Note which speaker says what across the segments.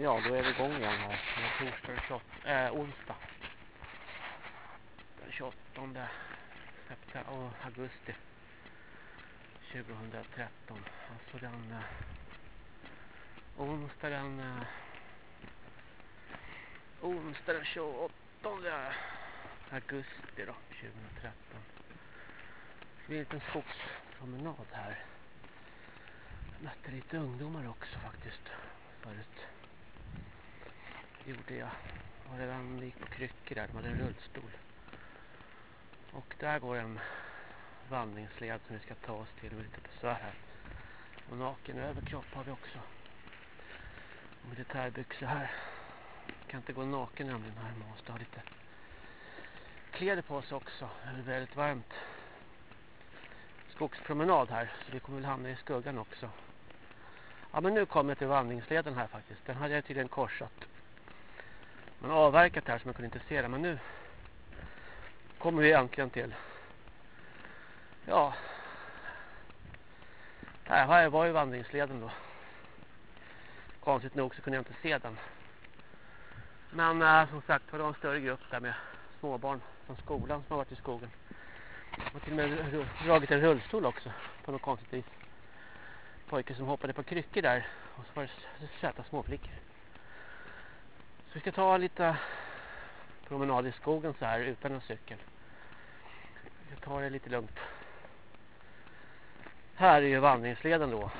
Speaker 1: Ja, då är vi igång igen här. Det är torsdag 28, eh, onsdag. Den 28 september, augusti 2013. Alltså den eh, onsdag den eh, onsdag den 28 augusti då, 2013. Det blir en liten skogspromenad här. Jag mötte lite ungdomar också faktiskt förut gjorde jag. Och redan gick på kryckor där, de hade en rullstol. Och där går en vandringsled som vi ska ta oss till med lite besvär här. Och naken överkropp har vi också. Och militärbyxor här. Kan inte gå naken nämligen här, man måste ha lite kläder på sig också. Det är väldigt varmt. Skogspromenad här, så vi kommer väl hamna i skuggan också. Ja men nu kommer jag till vandringsleden här faktiskt. Den hade jag tydligen korsat man har avverkat här så man kunde inte se det. Men nu kommer vi äntligen till ja här var ju vandringsleden då. Konstigt nog så kunde jag inte se den. Men äh, som sagt var det en större grupp där med småbarn från skolan som har varit i skogen. Och till och med dragit en rullstol också på något konstigt vis. Pojke som hoppade på kryckor där och så var det söta småflickor. Så vi ska ta lite promenad i skogen så här utan en cykel. Vi ska ta det lite lugnt. Här är ju vandringsleden då.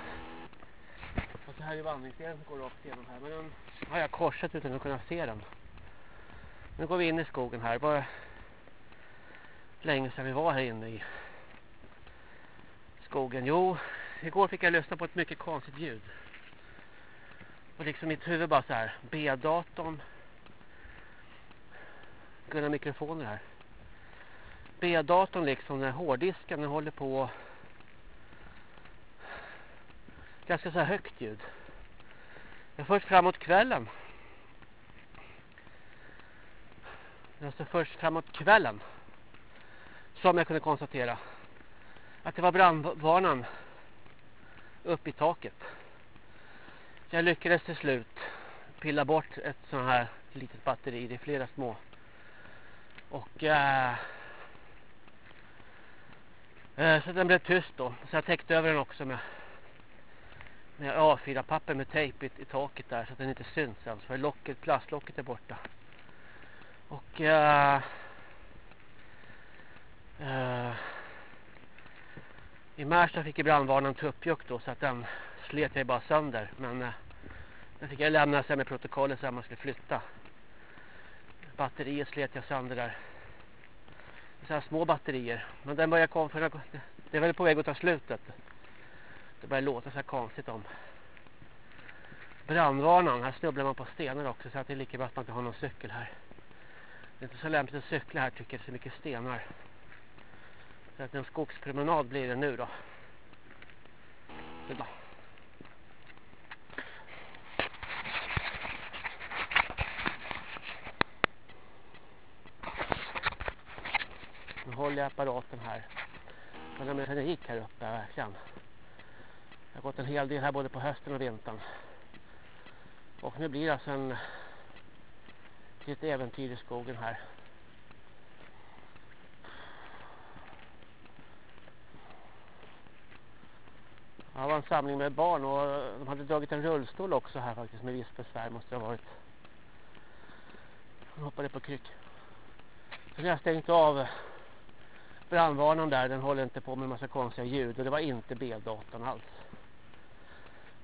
Speaker 1: Och så här är vandringsleden som går rakt igenom här. Men den har jag korsat utan att kunna se den. Nu går vi in i skogen här. Bara länge sedan vi var här inne i skogen. Jo, igår fick jag lyssna på ett mycket konstigt ljud. Och liksom mitt huvud bara så här. B-datorn. Gunnar mikrofoner här. B-datorn liksom när hårddisken den håller på. Ganska så här högt ljud. Jag först framåt kvällen. Alltså först framåt kvällen. Som jag kunde konstatera. Att det var brandvarnaren. Upp i taket jag lyckades till slut pilla bort ett sån här litet batteri. Det är flera små. Och äh, så den blev tyst då. Så jag täckte över den också med med A4-papper med tejp i, i, taket där så att den inte syns alls. För locket, plastlocket är borta. Och äh, i Märsta fick jag brandvarnaren tuppjuck då så att den slet jag bara sönder. Men eh, jag fick jag lämna sen med protokollet så man skulle flytta. Batteriet slet jag sönder där. Så här små batterier. Men den börjar komma för det är väl på väg att ta slutet. Det börjar låta så här konstigt om. Brandvarnaren, här snubblar man på stenar också så att det är lika bra att man inte har någon cykel här. Det är inte så lämpligt att cykla här tycker jag, det är så mycket stenar. Så att en skogspromenad blir det nu då. Så Nu håller jag apparaten här. Men med är det gick här uppe verkligen. Jag har gått en hel del här både på hösten och vintern. Och nu blir det alltså en ett äventyr i skogen här. Det var en samling med barn och de hade dragit en rullstol också här faktiskt med viss besvär måste det ha varit. De hoppade på kryck. Så jag stängt av brandvarnaren där, den håller inte på med en massa konstiga ljud och det var inte B-datorn alls.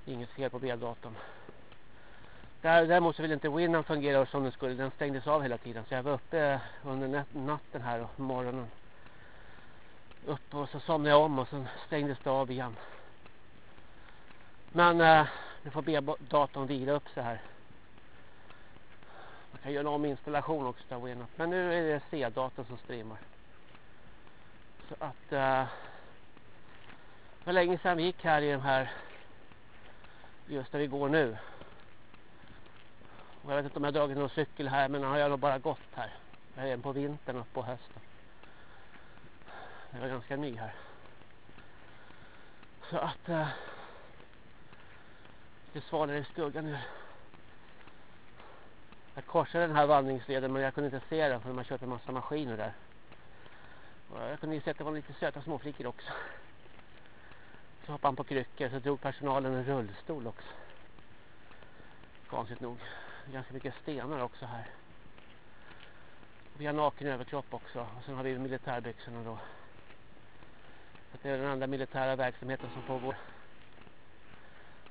Speaker 1: Inget fel på B-datorn. Däremot så ville inte Winamp fungera som den skulle. Den stängdes av hela tiden. Så jag var uppe under natten här och morgonen. Uppe och så somnade jag om och sen stängdes det av igen. Men eh, nu får B-datorn vila upp så här. Man kan göra en ominstallation också där Winamp. Men nu är det C-datorn som streamar. Så att eh, det var länge sedan vi gick här i de här just där vi går nu. Och jag vet inte om jag har dragit någon cykel här men har jag nog bara gått här. Jag är på vintern och på hösten. Jag var ganska ny här. Så att eh, det svalare i skuggan nu. Jag korsade den här vandringsleden men jag kunde inte se den för de har kört en massa maskiner där. Jag kunde ju se att det var lite söta småflickor också. Så hoppade han på kryckor så drog personalen en rullstol också. Konstigt nog. Ganska mycket stenar också här. Vi har naken överkropp också. Och sen har vi militärbyxorna då. Så det är den enda militära verksamheten som pågår.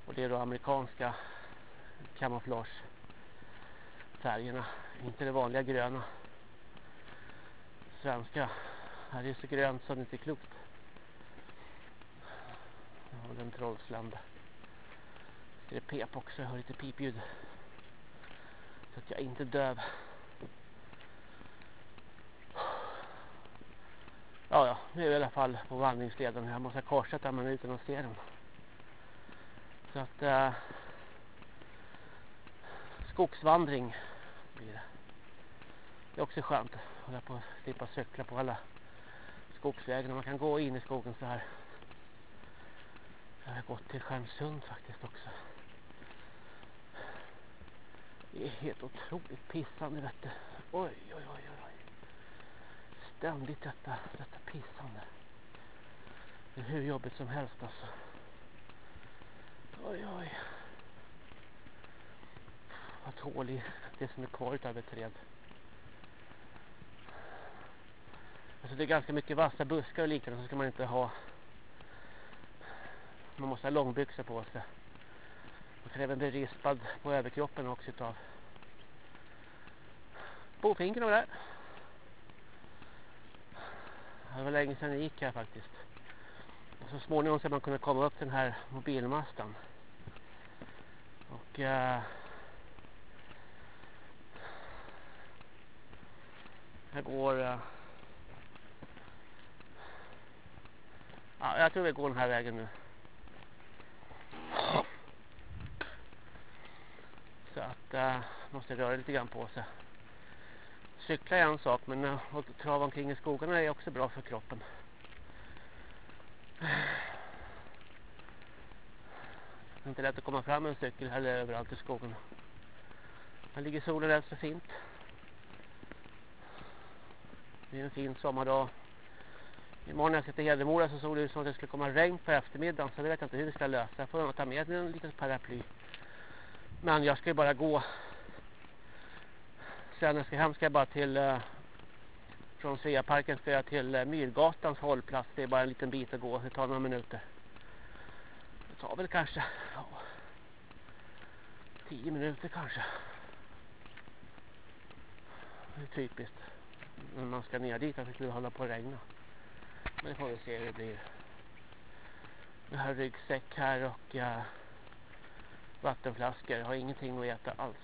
Speaker 1: Och det är då amerikanska kamouflage färgerna. Inte det vanliga gröna. Svenska. Här är så grönt så det inte är klokt. Ja, den trollslända. Det är pep också. Jag hör lite pipljud. Så att jag är inte döv. Ja, ja. Nu är vi i alla fall på vandringsleden. Jag måste ha korsat den men utan att se den. Så att... Eh, skogsvandring blir det. Det är också skönt. att Hålla på att slippa cykla på alla skogsvägen och Man kan gå in i skogen så här. Jag har gått till Skärmsund faktiskt också. Det är helt otroligt pissande vet du. Oj, oj, oj, oj. Ständigt detta, detta pissande. Det är hur jobbigt som helst alltså. Oj, oj. Vad tålig det som är kvar utav ett träd. Alltså det är ganska mycket vassa buskar och liknande så ska man inte ha man måste ha långbyxor på sig. Man kan även bli rispad på överkroppen också utav bofinken och där. Det var länge sedan jag gick här faktiskt. Och så småningom ska man kunna komma upp till den här mobilmastan. Och Uh, här går Uh, ja, jag tror vi går den här vägen nu. Så att äh, måste röra lite grann på sig. Cykla är en sak men äh, att trava omkring i skogarna är också bra för kroppen. Det är inte lätt att komma fram med en cykel heller överallt i skogen. Här ligger solen rätt så fint. Det är en fin sommardag. Imorgon när jag ska till Hedemora så såg det ut som att det skulle komma regn på eftermiddagen så det vet jag inte hur vi ska lösa. Jag får nog ta med en liten paraply. Men jag ska ju bara gå. Sen när jag ska hem ska jag bara till Eh, från Sveaparken ska jag till eh, Myrgatans hållplats. Det är bara en liten bit att gå. Det tar några minuter. Det tar väl kanske ja, tio minuter kanske. Det är typiskt. När man ska ner dit att det skulle hålla på att regna. Men det får vi se hur det blir. Jag har ryggsäck här och uh, vattenflaskor. Jag har ingenting att äta alls.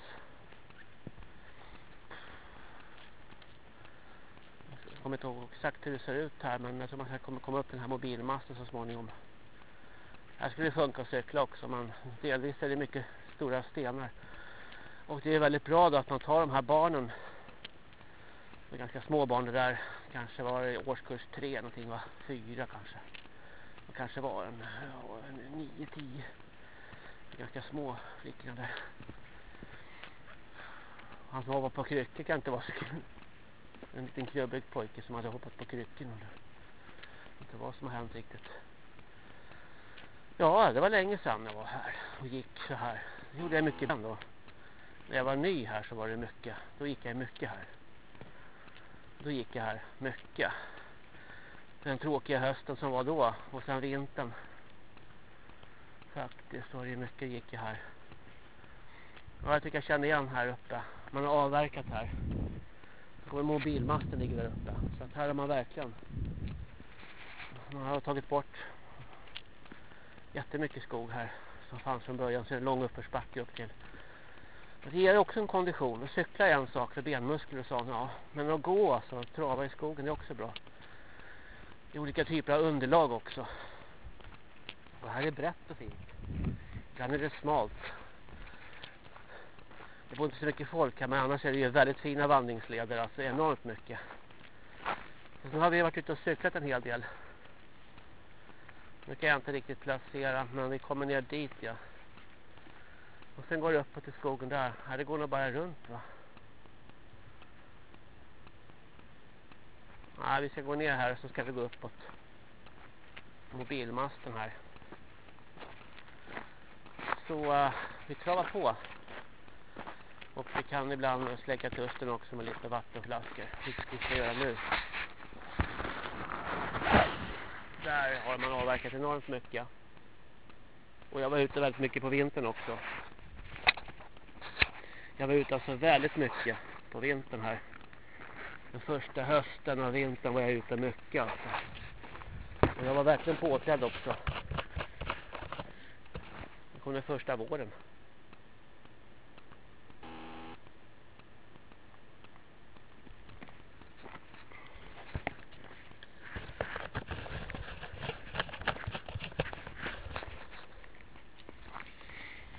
Speaker 1: Jag kommer inte ihåg exakt hur det ser ut här men jag tror man kommer komma upp den här mobilmasten så småningom. Här skulle det funka att cykla också men delvis är det mycket stora stenar. Och det är väldigt bra då att man tar de här barnen. Det är ganska små barn det där. Kanske var det årskurs tre någonting va? Fyra kanske. Och kanske var en, en nio, tio ganska små flickorna där. Han som hoppade på kryckor kan inte vara så kul. En liten krubbig pojke som hade hoppat på kryckorna. Inte vad som har hänt riktigt. Ja, det var länge sedan jag var här och gick så här. Det gjorde jag mycket då. När jag var ny här så var det mycket. Då gick jag mycket här. Då gick jag här mycket. Den tråkiga hösten som var då och sen vintern Faktiskt var det mycket gick jag här. Ja, jag tycker jag känner igen här uppe. Man har avverkat här. Och mobilmasten ligger där uppe. Så att här har man verkligen. Man har tagit bort jättemycket skog här. Som fanns från början. Så är det en lång uppförsbacke upp till. Det ger också en kondition. Att cykla är en sak för benmuskler och sånt. Ja. Men att gå alltså. Trava i skogen är också bra. I olika typer av underlag också. Och här är brett och fint. Ibland är det smalt. Det bor inte så mycket folk här men annars är det ju väldigt fina vandringsleder. Alltså enormt mycket. Så nu har vi varit ute och cyklat en hel del. Nu kan jag inte riktigt placera men vi kommer ner dit ja. Och sen går det uppåt i skogen där. Här det går nog bara runt va. Nej, vi ska gå ner här och så ska vi gå uppåt. Mobilmasten här. Så uh, vi travar på. Och vi kan ibland släcka tusten också med lite vattenflaskor. Vilket vi ska göra nu. Där har man avverkat enormt mycket. Och jag var ute väldigt mycket på vintern också. Jag var ute alltså väldigt mycket på vintern här. Den första hösten och vintern var jag ute mycket alltså. Och jag var verkligen påklädd också. Det kom den första våren.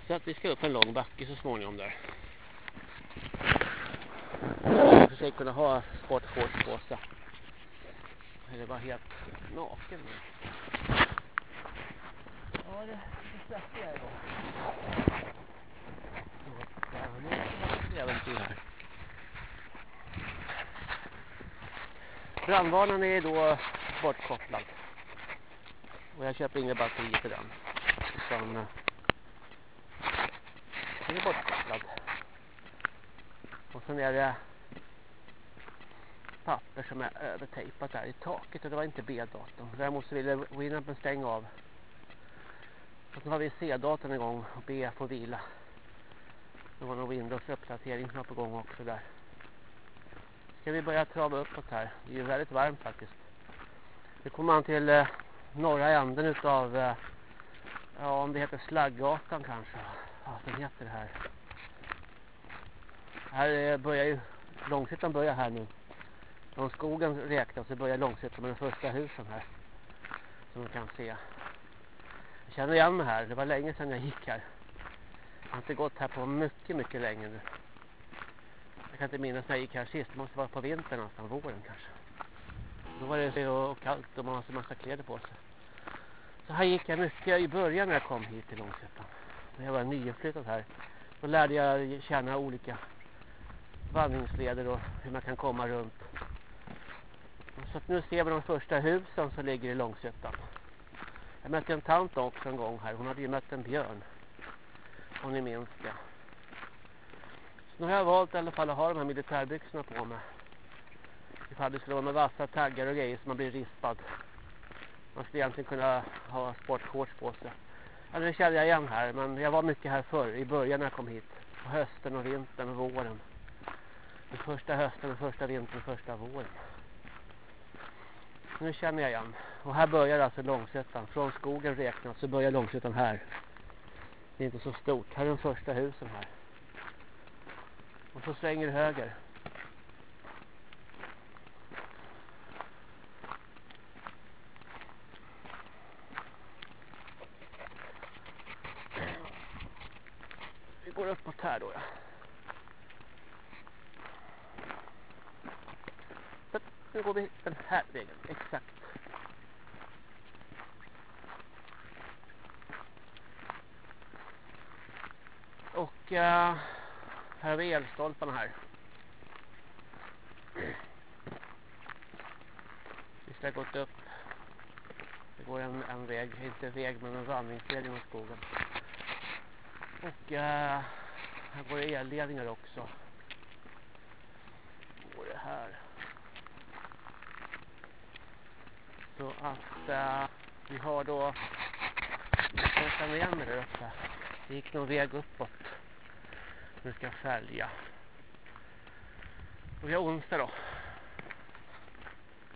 Speaker 1: Så att vi ska upp en lång backe så småningom där. Jag försöker kunna ha sportshorts på sig. Eller bara helt naken. Ja, det, det släpper jag nu äventyr här. Brandvarnaren är då bortkopplad. Och jag köper inga batterier till den. Utan eh, den är bortkopplad. Och sen är det papper som är övertejpat där i taket och det var inte B-datorn. Däremot så ville Winampen stänga av. Och nu har vi C-datorn igång och B får vila. Det var nog Windows uppdatering som var på gång också där. Ska vi börja trava uppåt här. Det är ju väldigt varmt faktiskt. Nu kommer man till eh, norra änden utav eh, ja om det heter Slaggatan kanske. Ja, den heter det här. Här börjar ju Långsittan börjar här nu. Från skogen räknas så börjar Långsittan med de första husen här. Som man kan se. Jag känner igen mig här. Det var länge sedan jag gick här. Jag har inte gått här på mycket, mycket länge nu. Jag kan inte minnas när jag gick här sist. Det måste vara på vintern nästan, våren kanske. Då var det och kallt och man hade massa kläder på sig. Så här gick jag mycket i början när jag kom hit till Långsittan. När jag var nyinflyttad här. Då lärde jag känna olika vandringsleder och hur man kan komma runt. Så att nu ser vi de första husen som ligger i Långsötan. Jag mötte en tant också en gång här. Hon hade ju mött en björn. Om ni minns det. Så nu har jag valt i alla fall att ha de här militärbyxorna på mig. Ifall det skulle vara med vassa taggar och grejer så man blir rispad. Man skulle egentligen kunna ha sportshorts på sig. Ja, det kände jag igen här. Men jag var mycket här förr i början när jag kom hit. På hösten och vintern och våren. Den första hösten, den första vintern, den första våren. Nu känner jag igen. Och här börjar alltså Långsötan. Från skogen räknat så börjar Långsötan här. Det är inte så stort. Här är de första husen här. Och så svänger det höger. Vi går uppåt här då ja. Nu går vi den här vägen, exakt. Och uh, här har vi elstolparna här. Vi ska gått upp. Det går en, en väg, inte väg men en vandringsled genom skogen. Och uh, här går det elledningar också. Går det här. Så att uh, vi har då jag ska känna igen mig där uppe. Det gick någon väg uppåt. Nu ska jag följa. Och vi har onsdag då.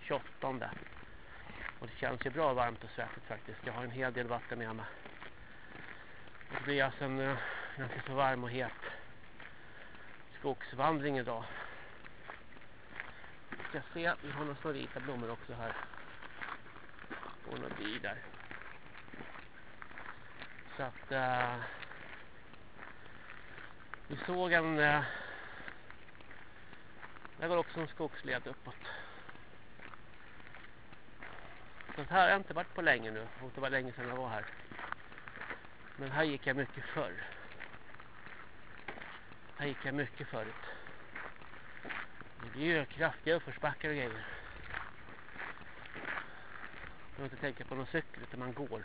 Speaker 1: 28. Och det känns ju bra varmt och svettigt faktiskt. Jag har en hel del vatten med mig. Och det blir alltså en uh, ganska så varm och het skogsvandring idag. Vi ska se, vi har några små vita blommor också här och någon bil där. Så att uh, vi såg en uh, det går också en skogsled uppåt. Så här har jag inte varit på länge nu och det var länge sedan jag var här. Men här gick jag mycket förr. Här gick jag mycket förut. Det är ju kraftiga uppförsbackar och grejer. Man inte tänka på någon cykel utan man går.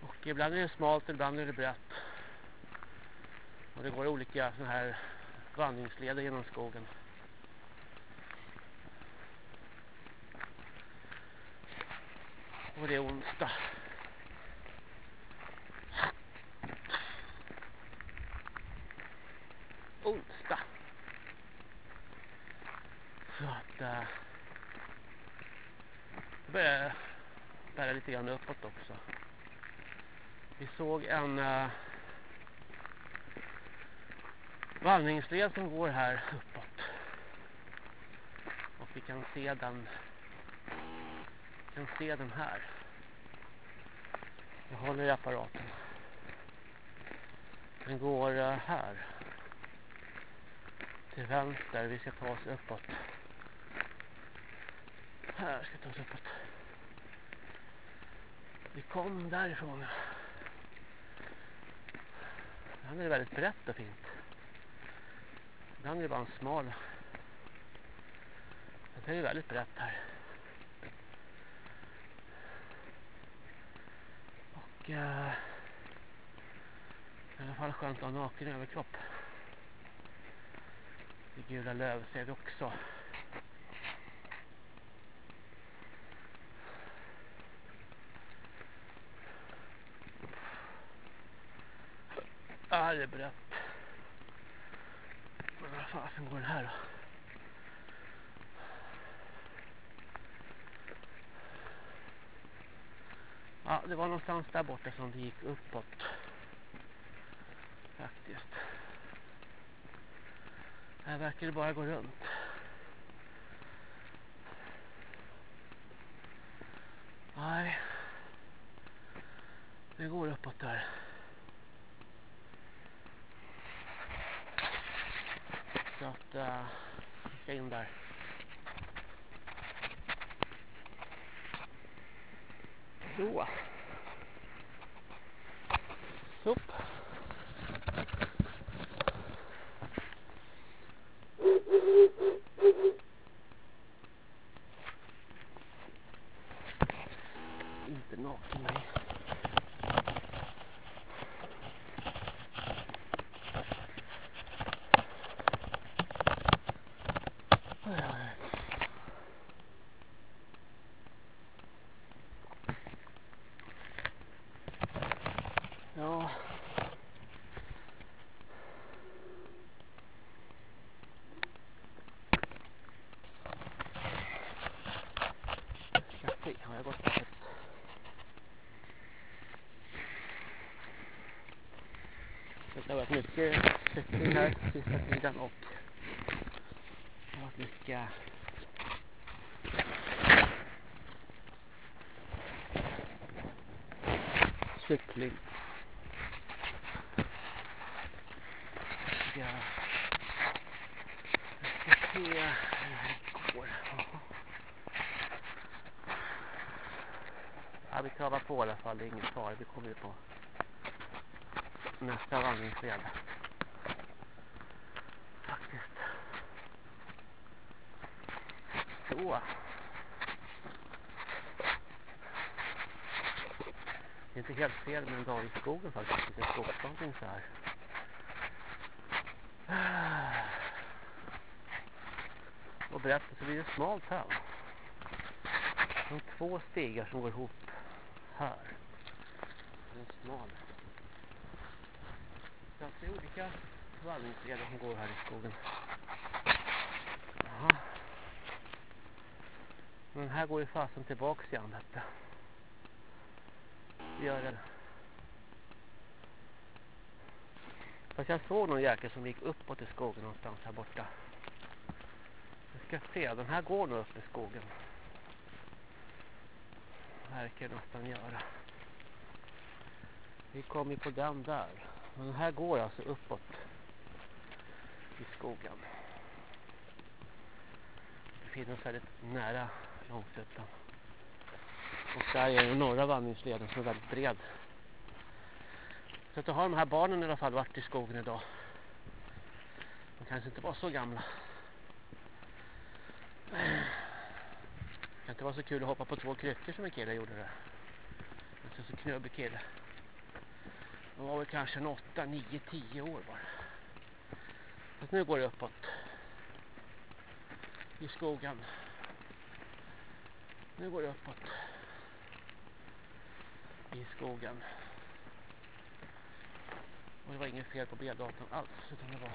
Speaker 1: Och ibland är det smalt, ibland är det brett. Och det går olika sådana här vandringsleder genom skogen. Och det är onsdag. Onsdag. Så att äh, det börjar bära lite grann uppåt också. Vi såg en äh, vandringsled som går här uppåt. Och vi kan se den kan se den här. Jag håller i apparaten. Den går eh, här. Till vänster. Vi ska ta oss uppåt. Här ska vi ta oss uppåt. Vi kom därifrån. Den är väldigt brett och fint. Ibland är det bara en smal. Det är väldigt brett här. Och eh, i alla fall skönt att ha naken överkropp. Det gula löv ser vi också. Ja, det är brett. Men vad fasen går den här då? Ja, det var någonstans där borta som det gick uppåt. Faktiskt. Här verkar det bara gå runt. Nej. Det går uppåt där. Så att uh, vi ska in där. Så. Upp. Inte naken mig. Oj, oj, oj. Ja. Ska se, har jag gått rätt? Det har varit mycket cykling här sista tiden och det har varit mycket cykling Ja. Jag ska se hur det går. Ja, vi travar på i alla fall. Det är ingen fara. Vi kommer ju på nästa vandringsled. Faktiskt. Så. Det är inte helt fel med en dag i skogen faktiskt. Det är skogsvandring så här. Och berätta så blir det smalt här. De två stegar som går ihop här. Det är en smal. Det är olika vandringsleder som går här i skogen. Jaha. Men här går ju fasen tillbaks igen detta. Gör den. Fast jag såg någon jäkel som gick uppåt i skogen någonstans här borta. Vi ska se, den här går nog upp i skogen. Verkar nästan göra. Vi kom ju på den där. Men den här går alltså uppåt i skogen. Det finns väldigt nära Långsuttan. Och där är den norra vandringsleden som är väldigt bred. Så att då har de här barnen i alla fall varit i skogen idag. De kanske inte var så gamla. Det kan inte vara så kul att hoppa på två kryckor som en kille gjorde där. En så knubbig kille. De var väl kanske en 8, 9, 10 år bara. Fast nu går det uppåt. I skogen. Nu går det uppåt. I skogen. Och det var inget fel på B-datorn alls. Utan det var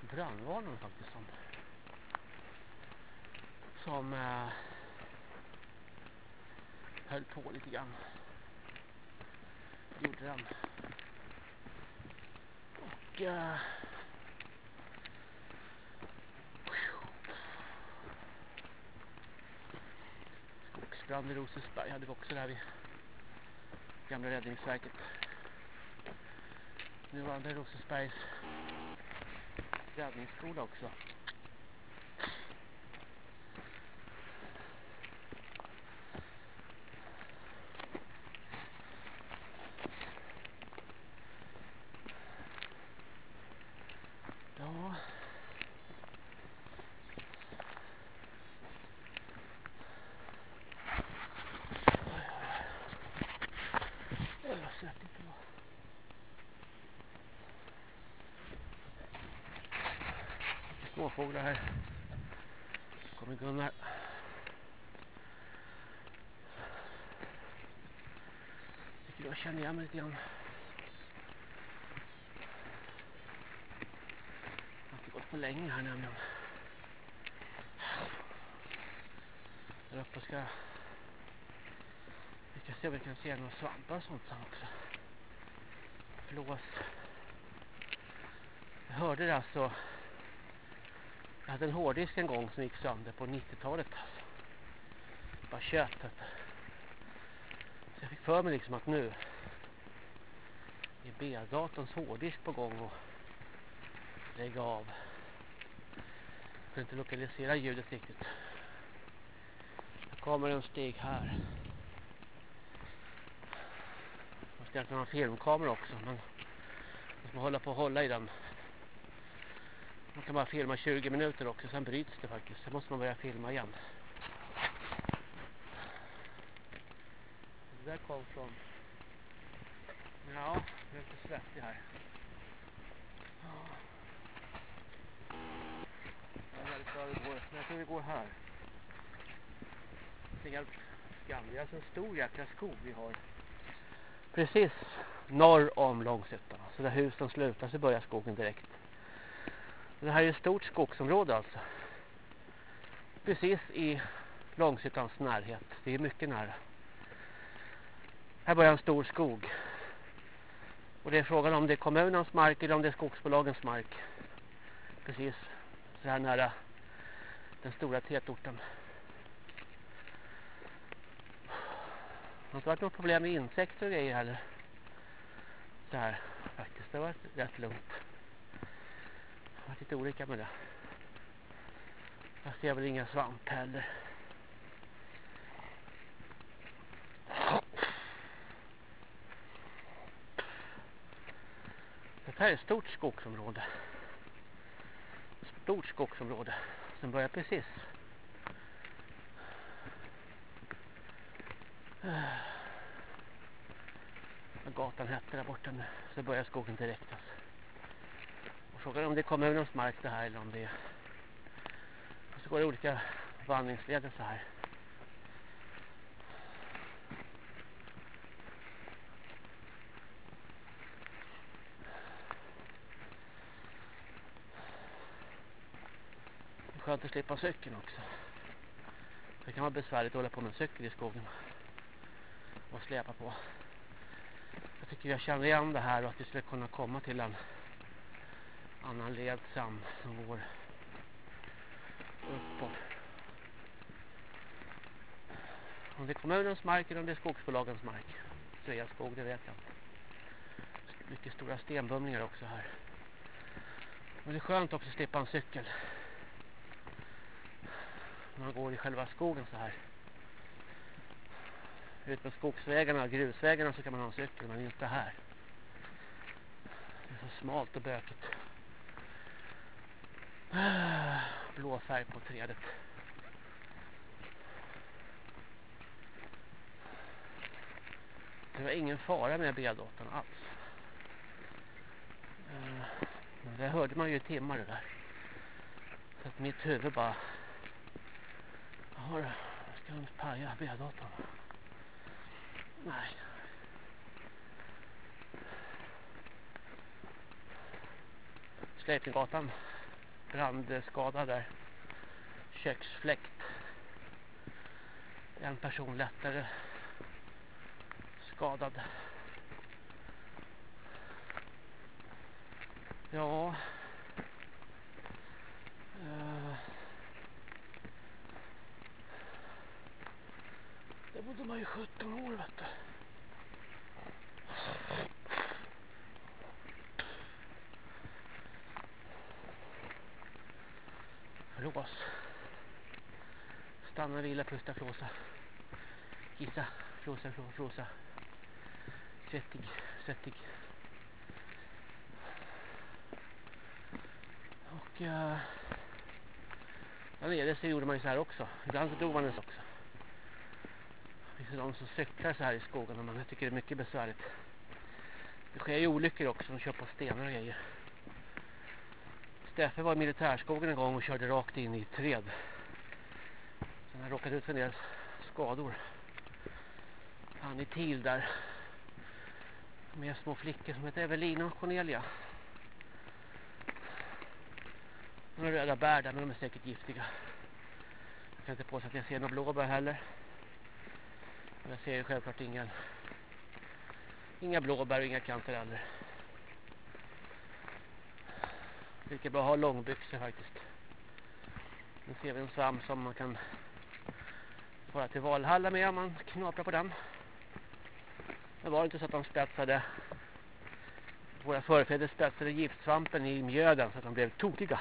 Speaker 1: brandvarnaren faktiskt som som eh, höll på lite grann. Gjorde den. Och Uh, skogsbrand i Rosersberg hade vi också där vid gamla räddningsverket. Nu var det räddningsskola också. småfåglar här. kommer Gunnar. Tycker jag mig lite grann. Jag har inte gått på länge här nämligen. Där uppe ska vi ska se om vi kan se några svampar och sånt sen också. Flås. Jag hörde det alltså jag hade en hårddisk en gång som gick sönder på 90-talet. Alltså. Bara köttet. Så jag fick för mig liksom att nu är B-datorns hårddisk på gång och lägga av. Jag kunde inte lokalisera ljudet riktigt. Jag kommer en steg här. Jag måste egentligen ha en filmkamera också men jag måste hålla på att hålla i den man kan bara filma 20 minuter också, sen bryts det faktiskt. Sen måste man börja filma igen. Det där kom från... Ja, jag är lite svettig här. Jag är väldigt glad det går. Men jag tror vi går här. Det är helt. Det är alltså en stor jäkla skog vi har. Precis norr om Långshyttan. Så där husen slutar så börjar skogen direkt. Det här är ett stort skogsområde alltså. Precis i Långshyttans närhet. Det är mycket nära. Här börjar en stor skog. Och det är frågan om det är kommunens mark eller om det är skogsbolagens mark. Precis så här nära den stora tätorten. Det har inte varit något problem med insekter och grejer heller. Så här faktiskt. Det har varit rätt lugnt Det har varit lite olika med det. Jag ser väl inga svamp heller. Det här är ett stort skogsområde. Stort skogsområde. Som börjar precis. Vad gatan hette där borta nu. Så börjar skogen direkt alltså. Frågan om det är kommunens mark det här eller om det är... Och så går det olika vandringsleder så här. Skönt att slippa cykeln också. Det kan vara besvärligt att hålla på med cykel i skogen. Och släpa på. Jag tycker jag känner igen det här och att vi skulle kunna komma till en annan led sen som går uppåt. Om det är kommunens mark eller om det är skogsbolagens mark. Sveaskog, det vet jag inte. Mycket stora stenbumlingar också här. Men det är skönt också att slippa en cykel. När man går i själva skogen så här. Ut på skogsvägarna och grusvägarna så kan man ha en cykel men inte här. Det är så smalt och bökigt. Ah, blå färg på trädet. Det var ingen fara med B-datorn alls. Eh, men det hörde man ju i timmar det där. Så att mitt huvud bara... Jaha, ska de paja B-datorn? Nej. Släpninggatan Brandskada där. Köksfläkt. En person lättare skadad. Ja. Uh. Där bodde man ju 17 år vet du. Rås. Stanna vila, pusta, flåsa. Kissa, flåsa, flåsa, flåsa. Svettig, svettig. Och uh, där nere så gjorde man ju så här också. Ibland så drog man en också. Det finns de som cyklar så här i skogen och man tycker det är mycket besvärligt. Det sker ju olyckor också, de kör på stenar och grejer. Steffe var i militärskogen en gång och körde rakt in i ett träd. Sen har råkat ut för en del skador. Han är till där. Med små flickor som heter Evelina och Cornelia. Några röda bär där men de är säkert giftiga. Jag kan inte påstå att jag ser några blåbär heller. Jag ser självklart inga, inga blåbär och inga kantareller. Lika bra att ha långbyxor faktiskt. Nu ser vi en svamp som man kan fara till Valhalla med om man knaprar på den. Det var inte så att de spetsade våra förfäder spetsade giftsvampen i mjöden så att de blev tokiga.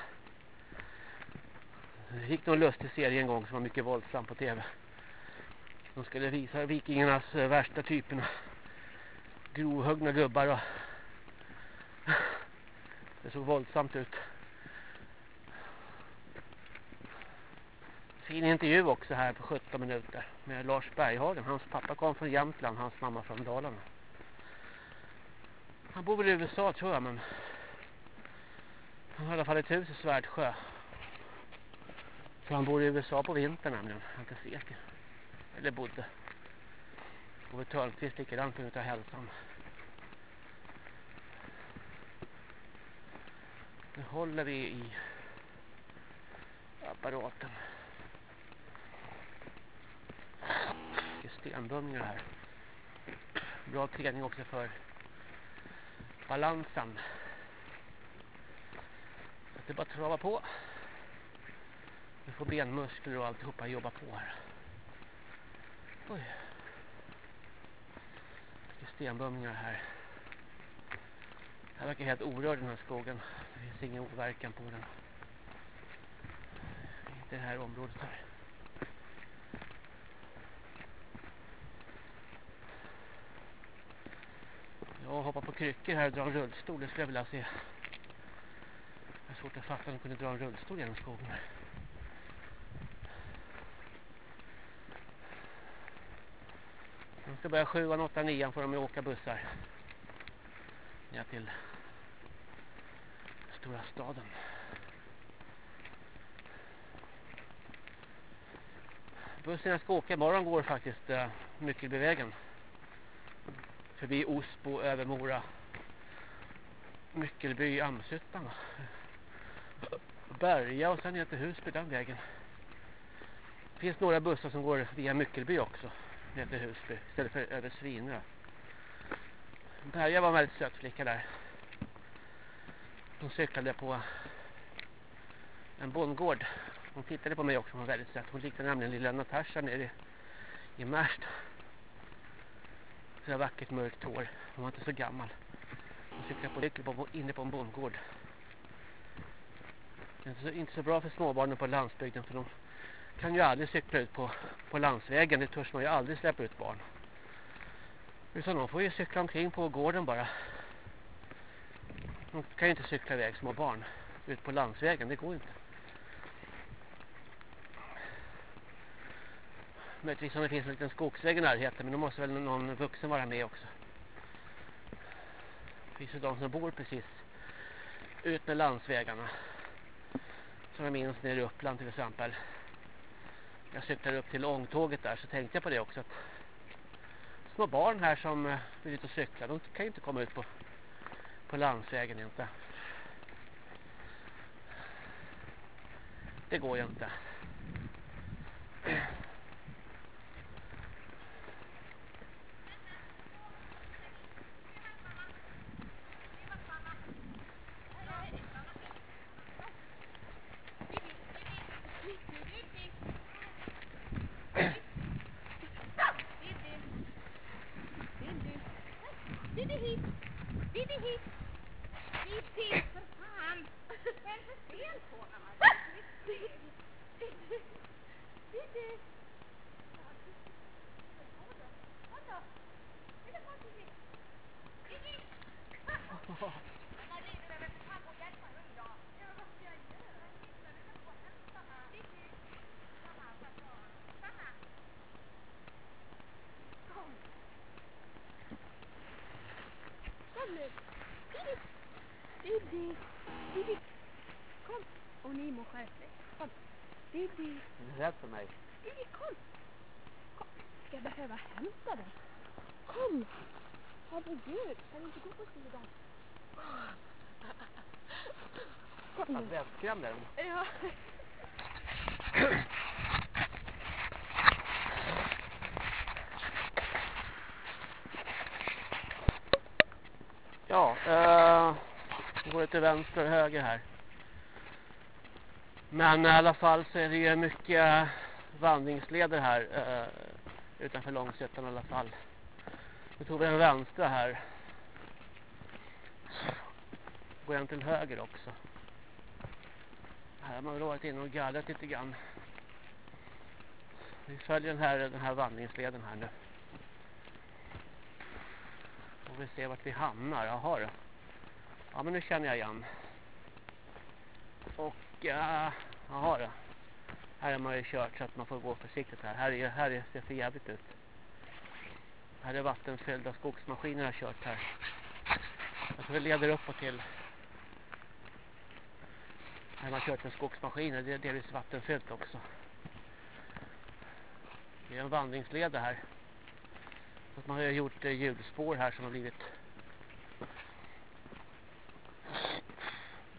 Speaker 1: Det gick någon lustig serie en gång som var mycket våldsam på tv. De skulle visa vikingarnas eh, värsta typerna. Grovhuggna gubbar och det såg våldsamt ut. Fin intervju också här på 17 minuter med Lars Berghagen. Hans pappa kom från Jämtland, hans mamma från Dalarna. Han bor väl i USA tror jag men han har i alla fall ett hus i Svärdsjö. För han bor i USA på vintern nämligen. han är inte säker. Eller bodde. Ove Törnqvist likadant på grund av hälsan. Nu håller vi i apparaten. Mycket stenbumlingar här. Bra träning också för balansen. Så det är bara att trava på. Vi får benmuskler och alltihopa jobba på här. Oj. Mycket stenbumlingar här. Den här verkar helt orörd den här skogen. Det finns ingen overkan på den. Inte det här området här. Jag hoppar på kryckor här och drar en rullstol. Det skulle jag vilja se. Jag har svårt att fatta att de kunde dra en rullstol genom skogen. De ska börja 7, 8, 9 får de åka bussar. Ner till stora staden. Bussen jag ska åka imorgon går faktiskt eh, uh, Myckelbyvägen. Förbi Osbo, Övermora, Myckelby, Amshyttan. Berga och sen ner till Husby den vägen. Det finns några bussar som går via Myckelby också. Ner till Husby istället för över Svinö. Berga var en väldigt söt flicka där. Hon cyklade på en bondgård. Hon tittade på mig också, hon var väldigt söt. Hon liknade nämligen lilla Natasha nere i, i Märsta. Så där vackert mörkt hår. Hon var inte så gammal. Hon cyklade på cykel på, inne på en bondgård. Det är inte så, inte så bra för småbarnen på landsbygden för de kan ju aldrig cykla ut på, på landsvägen. Det törs man ju aldrig släppa ut barn. Utan de får ju cykla omkring på gården bara. De kan ju inte cykla iväg små barn ut på landsvägen. Det går inte. Möjligtvis om det finns en liten skogsväg i närheten. Men då måste väl någon vuxen vara med också. Det finns ju de som bor precis ut med landsvägarna. Som jag minns nere i Uppland till exempel. Jag cyklade upp till ångtåget där så tänkte jag på det också. Att små barn här som eh, vill ut och cykla. De kan ju inte komma ut på, på landsvägen inte. Det går ju inte.
Speaker 2: maybe he he sees the sun. Can't stand for him. Bibi!
Speaker 1: Är du rädd för mig?
Speaker 2: Bibi, kom! kom. Ska jag behöva hämta dig? Kom! Herregud, kan du inte gå på sidan? Kom nu.
Speaker 1: vettskrämd är de.
Speaker 2: Ja.
Speaker 1: Ja, eh, det går lite vänster och höger här. Men i alla fall så är det ju mycket eh, vandringsleder här eh, utanför Långsötan i alla fall. Nu tog vi en vänstra här. Går jag till höger också. Här har man varit inne och gallrat lite grann. Vi följer den här, den här vandringsleden här nu. Och vi ser vart vi hamnar. Jaha då. Ja men nu känner jag igen. Och uh, jaha då. Här har man ju kört så att man får gå försiktigt här. Här, är, här är, ser för jävligt ut. Här är vattenfyllda skogsmaskiner har kört här. Jag tror det leder uppåt till. Här har man kört en skogsmaskin, Det är delvis vattenfyllt också. Det är en vandringsled det här. Så att man har gjort eh, hjulspår här som har blivit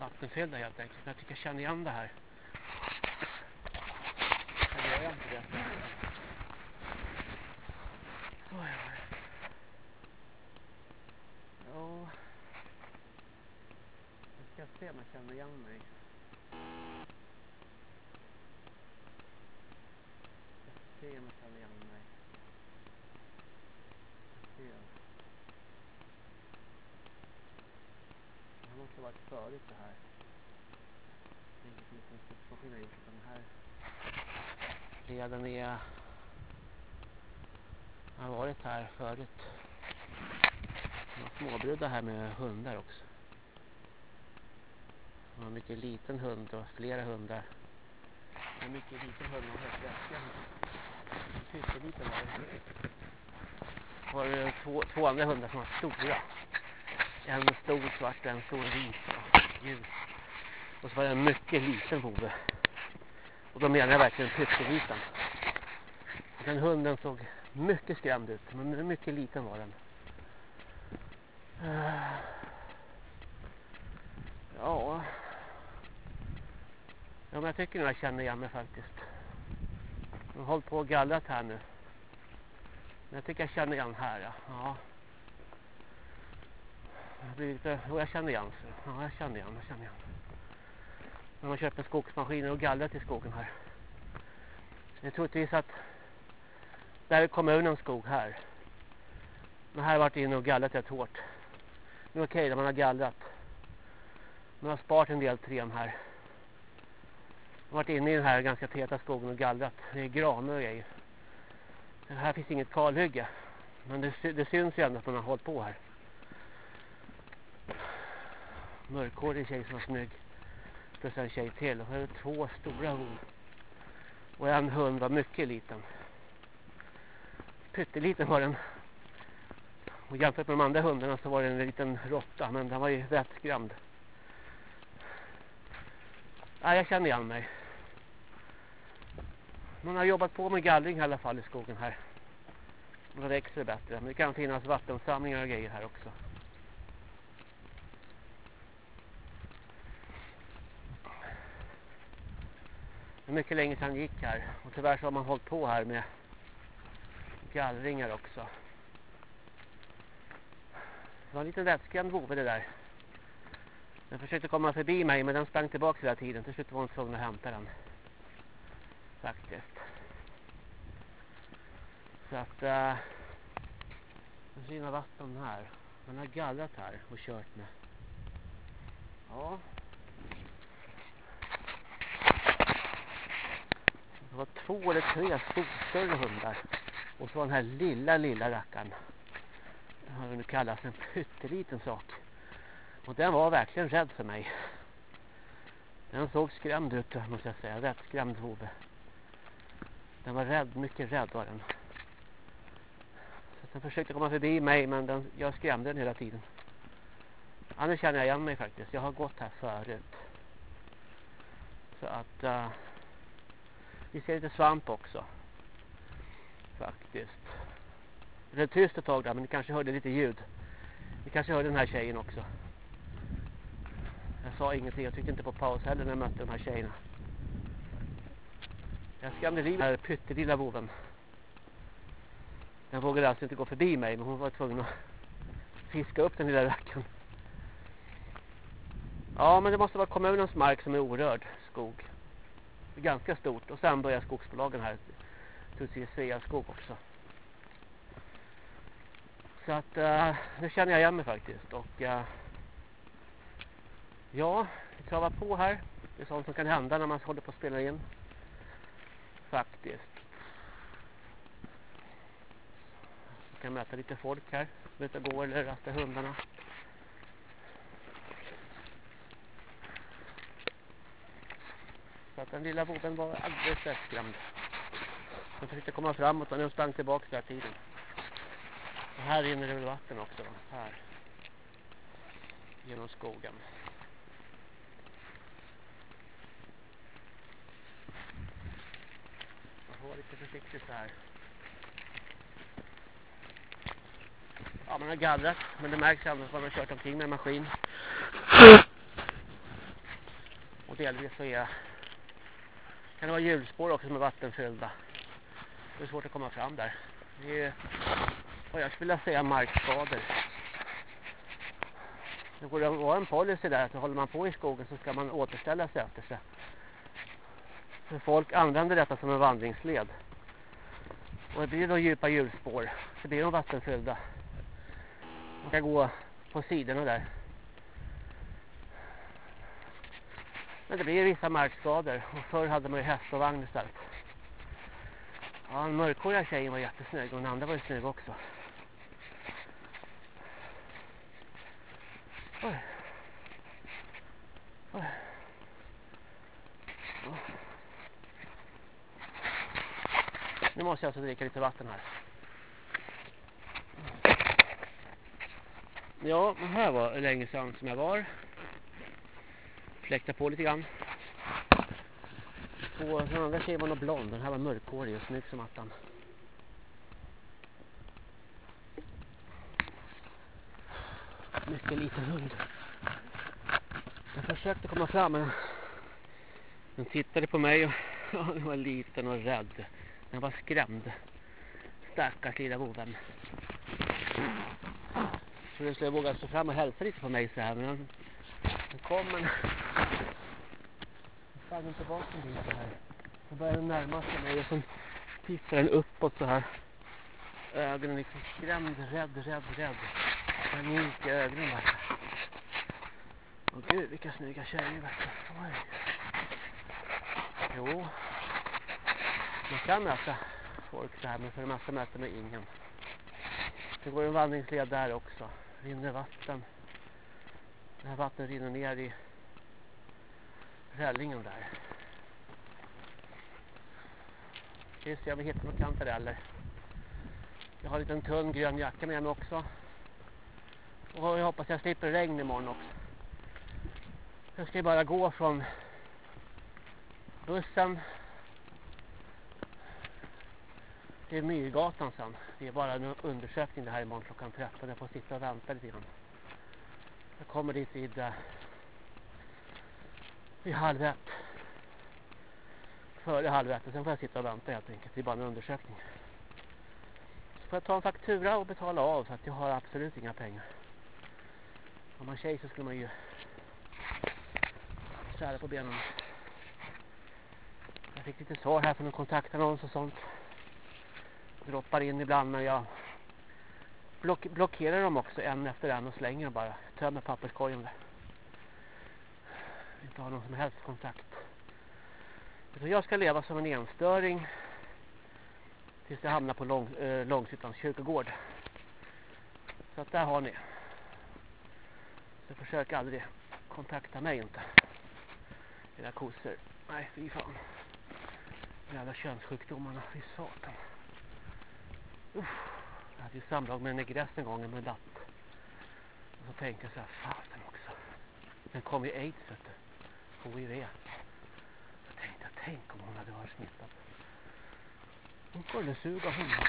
Speaker 1: vattenfyllda helt enkelt. Jag tycker jag känner igen det här. Eller gör jag inte det? Oj, oj. Ja. Nu ska jag se om jag känner igen mig. Jag ska se om jag känner igen mig. Jag ser. Det här måste ha varit förut det här. Det är inget som en skogsmaskin har den här leden är har varit här förut. Det var här med hundar också. De har en mycket liten hund och flera hundar. En mycket liten hund och helt läskiga. Pytteliten var det. Var eh, två, två andra hundar som var stora. En stor svart och en stor vit och ljus. Och så var det en mycket liten vove. Och då menar jag verkligen pytteliten. Den hunden såg mycket skrämd ut. Men mycket liten var den. Ja. Ja men jag tycker nog jag känner igen mig faktiskt. Jag har hållit på och gallrat här nu. Men jag tycker jag känner igen här ja. ja. Blir lite, jo, jag känner igen sig. Ja jag känner igen, jag känner igen. När man köper skogsmaskiner och gallrat i skogen här. Det är troligtvis att där är kommunens skog här. Men här har varit inne och gallrat rätt hårt. Nu är okej okay, man har gallrat. Man har sparat en del trän här. Jag har varit inne i den här ganska täta skogen och gallrat. Det är granar och grejer. Här finns inget kalhygge. Men det, det syns ju ändå att man har hållit på här. Mörkhårig tjej som var snygg. Plus en tjej till. Och här två stora hon. Och en hund var mycket liten. pytteliten var den. Och jämfört med de andra hundarna så var det en liten råtta. Men den var ju rätt. Ja, jag känner igen mig. Man har jobbat på med gallring i alla fall i skogen här. Och då växer det bättre. Men det kan finnas vattensamlingar och grejer här också. Det mycket länge sedan jag gick här. Och tyvärr så har man hållit på här med gallringar också. Det var en liten rättskrämd vovve det där. Den försökte komma förbi mig men den sprang tillbaka hela tiden. Till slut var hon tvungen att hämta den. Faktiskt. Så att... Äh, det rinner vatten här. Man har gallrat här och kört med. Ja. Det var två eller tre större hundar. Och så var den här lilla, lilla rackaren. Vad nu kallas en pytteliten sak. Och den var verkligen rädd för mig. Den såg skrämd ut måste jag säga. Rätt skrämd vove. Den var rädd, mycket rädd var den. Så den försökte komma förbi mig men den, jag skrämde den hela tiden. Annars nu känner jag igen mig faktiskt. Jag har gått här förut. Så att... Uh, vi ser lite svamp också. Faktiskt. Det är tyst ett tag där men ni kanske hörde lite ljud. Ni kanske hörde den här tjejen också. Jag sa ingenting, jag tyckte inte på paus heller när jag mötte de här tjejerna. Jag skrämde livet den här pyttelilla boven. Den vågade alltså inte gå förbi mig men hon var tvungen att fiska upp den lilla racken. Ja men det måste vara kommunens mark som är orörd skog. Ganska stort och sen börjar skogsbolagen här. Tutti Sveaskog också. Så att uh, nu känner jag igen mig faktiskt och uh, ja, vi travar på här. Det är sånt som kan hända när man håller på att spela in. Faktiskt. Jag kan möta lite folk här som ute gå eller rasta hundarna. Så att den lilla boven var alldeles rättskrämd. Den försökte komma framåt och den sprang tillbaka hela tiden. Och här rinner det väl vatten också. Här. Genom skogen. Man får vara lite försiktig så här. Ja, man har gallrat. Men det märks ändå att man har kört omkring med en maskin. Och delvis så är kan det vara hjulspår också som är vattenfyllda. Det är svårt att komma fram där. Det är vad jag skulle vilja säga markskador. Det går att vara en policy där att håller man på i skogen så ska man återställa sig efter sig. För folk använder detta som en vandringsled. Och det blir då djupa hjulspår så blir de vattenfyllda. Man kan gå på sidorna där. Men det blir vissa markskador. Och förr hade man ju häst och vagn istället. Ja, den mörkhåriga tjejen var jättesnygg och den andra var ju snygg också. Oj. Oj. Nu måste jag alltså dricka lite vatten här. Ja, det här var länge sedan som jag var fläktar på lite grann. På den andra tjejen var nog blond. Den här var mörkhårig och snygg som attan. Mycket liten hund. Jag försökte komma fram men den tittade på mig och den var liten och rädd. Den var skrämd. Stackars lilla boven. Trodde den skulle våga stå fram och hälsa lite på mig så här men den, den kom men jag den tillbaka en bit så här. Då började den närma sig mig och så tittar den uppåt så här. Ögonen liksom skrämd, rädd, rädd, rädd. Panik i ögonen bara. Åh gud, vilka snygga tjejer vet. Oj. Jo. Man kan möta folk så här, men för det mesta möter man ingen. Det går en vandringsled där också. Rinner vatten. Det här vattnet rinner ner i rällingen där. Ska vi se om vi hittar några kantareller. Jag har en liten tunn grön jacka med mig också. Och jag hoppas jag slipper regn imorgon också. Jag ska bara gå från bussen till Myrgatan sen. Det är bara en undersökning det här imorgon klockan 13. Jag får sitta och vänta lite grann. Jag kommer dit vid, eh, vid halv ett. Före halv ett. Och sen får jag sitta och vänta helt enkelt. Det är bara en undersökning. Så får jag ta en faktura och betala av. För att jag har absolut inga pengar. Om man tjej så skulle man ju ...sära på benen. Jag fick lite svar här från en kontaktannons och sånt. Droppar in ibland men jag block blockerar dem också en efter en och slänger dem bara. Tömmer papperskorgen där. Inte har någon som helst kontakt. Utan jag ska leva som en enstöring tills jag hamnar på lång, eh, Långsittans kyrkogård. Så att där har ni. Så försök aldrig kontakta mig inte. Era kossor. Nej, fy fan. Jävla könssjukdomarna, fy satan. Uff. Jag hade ju samlag med en negress en gång med latt. Och så tänkte jag så här, fasen också. Sen kom ju aids vet du. HIV. Jag tänkte jag, tänk om hon hade varit smittad. Hon kunde suga hundar.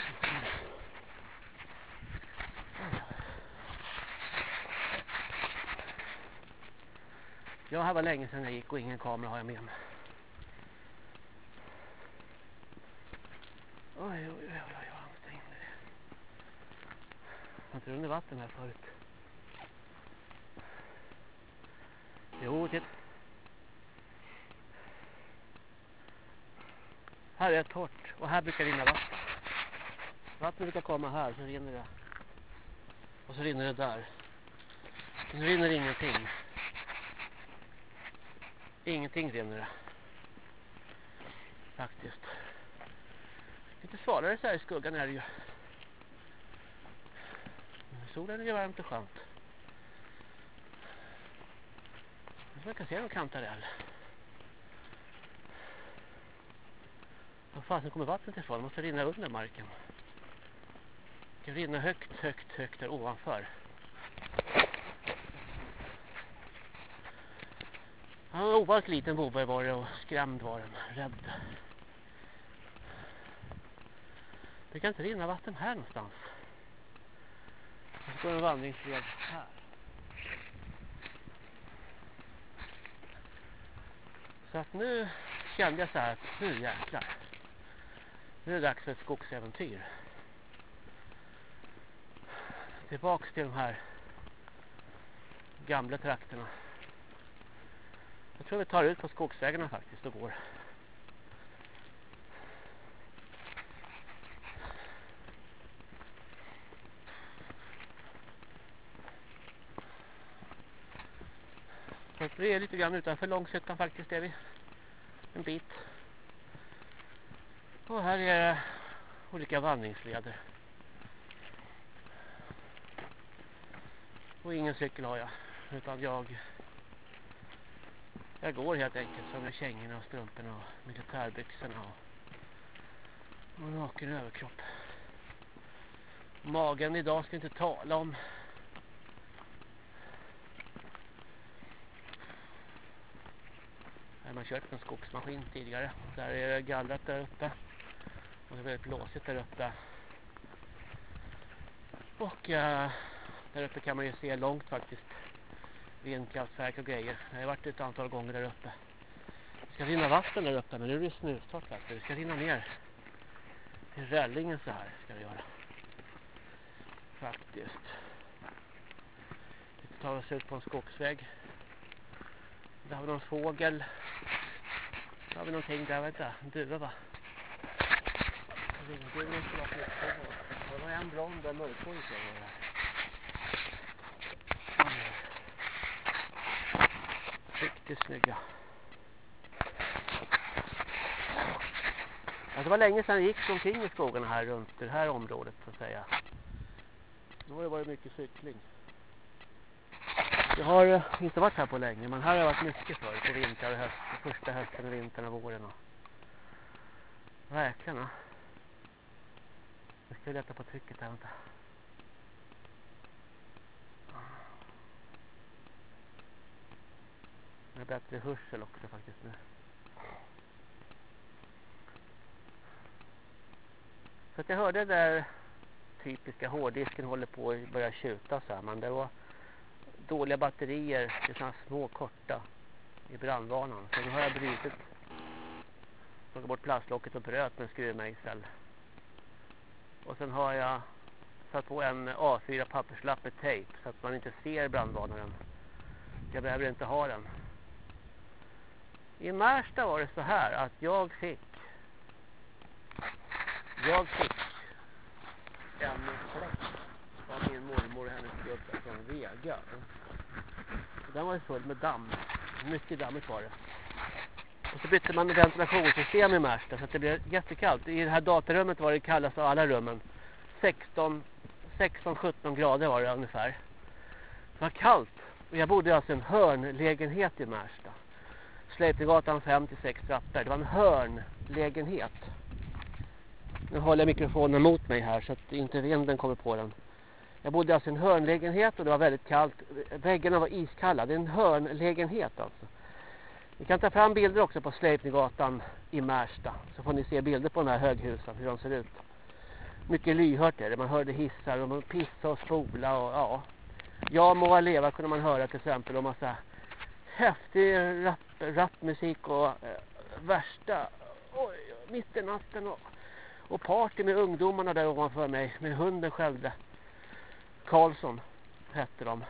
Speaker 1: Ja, här var länge sedan jag gick och ingen kamera har jag med mig. Oj, oj, oj, oj, vad ansträngande det Har inte runnit vatten här förut? Jo, titta. Här är det torrt och här brukar rinna vatten. Vattnet brukar komma här, så rinner det. Och så rinner det där. Nu rinner ingenting. Ingenting rinner det. Faktiskt. Lite svalare så här i skuggan är det ju. Solen är ju varmt och skönt. Man kan se en kantarell. Var fasen kommer vattnet ifrån? Det måste rinna under marken. Det kan rinna högt, högt, högt där ovanför. Han var ovanligt liten vovve var det och skrämd var den. Rädd. Det kan inte rinna vatten här någonstans. Det går en vandringsled här. Så att nu kände jag så här att nu jäklar. Nu är det dags för ett skogsäventyr. Tillbaks till de här gamla trakterna. Jag tror vi tar ut på skogsvägarna faktiskt och går. Vi är lite grann utanför Långshyttan faktiskt är vi. En bit. Och här är det olika vandringsleder. Och ingen cykel har jag. Utan jag jag går helt enkelt som med kängorna och strumporna och militärbyxorna och, och naken överkropp. Magen idag ska vi inte tala om. Här har man kört en skogsmaskin tidigare. Där är det gallrat där uppe. Och det är väldigt blåsigt där uppe. Och äh, där uppe kan man ju se långt faktiskt vindkraftverk och grejer. Jag har varit ett antal gånger där uppe. Det ska rinna vatten där uppe men nu är det snustorrt. Det ska rinna ner till rällingen så här ska det göra. Faktiskt. Vi tar oss ut på en skogsväg. Där har vi någon fågel. Där har vi någonting där, vänta. En duva va? Det måste vara flickor på. Det var en blond och mörkhårig Riktigt snygga. Ja, det var länge sedan jag gick omkring i skogen här runt det här området så att säga. Nu har det varit mycket cykling. Jag har eh, inte varit här på länge men här har jag varit mycket förr på vintrar och höst. Första hösten vintern och våren. Och... Verkligen. Jag ska lätta på trycket här, vänta. Det är bättre hörsel också faktiskt nu. Så att jag hörde där typiska hårddisken håller på att börja tjuta så här. Men det var dåliga batterier, det är sådana små korta i brandvarnaren. Så nu har jag brutit, tagit bort plastlocket och bröt med skruvmejsel. Och sen har jag satt på en A4 papperslapp med tejp så att man inte ser brandvarnaren. Jag behöver inte ha den. I Märsta var det så här att jag fick jag fick en fläkt av min mormor och hennes gubbe från Vega. Den var full med damm. Mycket dammigt var det. Och så bytte man ventilationssystem i Märsta så att det blev jättekallt. I det här datarummet var det kallast av alla rummen. 16-17 grader var det ungefär. Det var kallt. Och jag bodde alltså i en hörnlägenhet i Märsta. Slättgatan 5-6 trappor. Det var en hörnlägenhet. Nu håller jag mikrofonen mot mig här så att inte vinden kommer på den. Jag bodde alltså i en hörnlägenhet och det var väldigt kallt. Väggarna var iskalla. Det är en hörnlägenhet alltså. Vi kan ta fram bilder också på Sleipnergatan i Märsta. Så får ni se bilder på den här höghusen, hur de ser ut. Mycket lyhört är det. Man hörde hissar och man pissa och spola och ja. Ja må leva kunde man höra till exempel och massa häftig rap, rapmusik och eh, värsta oj, mitt i natten och, och party med ungdomarna där ovanför mig med hunden skällde. Karlsson hette de.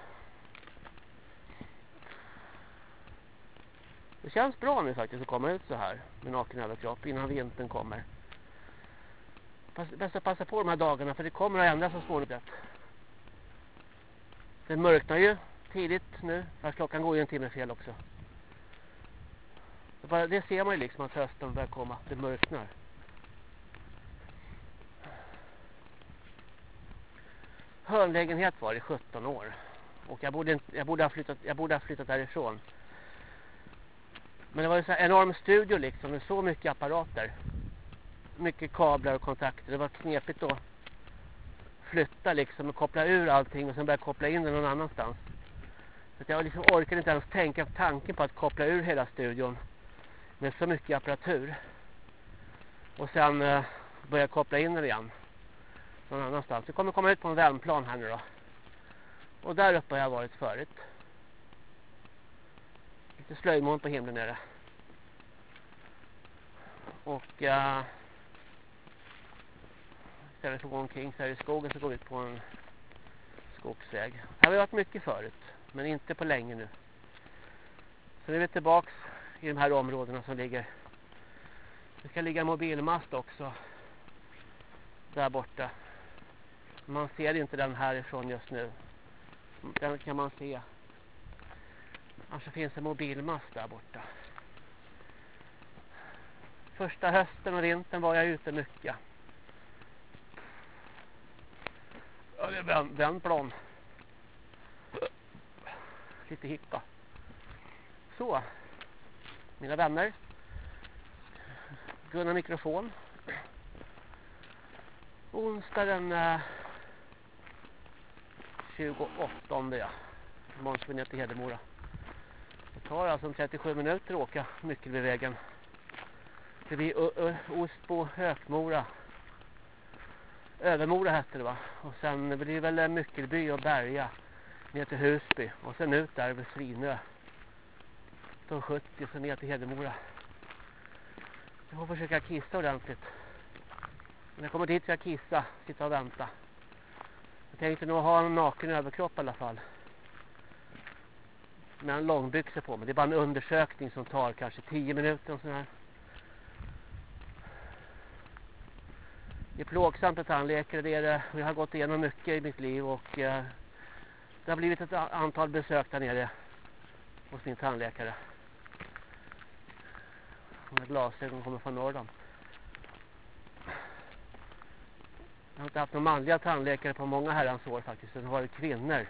Speaker 1: Det känns bra nu faktiskt att komma ut så här med naken överkropp innan vintern kommer. Bäst att passa på de här dagarna för det kommer att ändras så småningom. Det mörknar ju tidigt nu. Fast klockan går ju en timme fel också. Det ser man ju liksom att hösten börjar komma. Det mörknar. Hörnlägenhet var det 17 år. Och jag borde, jag borde, ha, flyttat, jag borde ha flyttat därifrån. Men det var ju så enorm studio liksom. Med så mycket apparater. Mycket kablar och kontakter. Det var knepigt att flytta liksom och koppla ur allting och sen börja koppla in det någon annanstans. Så jag liksom orkade inte ens tänka tanken på att koppla ur hela studion med så mycket apparatur. Och sen eh, börja koppla in den igen någon annanstans. Vi kommer komma ut på en vändplan här nu då. Och där uppe har jag varit förut. Lite slöjmoln på himlen nere. Och uh, istället för att gå omkring så här i skogen så går vi ut på en skogsväg. Här har vi varit mycket förut. Men inte på länge nu. Så nu är vi tillbaks i de här områdena som ligger. Det ska ligga en mobilmast också. Där borta. Man ser inte den härifrån just nu. Den kan man se. Annars finns en mobilmast där borta. Första hösten och vintern var jag ute mycket. Ja, det är vändplan. Lite hicka. Så. Mina vänner. Gunnar mikrofon. Onsdag den eh, 28 ja. Imorgon ska vi ner till Hedemora. Det tar alltså 37 minuter att åka Myckelbyvägen. Det blir Osbo, Hökmora. Övermora hette det va. Och sen blir det väl Myckelby och Berga. Ner till Husby. Och sen ut där vid Svinö. De 70 och sen ner till Hedemora. Jag får försöka kissa ordentligt. När jag kommer dit ska jag kissa. Sitta och vänta. Jag tänkte nog ha en naken överkropp i alla fall. Med en långbyxa på mig. Det är bara en undersökning som tar kanske 10 minuter och sådär. Det är plågsamt att tandläkare. Det är det. Jag har gått igenom mycket i mitt liv och eh, det har blivit ett antal besök där nere hos min tandläkare. De glasögon kommer från Norrland. Jag har inte haft några manliga tandläkare på många herrans år faktiskt. Det har varit kvinnor.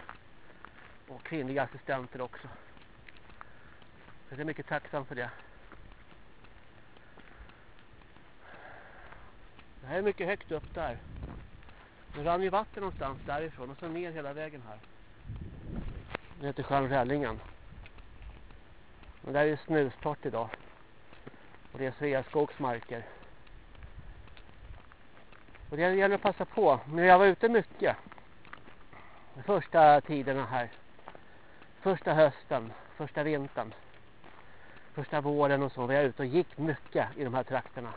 Speaker 1: Och kvinnliga assistenter också. Så jag är mycket tacksam för det. Det här är mycket högt upp där. Det rann ju vatten någonstans därifrån och så ner hela vägen här. Det heter sjön Rällingen. Men där är snustort idag. Och det är Sveaskogs marker. Och det gäller att passa på. Men jag var ute mycket. De första tiderna här. Första hösten, första vintern. Första våren och så var jag ute och gick mycket i de här trakterna.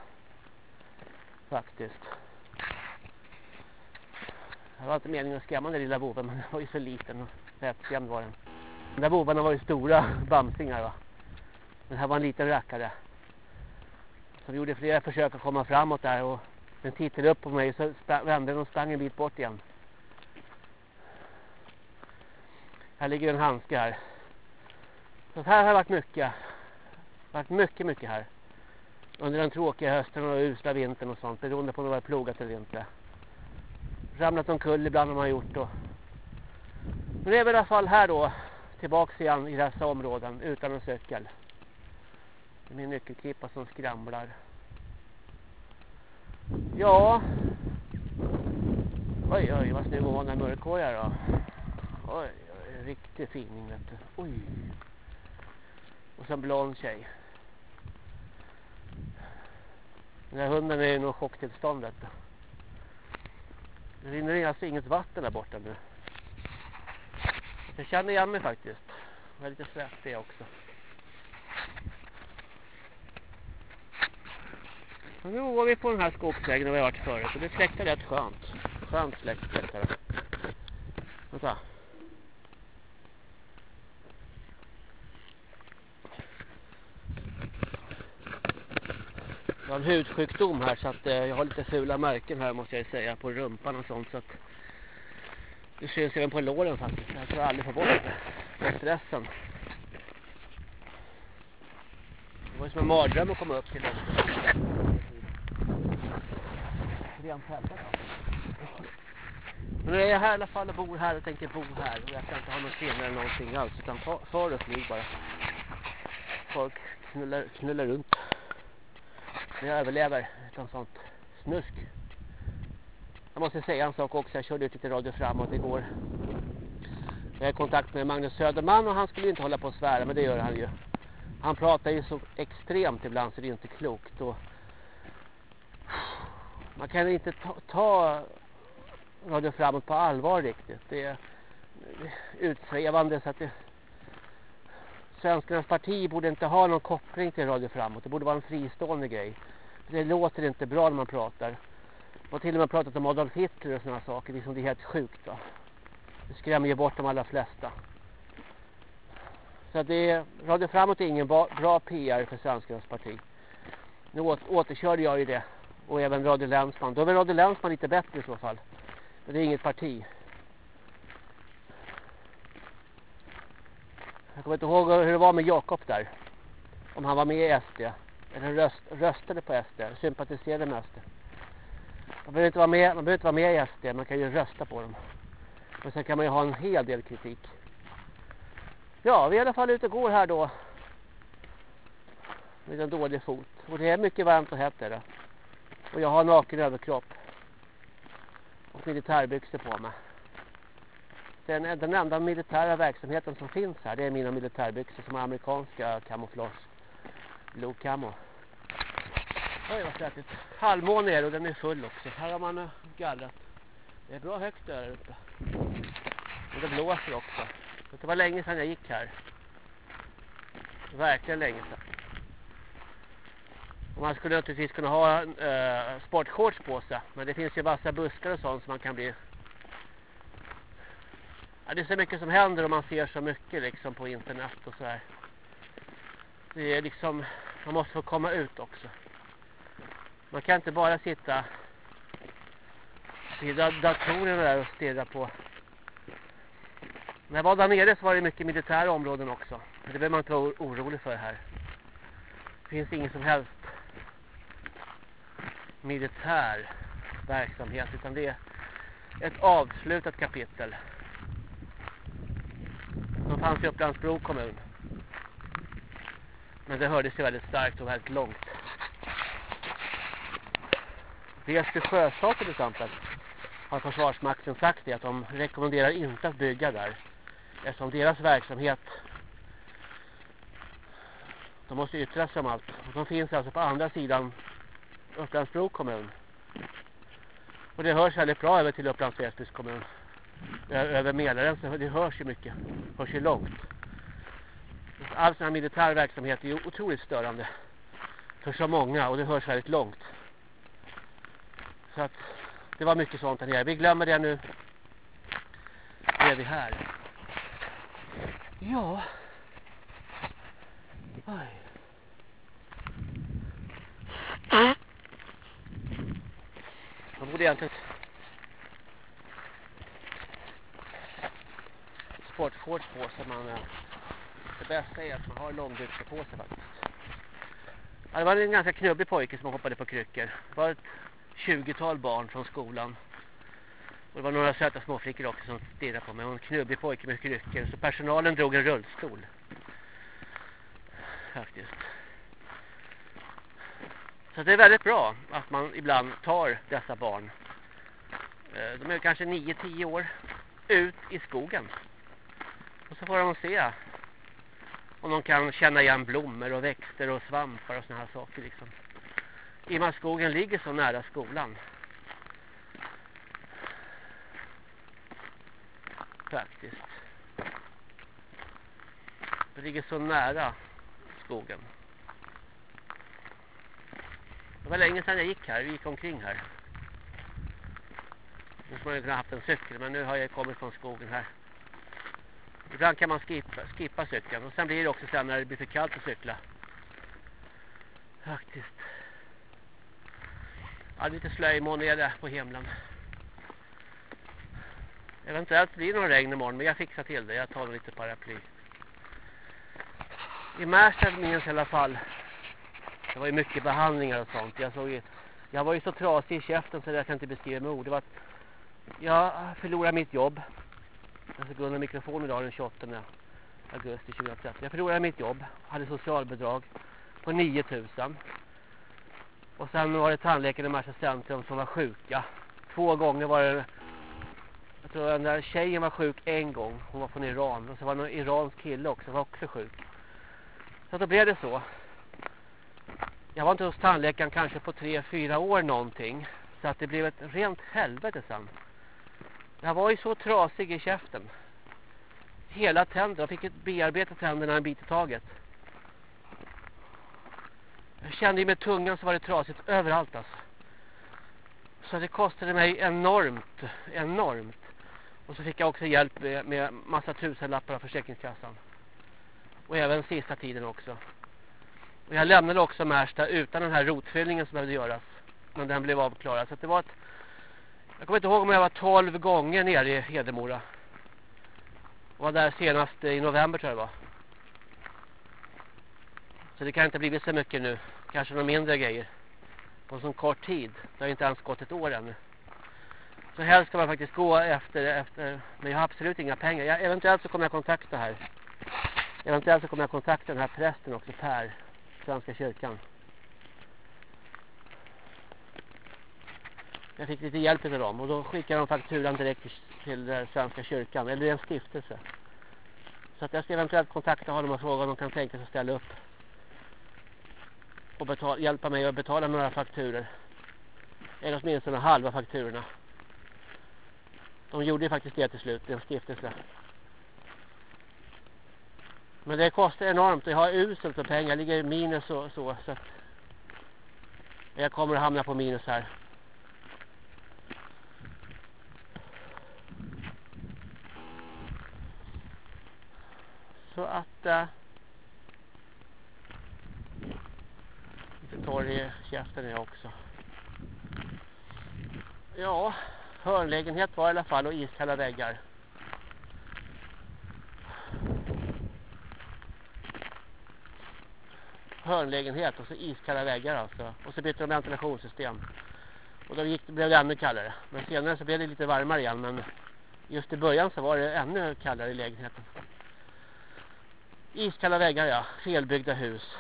Speaker 1: Faktiskt. Det var inte meningen att skrämma den lilla boven men den var ju så liten och rättskrämd var den. De där bovarna var ju stora bamsingar va. Den här var en liten rackare. Så vi gjorde flera försök att komma framåt där och den tittade upp på mig så vände den och sprang en bit bort igen. Här ligger en handske här. Så här har det varit mycket. Det har varit mycket, mycket här. Under den tråkiga hösten och usla vintern och sånt. Beroende på om det var plogat eller inte. Ramlat omkull ibland har man gjort då. Men det är i alla fall här då. Tillbaks igen i dessa områden utan en cykel. Det är min nyckelkippa som skramlar. Ja. Oj, oj, vad snygg hon var den där mörkhåriga då. Oj, en riktig fining vet du. Oj. Och så en blond tjej. Den här hunden är i nog chocktillstånd vet du. Det rinner alltså inget vatten där borta nu. Jag känner igen mig faktiskt. Jag är lite svettig också. Och nu går vi på den här skogsvägen där vi har varit förut. Och det fläktar rätt skönt. Skönt släckt släckte det. Vänta. Jag har en hudsjukdom här så att eh, jag har lite fula märken här måste jag säga på rumpan och sånt så att det syns även på låren faktiskt. Jag tror jag aldrig få bort det. stressen. Det var ju som en mardröm att komma upp till den. Rent helvete. Men jag är här i alla fall och bor här och tänker bo här. Och jag ska inte ha någon senare eller någonting alls. Utan för och flyg bara. Folk knullar, knullar runt. Men jag överlever utan sånt snusk. Jag måste säga en sak också. Jag körde ut lite radio framåt igår. Jag är i kontakt med Magnus Söderman och han skulle inte hålla på att svära. Men det gör han ju. Han pratar ju så extremt ibland så det är inte klokt. Och man kan inte ta, ta radio framåt på allvar riktigt. Det är utsvävande så att det Svenskarnas parti borde inte ha någon koppling till Radio Framåt. Det borde vara en fristående grej. Det låter inte bra när man pratar. Och till och med pratat om Adolf Hitler och sådana saker. Liksom det är helt sjukt va. Det skrämmer ju bort de allra flesta. Så det är, Radio Framåt är ingen bra PR för Svenskarnas parti. Nu återkörde jag ju det. Och även Radio Länsman. Då är väl Radio Länsman lite bättre i så fall. Men det är inget parti. Jag kommer inte ihåg hur det var med Jakob där. Om han var med i SD. Eller röst, röstade på SD. Sympatiserade med SD. Man behöver, inte vara med, man behöver inte vara med i SD. Man kan ju rösta på dem. Men sen kan man ju ha en hel del kritik. Ja, vi är i alla fall ute och går här då. Med en dålig fot. Och det är mycket varmt och hett är det. Och jag har naken överkropp. Och militärbyxor på mig. Den, den enda militära verksamheten som finns här det är mina militärbyxor som är amerikanska kamouflage. Blue camo. Oj vad svettigt. Halvmåne är det och den är full också. Här har man eh, gallrat. Det är bra högt där uppe. Och det blåser också. Det var länge sedan jag gick här. Verkligen länge sedan. Och man skulle naturligtvis kunna ha äh, sportshorts på sig. Men det finns ju vassa buskar och sånt som man kan bli Ja, det är så mycket som händer och man ser så mycket liksom på internet och så här. Det är liksom, man måste få komma ut också. Man kan inte bara sitta vid datorerna där och stirra på. När jag var där nere så var det mycket militära områden också. Det behöver man inte vara orolig för här. Det finns ingen som helst militär verksamhet utan det är ett avslutat kapitel. som fanns i Upplandsbro kommun. Men det hördes ju väldigt starkt och väldigt långt. Väsby sjöstad till exempel har Försvarsmakten sagt det att de rekommenderar inte att bygga där. Eftersom deras verksamhet de måste yttra sig om allt. Och de finns alltså på andra sidan Upplandsbro kommun. Och det hörs väldigt bra över till Upplands Väsbys kommun. Över Mälaren så det hörs ju mycket. Det hörs ju långt. All sån här militär verksamhet är ju otroligt störande. För så många och det hörs väldigt långt. Så att det var mycket sånt här nere. Vi glömmer det nu. Nu är vi här. Ja. Oj. Man borde egentligen sportshorts på sig. Man, eh, det bästa är att man har långbyxor på sig faktiskt. Ja, det var en ganska knubbig pojke som hoppade på kryckor. Det var ett 20-tal barn från skolan. Och det var några söta småflickor också som stirrade på mig. Och en knubbig pojke med kryckor. Så personalen drog en rullstol. Faktiskt. Så det är väldigt bra att man ibland tar dessa barn. Eh, de är kanske 9-10 år. Ut i skogen. Och så får de se om de kan känna igen blommor och växter och svampar och såna här saker liksom. I och med att skogen ligger så nära skolan. Faktiskt. Det ligger så nära skogen. Det var länge sedan jag gick här. Vi gick omkring här. Nu skulle man ju kunna haft en cykel men nu har jag kommit från skogen här. Ibland kan man skippa, skippa cykeln. Och sen blir det också sen när det blir för kallt att cykla. Faktiskt. Ja, lite slöjmån är det på himlen. Eventuellt blir det någon regn imorgon. Men jag fixar till det. Jag tar lite paraply. I Märsta minns i alla fall. Det var ju mycket behandlingar och sånt. Jag, såg ju, jag var ju så trasig i käften så jag kan inte beskriva med ord. Det var att jag förlorade mitt jobb. Alltså, jag ska gå under mikrofonen idag den 28 augusti 2013. Jag förlorade mitt jobb. Hade socialbidrag på 9000. Och sen var det tandläkaren i Märsta centrum som var sjuka. Två gånger var det... Jag tror den där tjejen var sjuk en gång. Hon var från Iran. Och så var det någon iransk kille också. Var också sjuk. Så då blev det så. Jag var inte hos tandläkaren kanske på tre, fyra år någonting. Så att det blev ett rent helvete sen. Jag var ju så trasig i käften. Hela tänderna. Jag fick bearbeta tänderna en bit i taget. Jag kände ju med tungan så var det trasigt överallt alltså. Så det kostade mig enormt, enormt. Och så fick jag också hjälp med, med massa tusenlappar av Försäkringskassan. Och även sista tiden också. Och jag lämnade också Märsta utan den här rotfyllningen som behövde göras. Men den blev avklarad. Så det var ett... Jag kommer inte ihåg om jag var 12 gånger nere i Hedemora. Och var där senast i november tror jag det var. Så det kan inte blivit så mycket nu. Kanske några mindre grejer. På så sån kort tid. Det har inte ens gått ett år ännu. Så helst ska man faktiskt gå efter, efter men jag har absolut inga pengar. Jag, eventuellt så kommer jag kontakta här. Eventuellt så kommer jag kontakta den här prästen också, Per. Svenska kyrkan. Jag fick lite hjälp av dem och då skickade de fakturan direkt till, eh, Svenska kyrkan. Eller en stiftelse. Så att jag ska eventuellt kontakta honom och fråga om de kan tänka sig att ställa upp. Och betala, hjälpa mig att betala några fakturer. Eller åtminstone halva fakturorna. De gjorde ju faktiskt det till slut, en stiftelse. Men det kostar enormt. Jag har uselt med pengar. Jag ligger i minus och så. så att jag kommer att hamna på minus här. Så att... Äh, lite torr i käften är också. Ja, hörnlägenhet var i alla fall och iskalla väggar. hörnlägenhet och så iskalla väggar alltså. Och så bytte de ventilationssystem. Och då gick, blev det ännu kallare. Men senare så blev det lite varmare igen. Men just i början så var det ännu kallare i lägenheten. Iskalla väggar ja. Felbyggda hus.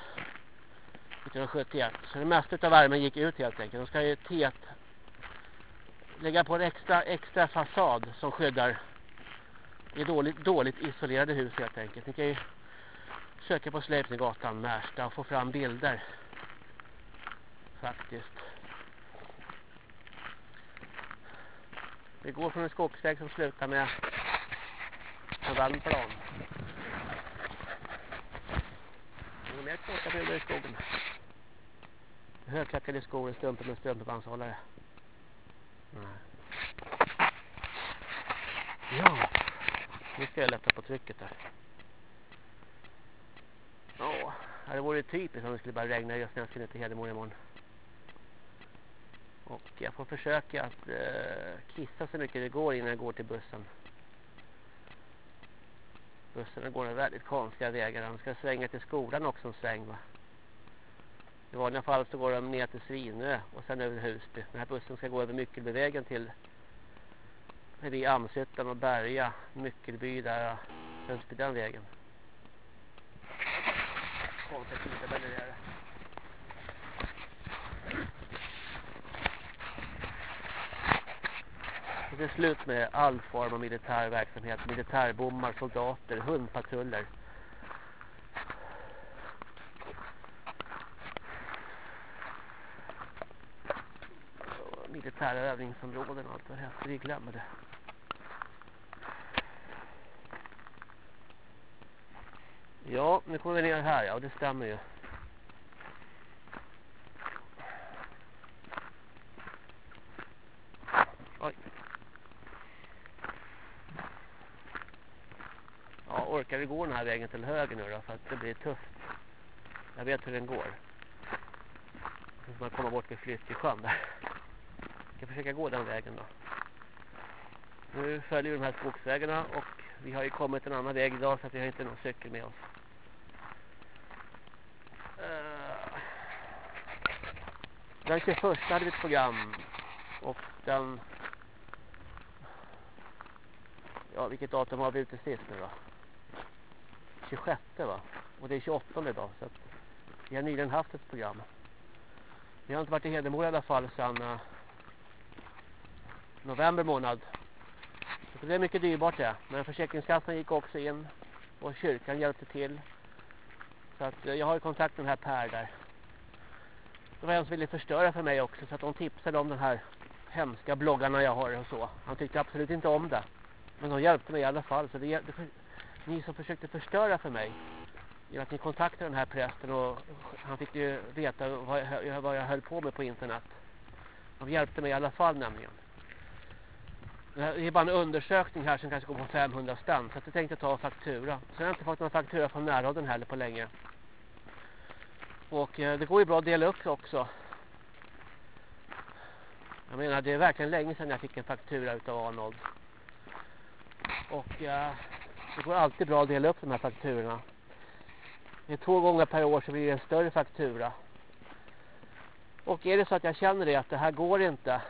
Speaker 1: 1971. Så det mesta av värmen gick ut helt enkelt. De ska ju tet lägga på en extra, extra fasad som skyddar det är dåligt, dåligt isolerade hus helt enkelt. Ni kan ju söka på Sleipnergatan Märsta och få fram bilder. Faktiskt. Vi går från en skogsväg som slutar med en vallplan. Det mer korta bilder i skogen. Högklackade skor och strumpor med strumpebandshållare. Nej. Ja. Nu ska jag lätta på trycket där. Ja, det vore typiskt om det skulle bara regna just när jag ska ner till Hedemora imorgon. Och jag får försöka att eh, kissa så mycket det går innan jag går till bussen. Bussarna går en väldigt konstiga vägar. De ska svänga till skolan också en sväng va. I vanliga fall så går de ner till Svinö och sen över Husby. Den här bussen ska gå över Myckelbyvägen till förbi Amshyttan och Berga, Myckelby där, Husby den vägen. Konstiga tidtabeller är det. Det är slut med all form av militär verksamhet, militärbommar, soldater, hundpatruller. Militära övningsområden och allt vad det heter, vi glömmer det. Ja, nu kommer vi ner här, ja det stämmer ju. Oj. Ja, orkar vi gå den här vägen till höger nu då? För att det blir tufft. Jag vet hur den går. Nu får man komma bort vid sjön där. Jag ska försöka gå den vägen då. Nu följer vi de här skogsvägarna och vi har ju kommit en annan väg idag så att vi har inte någon cykel med oss. Eh. Den 21 hade vi ett program och den ja vilket datum har vi ute sist nu då? 26 va? Och det är 28 idag så att vi har nyligen haft ett program. Vi har inte varit i Hedemora i alla fall sedan uh, november månad så det är mycket dyrbart det. Men försäkringskassan gick också in. Och kyrkan hjälpte till. Så att eh, jag har kontakt med den här Per där. Det var en som ville förstöra för mig också. Så att de tipsade om den här hemska bloggarna jag har och så. Han tyckte absolut inte om det. Men de hjälpte mig i alla fall. Så det, det, ni som försökte förstöra för mig. I att ni kontaktade den här prästen och han fick ju veta vad jag, vad jag höll på med på internet. De hjälpte mig i alla fall nämligen. Det är bara en undersökning här som kanske går på 500 spänn. Så jag tänkte ta faktura. Sen har jag inte fått någon faktura från närradion heller på länge. Och eh, det går ju bra att dela upp också. Jag menar det är verkligen länge sedan jag fick en faktura utav Arnold. Och eh, det går alltid bra att dela upp de här fakturorna. Det är två gånger per år så blir det en större faktura. Och är det så att jag känner det att det här går inte eh,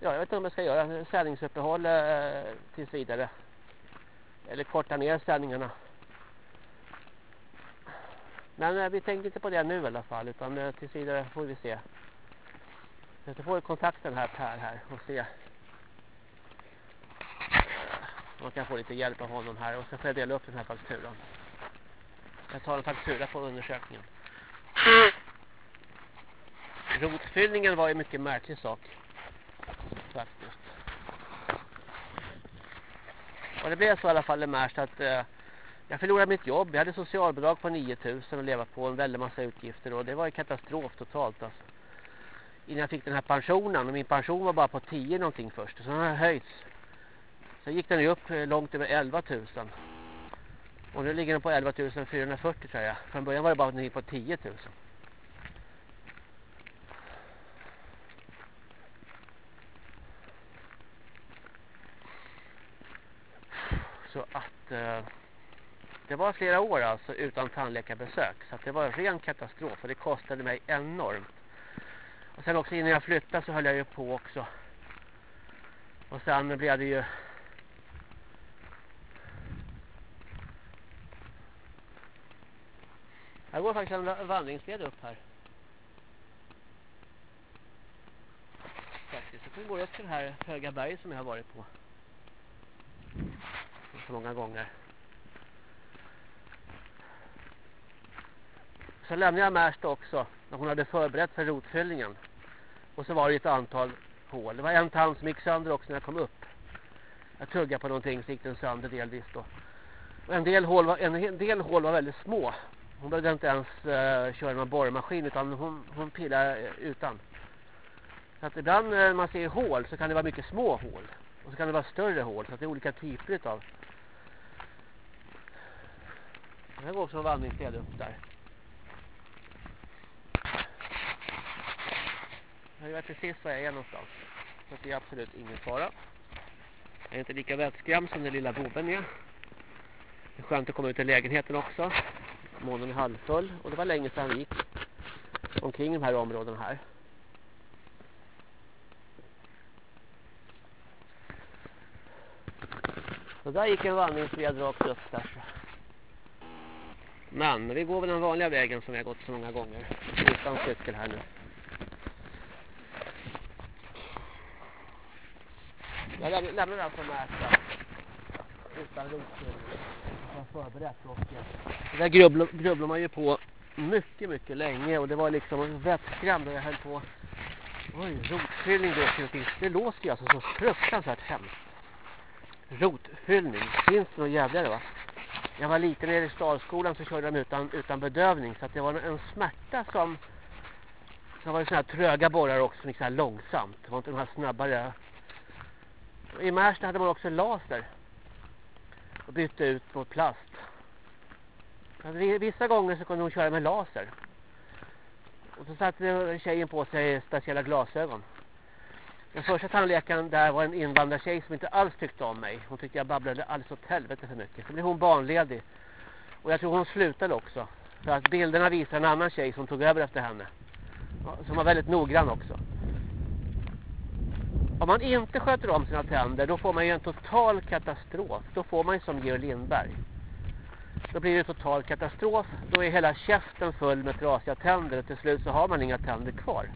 Speaker 1: Ja, jag vet inte om jag ska göra sändningsuppehåll eh, tills vidare. Eller korta ner sändningarna. Men eh, vi tänkte inte på det nu i alla fall. Utan eh, tills vidare får vi se. Jag får kontakta den här Per här och se. Man kan få lite hjälp av honom här. Och så får jag dela upp den här fakturan. Jag tar en faktura på undersökningen. Rotfyllningen var ju mycket märklig sak faktiskt. Och det blev så i alla fall i Märsta att eh, jag förlorade mitt jobb. Jag hade socialbidrag på 9000 och leva på en väldig massa utgifter och det var ju katastrof totalt alltså. Innan jag fick den här pensionen och min pension var bara på 10 någonting först. Så den har höjts. Så gick den ju upp eh, långt över 11 000. Och nu ligger den på 11 440 tror jag. Från början var det bara att den gick på 10 000. Så att eh, det var flera år alltså utan tandläkarbesök. Så att det var en ren katastrof och det kostade mig enormt. Och sen också innan jag flyttade så höll jag ju på också. Och sen blev det ju Här går faktiskt en vandringsled upp här. Faktiskt. Så går upp till det här höga berget som jag har varit på. Så många gånger. Så lämnade jag Märsta också. När hon hade förberett för rotfyllningen. Och så var det ett antal hål. Det var en tand som gick sönder också när jag kom upp. Jag tuggade på någonting så gick den sönder delvis då. Och en del hål var, en del hål var väldigt små. Hon behövde inte ens uh, köra någon borrmaskin utan hon, hon pillade eh, utan. Så att ibland eh, när man ser hål så kan det vara mycket små hål. Och så kan det vara större hål. Så att det är olika typer av. Det här går också en vandringsled upp där. Jag vet precis var jag är någonstans. Så det är absolut ingen fara. Jag är inte lika vettskrämd som den lilla boven är. Det är skönt att komma ut i lägenheten också. Månen är halvfull. Och det var länge sedan vi gick omkring de här områdena här. Så där gick en vandringsled rakt upp där. Men vi går väl den vanliga vägen som vi har gått så många gånger. Utan cykel här nu. Jag lämnar den som Märsta alltså utan rotfyllning. Jag har förberett och eh, det där grubblar, grubblar man ju på mycket, mycket länge och det var liksom vettskrämd och jag höll på oj, rotfyllning då det låter ju alltså så fruktansvärt hemskt rotfyllning. Finns det något jävligare va? Jag var liten nere i stadskolan så körde de utan, utan bedövning. Så att det var en smärta som... Så var det sådana här tröga borrar också som gick så här långsamt. Det var inte de här snabbare. I Märsta hade man också laser. Och bytte ut mot plast. Vissa gånger så kunde hon köra med laser. Och så satte tjejen på sig speciella glasögon. Den första tandläkaren där var en invandrartjej som inte alls tyckte om mig. Hon tyckte jag babblade alldeles åt helvete för mycket. Så blev hon barnledig. Och jag tror hon slutade också. För att bilderna visar en annan tjej som tog över efter henne. Som var väldigt noggrann också. Om man inte sköter om sina tänder då får man ju en total katastrof. Då får man ju som Georg Lindberg. Då blir det total katastrof. Då är hela käften full med trasiga tänder och till slut så har man inga tänder kvar.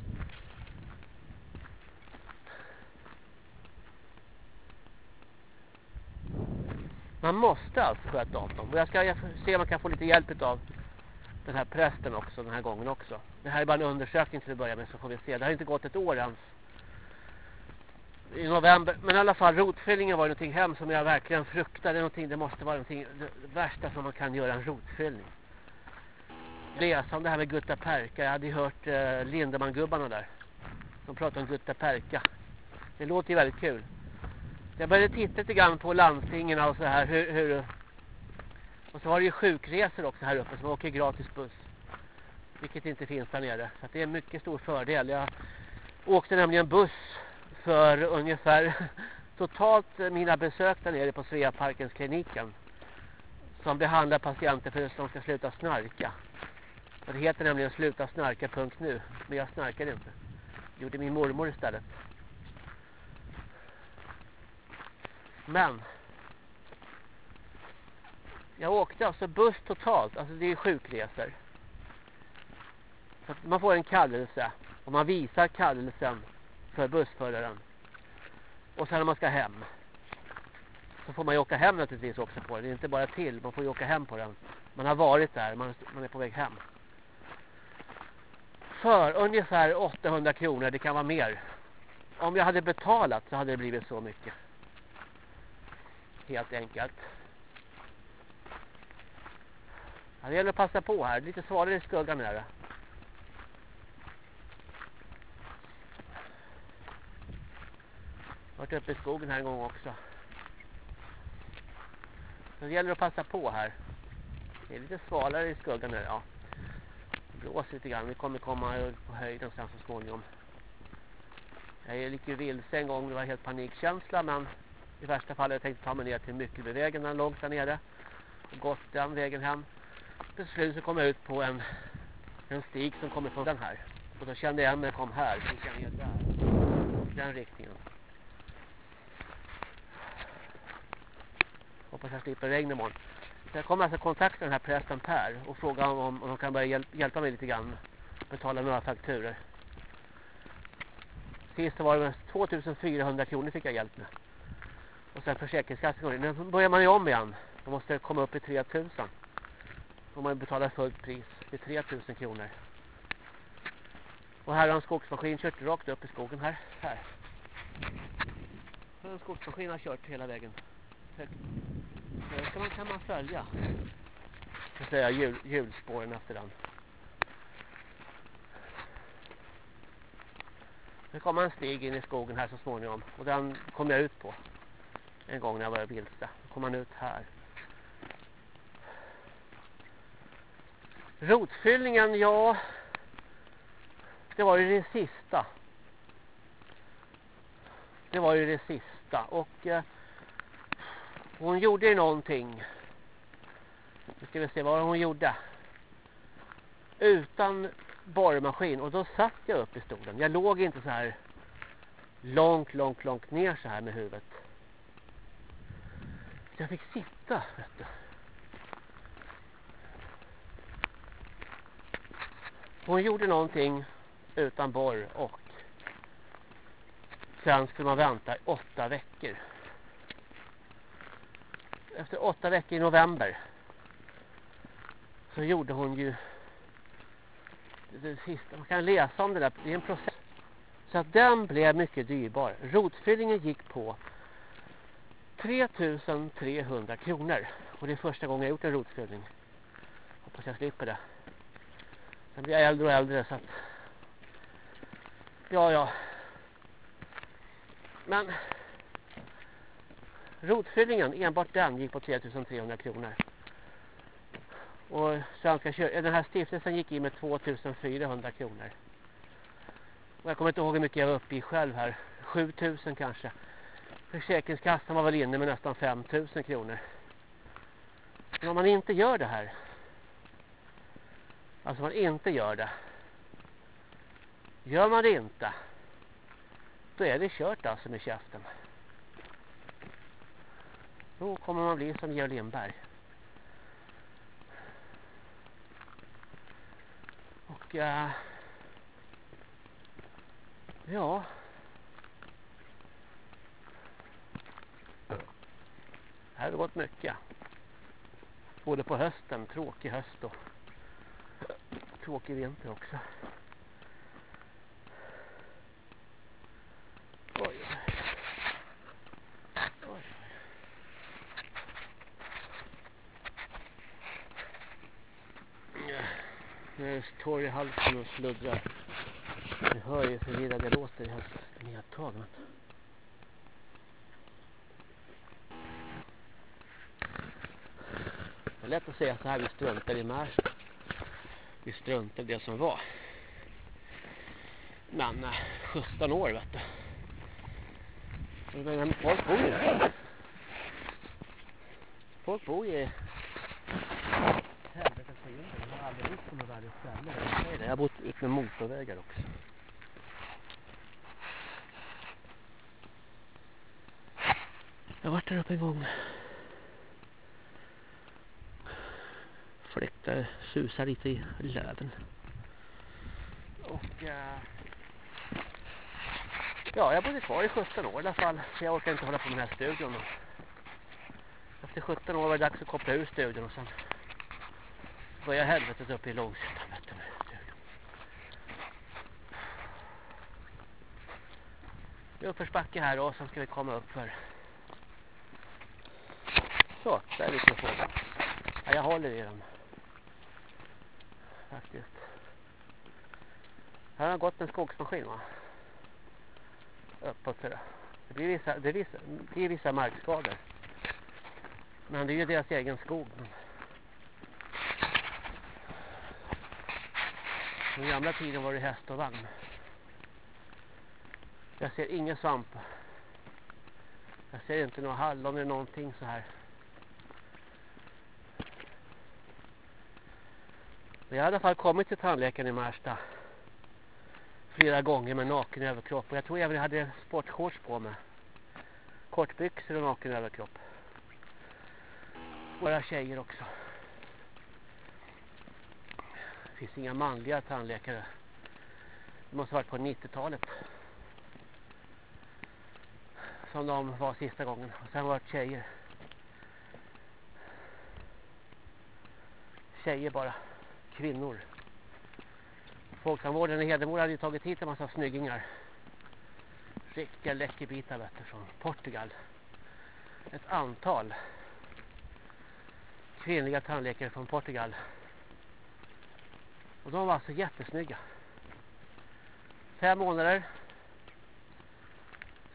Speaker 1: Man måste alltså sköta om dem. Och jag ska se om man kan få lite hjälp av den här prästen också den här gången också. Det här är bara en undersökning till att börja med så får vi se. Det har inte gått ett år ens. I november. Men i alla fall rotfyllningen var ju någonting hemskt som jag verkligen fruktade. Någonting, det måste vara någonting det värsta som man kan göra en rotfyllning. Läsa om det här med Gutta Perka. Jag hade ju hört eh, Lindemann-gubbarna där. De pratade om Gutta Perka. Det låter ju väldigt kul. Jag började titta lite grann på landstingen och så här. Hur, hur, och så har det ju sjukresor också här uppe som åker gratis buss. Vilket inte finns där nere. Så det är en mycket stor fördel. Jag åkte nämligen buss för ungefär totalt mina besök där nere på Sveaparkens kliniken. Som behandlar patienter för att de ska sluta snarka. Och det heter nämligen sluta snarka.nu. Men jag snarkade inte. Det gjorde min mormor istället. Men jag åkte alltså buss totalt. Alltså det är sjukresor. Så man får en kallelse. Och man visar kallelsen för bussföraren. Och sen när man ska hem. Så får man ju åka hem naturligtvis också på den. Det är inte bara till. Man får ju åka hem på den. Man har varit där. Man, man är på väg hem. För ungefär 800 kronor. Det kan vara mer. Om jag hade betalat så hade det blivit så mycket helt enkelt. Ja, det gäller att passa på här. Lite svalare i skuggan är det. Varit uppe i skogen här en gång också. Så det gäller att passa på här. Det är lite svalare i skuggan nu, ja. Det blåser lite grann. Vi kommer komma på höjden sen så småningom. Jag är lite vilse en gång. Det var helt panikkänsla men i värsta fall hade jag tänkt ta mig ner till Myckelbyvägen den långt där nere. Och gått den vägen hem. Till slut så kom jag ut på en, en stig som kommer från den här. Och då kände jag mig jag kom här. Så kände jag där. Den riktningen. Hoppas jag slipper regn imorgon. jag kommer alltså kontakta den här prästen Per och fråga om, om de kan börja hjäl hjälpa mig lite grann. Betala några fakturer. Sist var det 2400 kronor fick jag hjälp med. Och sen försäkringskassan. Nu börjar man ju om igen. Man måste komma upp i 3000. Om man betalar fullt pris. Det är 3000 kronor. Och här har en skogsmaskin kört rakt upp i skogen här. Här. En skogsmaskin har kört hela vägen. Högt. Så kan man, kan man följa. Så säga hjul, hjulspåren efter den. Det kommer en stig in i skogen här så småningom. Och den kom jag ut på. En gång när jag var vilse. Då kom man ut här. Rotfyllningen, ja. Det var ju det sista. Det var ju det sista. Och eh, hon gjorde någonting. Nu ska vi se vad hon gjorde. Utan borrmaskin. Och då satt jag upp i stolen. Jag låg inte så här långt, långt, långt ner så här med huvudet. Så jag fick sitta, vet du. Hon gjorde någonting utan borr och sen skulle man vänta i åtta veckor. Efter åtta veckor i november så gjorde hon ju det sista. Man kan läsa om det där. Det är en process. Så att den blev mycket dyrbar. Rotfyllningen gick på 3300 kronor. Och det är första gången jag gjort en rotfyllning. Hoppas jag slipper det. Sen blir jag äldre och äldre så att... Ja, ja. Men... Rotfyllningen, enbart den, gick på 3300 kronor. Och Svenska kyrkan, eh, den här stiftelsen gick in med 2400 kronor. Och jag kommer inte ihåg hur mycket jag var uppe i själv här. 7000 kanske. Försäkringskassan var väl inne med nästan 5000 kronor. Men om man inte gör det här. Alltså man inte gör det. Gör man det inte. Då är det kört alltså med käften. Då kommer man bli som Georg Lindberg. Och äh, ja. Här har det gått mycket. Både på hösten, tråkig höst och tråkig vinter också. Oj. Oj. Nu är torr i halsen och sluddrar. Ni hör ju hur jag låter i halsen nedtagen. Det är lätt att säga så här, vi struntar i Märsta. Vi struntar i det som var. Men, eh, 17 år vet du. Men folk bor ju Folk bor ju jag har bott på några värre. Jag har bott ut med motorvägar också. Jag var där uppe en gång. Fläktar susar lite i löven. Och... Uh, ja, jag bodde kvar i 17 år i alla fall. Jag orkar inte hålla på med den här studion. Efter 17 år var det dags att koppla ur studion och sen börjar helvetet uppe i Långshyttan. Vet du. Det är uppförsbacke här och sen ska vi komma upp för så, där är mikrofonen. Ja, jag håller i den. Faktiskt. Här har gått en skogsmaskin va? Uppåt sådär. Det blir vissa, det, vissa, det vissa markskador. Men det är ju deras egen skog. Den gamla tiden var det häst och vagn. Jag ser ingen svamp. Jag ser inte några hallon eller någonting så här. Men jag har i alla fall kommit till tandläkaren i Märsta flera gånger med naken överkropp. Och jag tror även jag hade sportshorts på mig. Kortbyxor och naken överkropp. Våra tjejer också. Det finns inga manliga tandläkare. Det måste ha varit på 90-talet. Som de var sista gången. Och sen var det tjejer. Tjejer bara. Kvinnor. Folktandvården i Hedemora hade ju tagit hit en massa snyggingar. Riktiga läckerbitar vet du, från Portugal. Ett antal kvinnliga tandläkare från Portugal. Och de var alltså jättesnygga. Fem månader.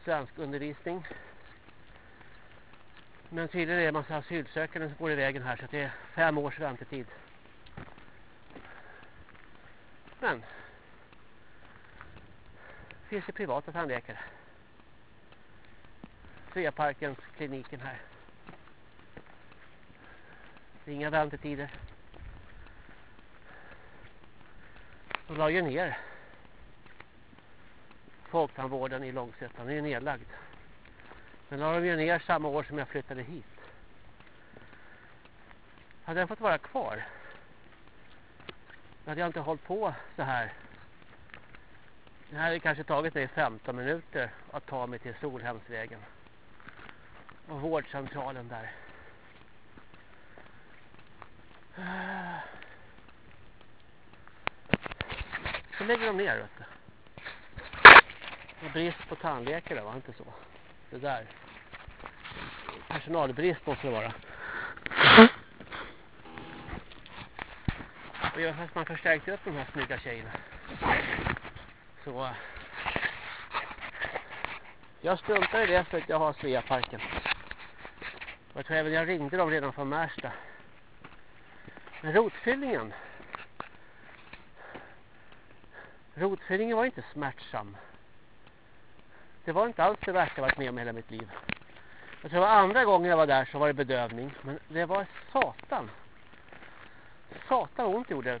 Speaker 1: Svensk undervisning. Men tydligen är det en massa asylsökande som går i vägen här så det är fem års väntetid. Men finns det privata tandläkare. Sveaparkens kliniken här. Inga väntetider. De la ju ner folktandvården i Långsötan. Den är nedlagd. Den la de ju ner samma år som jag flyttade hit. Hade den fått vara kvar hade jag inte hållit på så här. Det hade kanske tagit mig 15 minuter att ta mig till Solhemsvägen. Och vårdcentralen där. Så lägger de ner vet du. Och brist på tandläkare var inte så. Det där. Personalbrist måste det vara. Och även fast man förstärkte upp de här snygga tjejerna. Så. Eh, jag struntar i det för att jag har Sveaparken. Jag tror även jag ringde dem redan från Märsta. Men rotfyllningen. Rotfyllningen var inte smärtsam. Det var inte alls det värsta jag varit med om hela mitt liv. Jag tror det var andra gången jag var där så var det bedövning. Men det var satan. Satan ont gjorde det.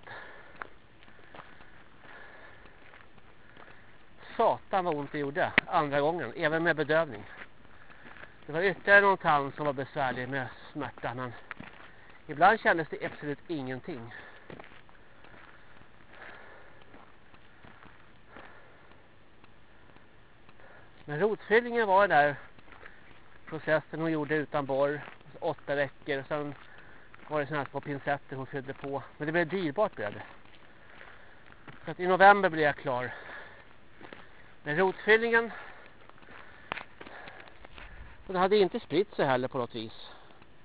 Speaker 1: Satan vad ont det gjorde andra gången. Även med bedövning. Det var ytterligare någon tand som var besvärlig med smärta. Men ibland kändes det absolut ingenting. Men rotfyllningen var där processen hon gjorde utan borr. Åtta veckor. Och sen var det sådana här små pincetter hon fyllde på. Men det blev dyrbart blev det. Så att i november blev jag klar. Men rotfyllningen och den hade inte spritt sig heller på något vis.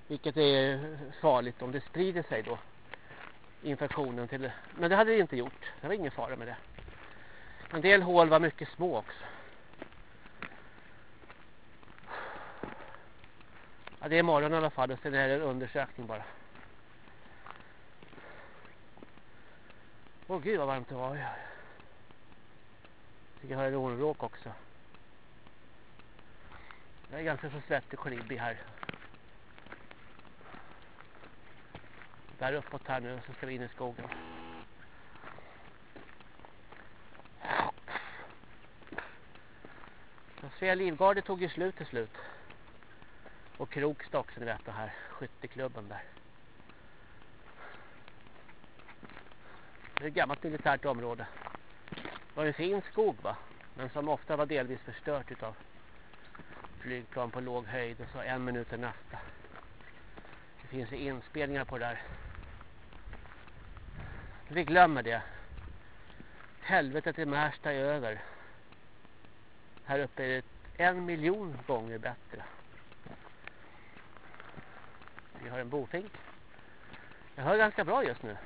Speaker 1: Vilket är farligt om det sprider sig då. Infektionen till Men det hade det inte gjort. Det var ingen fara med det. En del hål var mycket små också. Ja, det är morgon i alla fall och sen är det en undersökning bara. Åh gud vad varmt det var. Jag tycker jag har en ormråk också. Jag är ganska så svettig och klibbig här. Där uppåt här nu så ska vi in i skogen. Svea Livgarde tog ju slut till slut. Och Kroksta också, ni vet den här skytteklubben där. Det är ett gammalt militärt område. Det var en fin skog va? Men som ofta var delvis förstört utav flygplan på låg höjd och så en minut till nästa. Det finns inspelningar på det där. Vi glömmer det. Helvetet i Märsta är över. Här uppe är det en miljon gånger bättre. Vi har en bofink. Jag hör ganska bra just nu.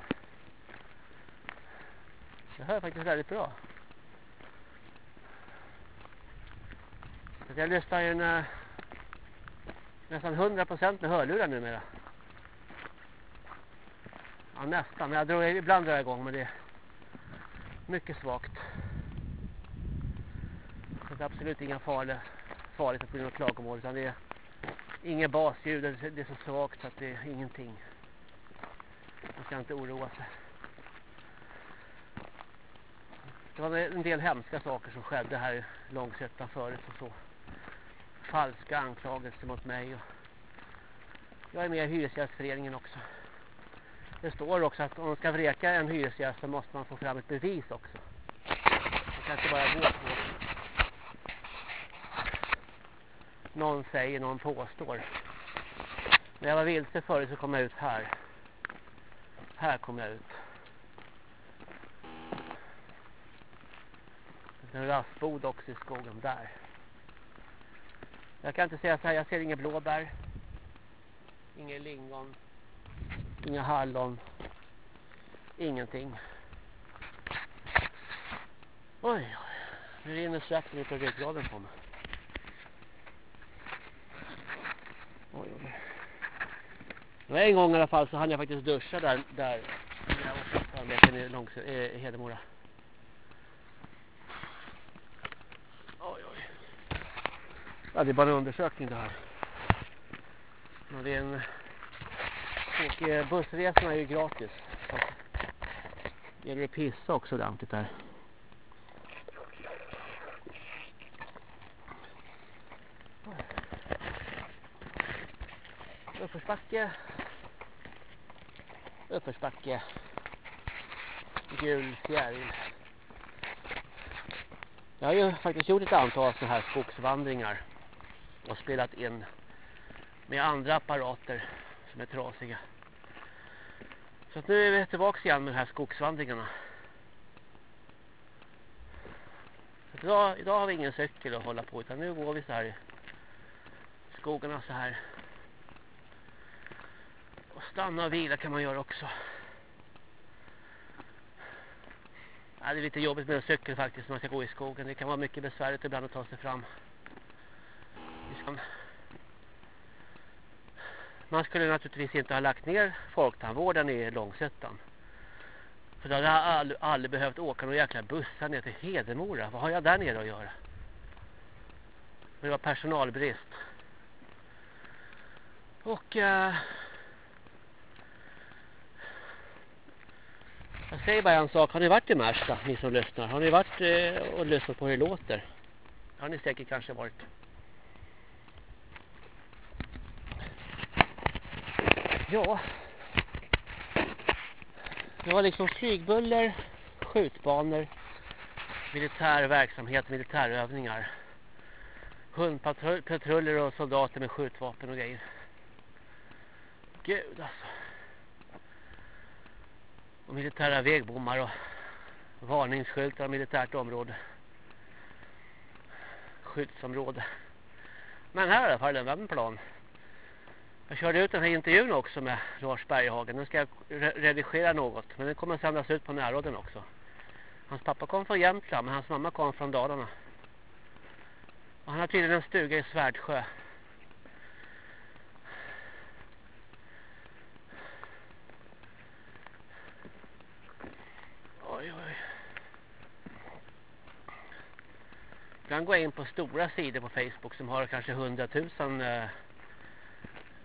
Speaker 1: Jag hör faktiskt väldigt bra. Jag lyssnar ju när, nästan 100% med hörlurar numera. Ja, nästan. Jag drar, ibland drar jag igång, men det är mycket svagt. Så det är absolut inga farliga, farligt att bli något klagomål, utan det är inga basljud. Det är så svagt så att det är ingenting. Man ska inte oroa sig. Det var en del hemska saker som skedde här i Långsötan förut och så. Falska anklagelser mot mig och Jag är med i hyresgästföreningen också. Det står också att om man ska vräka en hyresgäst så måste man få fram ett bevis också. Man kan inte bara gå på någon säger, någon påstår. När jag var vilse förut så kom jag ut här. Här kom jag ut. Det är en rastbod också i skogen där. Jag kan inte säga så här, jag ser inga blåbär. Inga lingon. Inga hallon. Ingenting. Oj, oj. Nu rinner svetten ut av ryggraden på mig. Oj, oj. Det var en gång i alla fall så hann jag faktiskt duscha där, där när jag var på i, Långs, Hedemora. Oj, oj. Ja, det är bara en undersökning det här. Men det är en... Och eh, bussresorna är ju gratis. Det gäller att pissa också ordentligt där. Uppförsbacke. Uppförsbacke. Gul fjäril. Jag har ju faktiskt gjort ett antal sådana här skogsvandringar. Och spelat in med andra apparater som är trasiga. Så nu är vi tillbaka igen med de här skogsvandringarna. Idag, idag har vi ingen cykel att hålla på utan nu går vi så här i skogarna så här stanna och vila kan man göra också. Ja, det är lite jobbigt med en cykel faktiskt när man ska gå i skogen. Det kan vara mycket besvärligt ibland att ta sig fram. Man skulle naturligtvis inte ha lagt ner folktandvården i Långsötan. För då hade jag aldrig, aldrig behövt åka några jäkla bussar ner till Hedemora. Vad har jag där nere att göra? Det var personalbrist. Och... Uh, Jag säger bara en sak. Har ni varit i Märsta, ni som lyssnar? Har ni varit eh, och lyssnat på hur det låter? Har ni säkert kanske varit. Ja. Det var liksom flygbuller, skjutbanor, militär verksamhet, militärövningar. Hundpatruller och soldater med skjutvapen och grejer. Gud alltså och militära vägbommar och varningsskyltar av militärt område. Skyddsområde. Men här i alla fall en plan. Jag körde ut den här intervjun också med Lars Berghagen. Den ska jag re redigera något. Men den kommer sändas ut på närråden också. Hans pappa kom från Jämtland men hans mamma kom från Dalarna. Och han har tydligen en stuga i Svärdsjö. Oj, oj. Du kan gå in på stora sidor på Facebook som har kanske hundratusen eh,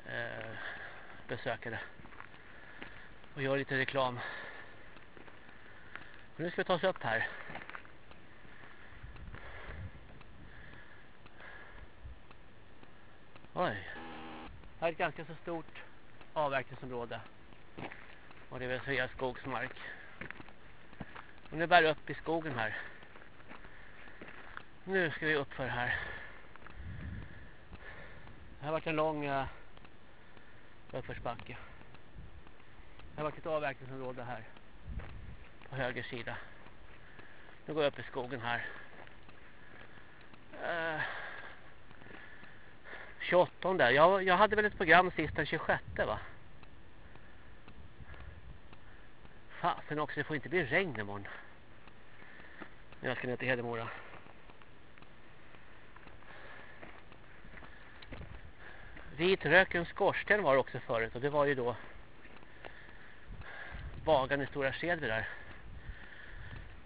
Speaker 1: eh, besökare. Och gör lite reklam. nu ska vi ta oss upp här. Oj. Här är ett ganska så stort avverkningsområde. Och det är väl Sveaskogsmark. Och nu bär upp i skogen här. Nu ska vi upp för här. Det har varit en lång uh, uppförsbacke. Det har varit ett avverkningsområde här. På höger sida. Nu går jag upp i skogen här. Eh, uh, 28 där. Jag, jag hade väl ett program sist den 26 va? Fasen också, det får inte bli regn imorgon. Jag ska ner till Hedemora. Vit rök en skorsten var också förut och det var ju då bagaren i Stora Skedvi där.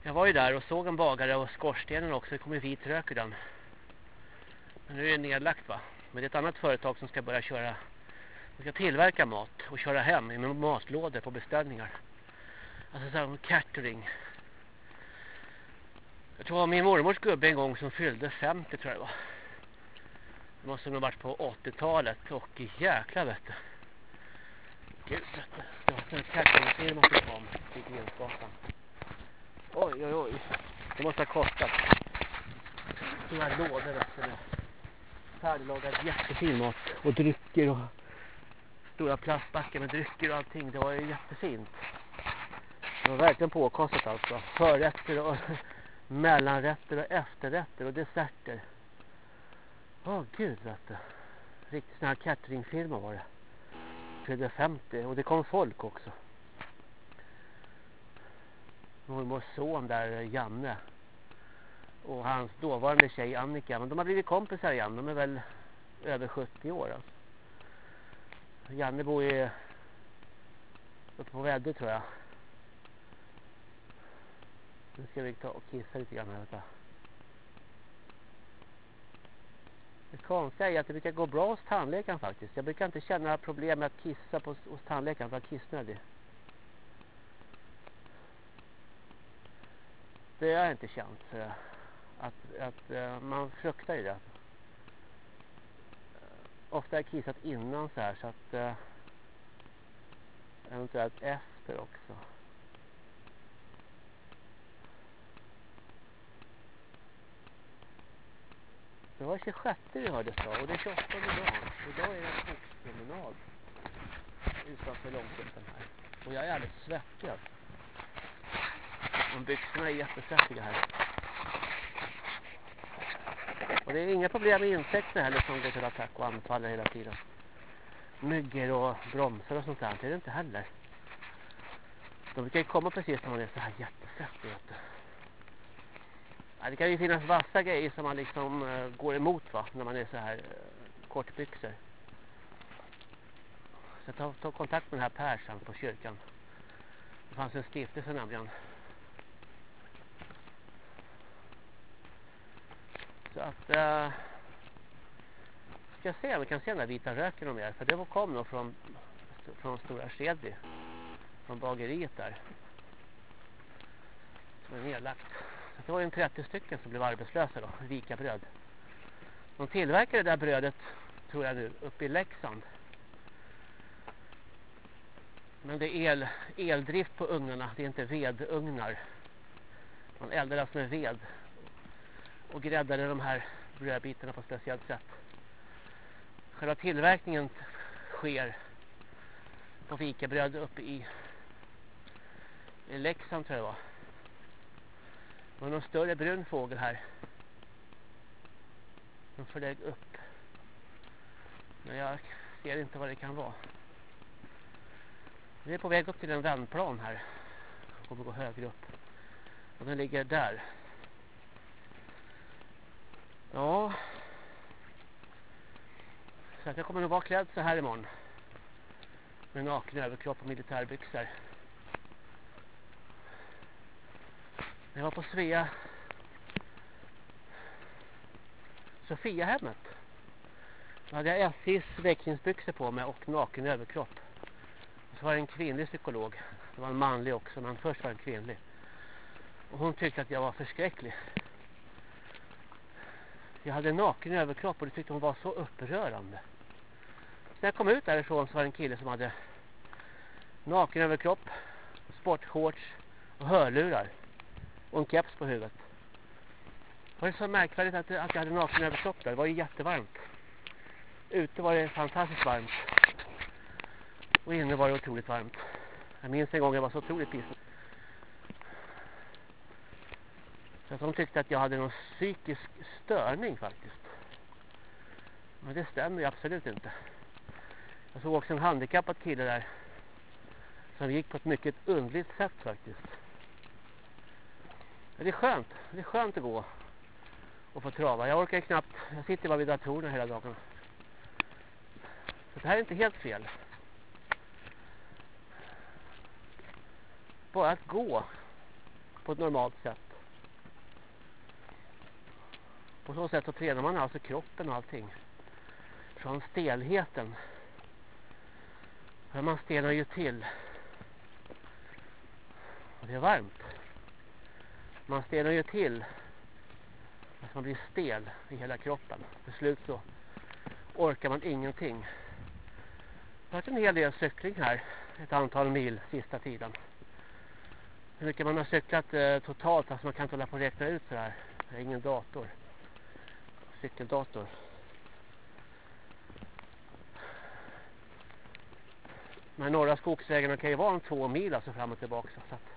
Speaker 1: Jag var ju där och såg en bagare och skorstenen också. Det kommer vit rök ur den. Men nu är det nedlagt va. Men det är ett annat företag som ska börja köra. De ska tillverka mat och köra hem i matlådor på beställningar. Alltså så här catering. Jag tror att min mormors gubbe en gång som fyllde 50 tror jag det var. Det måste nog varit på 80-talet och jäkla vet du. gud det var en catchingfilm som kom till Grensgatan. Oj oj oj. Det måste ha kostat. Stora här lådor vet du. Färdiglagad jättefin mat. Och drycker och stora plastbackar med drycker och allting. Det var ju jättefint. Det var verkligen påkostat alltså. Förrätter och mellanrätter och efterrätter och desserter. Åh oh, gud vet du. Riktigt sån här cateringfirma var det. 350. och det kom folk också. Mormors son där, Janne. Och hans dåvarande tjej Annika. Men de har blivit kompisar igen. De är väl över 70 år alltså. Janne bor ju uppe på Väddö tror jag. Nu ska vi ta och kissa lite grann här. Vänta. Det konstiga är att det brukar gå bra hos tandläkaren faktiskt. Jag brukar inte känna problem med att kissa på, hos tandläkaren för att kissnödig. Det har jag inte känt. Så att, att eh, man fruktar ju det. Eh, ofta har jag kissat innan så här så att eventuellt efter också. Det var 26 vi hörde så och det är 28 idag. Idag är det en skogspromenad utanför långkusten här. Och jag är alldeles svettig alltså. Och byxorna är jättesvettiga här. Och det är inga problem med insekter heller som går till attack och anfaller hela tiden. Myggor och bromsar och sånt där. Det är det inte heller. De brukar ju komma precis när man är så här jättesvettig. Vet du. Ja, det kan ju finnas vassa grejer som man liksom uh, går emot va, när man är så här uh, kortbyxor. Så jag tar, kontakt med den här Persan på kyrkan. Det fanns en stiftelse nämligen. Så att uh, ska jag se om vi kan se den där vita röken om mer. För det kom nog från, från Stora Skedby. Från bageriet där. Som är nedlagt. Så det var en 30 stycken som blev arbetslösa då, vika bröd. De tillverkade det där brödet, tror jag nu, uppe i Leksand. Men det är el, eldrift på ugnarna, det är inte vedugnar. Man eldar alltså med ved och gräddade de här brödbitarna på ett speciellt sätt. Själva tillverkningen sker på vikabröd uppe i, i Leksand tror jag det var. Det var någon större brun fågel här. Den flög upp. Men jag ser inte vad det kan vara. Vi är på väg upp till en vändplan här. Jag kommer gå högre upp. Och den ligger där. Ja. Så att jag kommer nog vara klädd så här imorgon. Med naken överkropp och militärbyxor. När jag var på Svea Sofiahemmet. Då hade jag SJs väckningsbyxor på mig och naken överkropp. Och så var det en kvinnlig psykolog. Det var en manlig också men först var det en kvinnlig. Och hon tyckte att jag var förskräcklig. Jag hade naken överkropp och det tyckte hon var så upprörande. När jag kom ut därifrån så var det en kille som hade naken överkropp, sportshorts och hörlurar och en keps på huvudet. Var det så märkvärdigt att, att jag hade naken överkropp där? Det var ju jättevarmt. Ute var det fantastiskt varmt. Och inne var det otroligt varmt. Jag minns en gång jag var så otroligt pissad. Så att de tyckte att jag hade någon psykisk störning faktiskt. Men det stämmer ju absolut inte. Jag såg också en handikappad kille där. Som gick på ett mycket undligt sätt faktiskt. Men det är skönt. Det är skönt att gå och få trava. Jag orkar knappt. Jag sitter bara vid datorerna hela dagen. Så det här är inte helt fel. Bara att gå på ett normalt sätt. På så sätt så tränar man alltså kroppen och allting. Från stelheten. För man stelnar ju till. Och det är varmt. Man stelnar ju till. Alltså man blir stel i hela kroppen. Till slut så orkar man ingenting. Det har varit en hel del cykling här. Ett antal mil sista tiden. Hur mycket man har cyklat eh, totalt. Alltså man kan inte hålla på att räkna ut sådär. Jag har ingen dator. Cykeldator. Men norra skogsvägarna kan ju vara en två mil alltså fram och tillbaka. Så att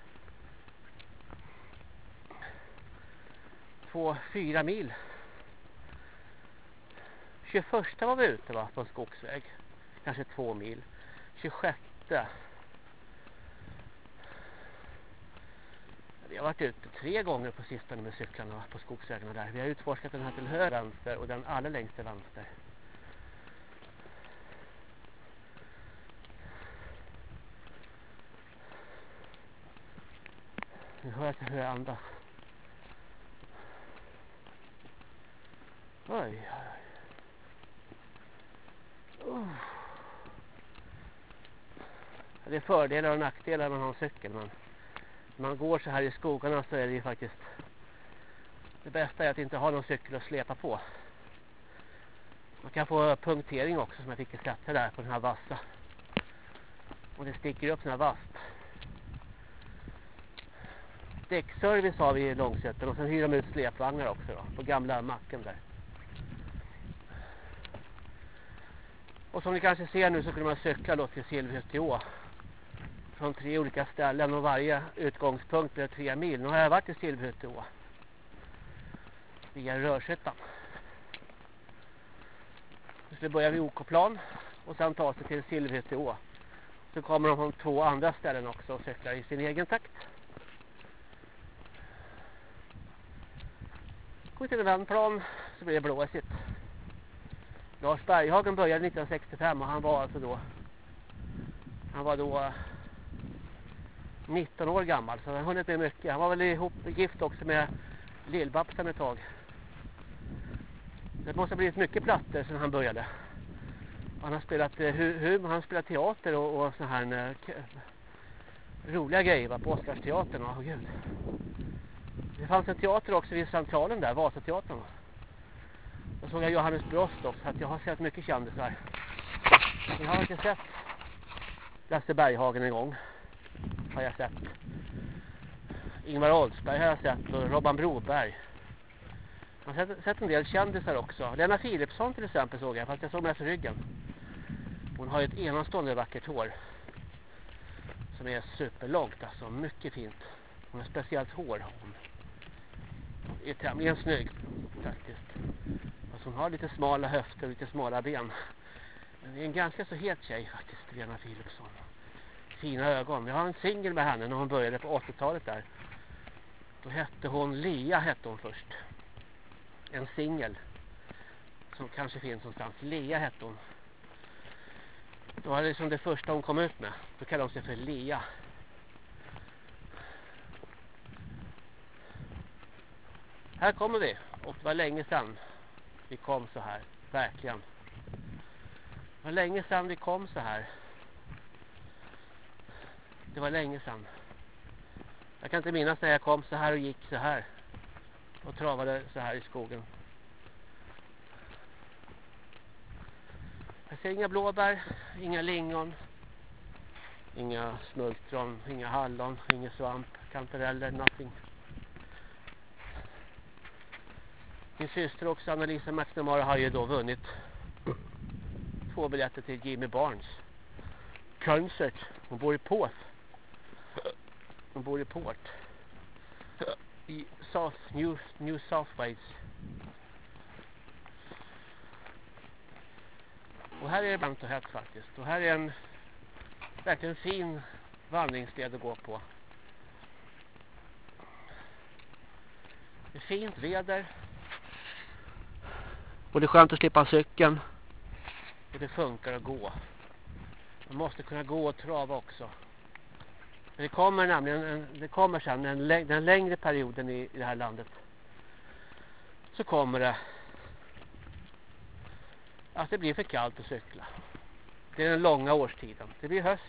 Speaker 1: två, fyra mil. 21 var vi ute va, på en skogsväg. Kanske två mil. 26. Vi har varit ute tre gånger på sistone med cyklarna på skogsvägarna där. Vi har utforskat den här till höger vänster och den allra längst till vänster. Nu hör jag hur jag andas. Oj, oj, oj. Det är fördelar och nackdelar med att ha en cykel. Men när man går så här i skogarna så är det ju faktiskt det bästa är att inte ha någon cykel att släpa på. Man kan få punktering också som jag fick sätta där på den här vassa. Och det sticker upp sån här vast. Däckservice har vi i Långsötten och sen hyr de ut släpvagnar också då, på gamla macken där. Och som ni kanske ser nu så kunde man cykla då till Silverhötteå. Från tre olika ställen och varje utgångspunkt blev tre mil. Nu har jag varit i Silverhötteå. Via Rörshyttan. Nu ska börja vid OK-plan och sen ta sig till Silverhötteå. Så kommer de från två andra ställen också och cyklar i sin egen takt. Kommer till en vändplan så blir det blåsigt. Lars Berghagen började 1965 och han var alltså då han var då eh, 19 år gammal så han har hunnit med mycket. Han var väl ihop gift också med Lillbabsen ett tag. Det måste ha blivit mycket plattor sedan han började. Han har spelat eh, hur, han spelat teater och, och så här eh, roliga grejer va, på Oscarsteatern. Oh, gud. Det fanns en teater också vid centralen där, Vasateatern. Då såg jag Johannes Brost också, att jag har sett mycket kändisar. Men Jag har inte sett Lasse Berghagen en gång. Har jag sett. Ingvar Oldsberg har jag sett och Robban Broberg. Jag har sett, sett en del kändisar också. Lena Philipsson till exempel såg jag, fast jag såg mest ryggen. Hon har ju ett enastående vackert hår. Som är superlångt alltså, mycket fint. Hon har speciellt hår. Hon är tämligen snygg faktiskt. Alltså hon har lite smala höfter och lite smala ben. Men det är en ganska så het tjej faktiskt, Lena Philipsson. Fina ögon. Jag har en singel med henne när hon började på 80-talet där. Då hette hon Lea hette hon först. En singel. Som kanske finns någonstans. Lea hette hon. Då var det som det första hon kom ut med. Då kallade hon sig för Lea. Här kommer vi. Och det var länge sedan vi kom så här. Verkligen. Det var länge sedan vi kom så här. Det var länge sedan. Jag kan inte minnas när jag kom så här och gick så här. Och travade så här i skogen. Jag ser inga blåbär, inga lingon. Inga smultron, inga hallon, inga svamp, kantareller, nothing. Min syster också, Annalisa McNamara, har ju då vunnit två biljetter till Jimmy Barnes concert. Hon bor i Port. Hon bor i Port. I South, New, New South Wales. Och här är det varmt och hett faktiskt. Och här är en verkligen fin vandringsled att gå på. Det är fint väder. Och det är skönt att slippa cykeln. Och det funkar att gå. Man måste kunna gå och trava också. Men det kommer nämligen en, det kommer sen en, den längre perioden i, i det här landet. Så kommer det att det blir för kallt att cykla. Det är den långa årstiden. Det blir höst.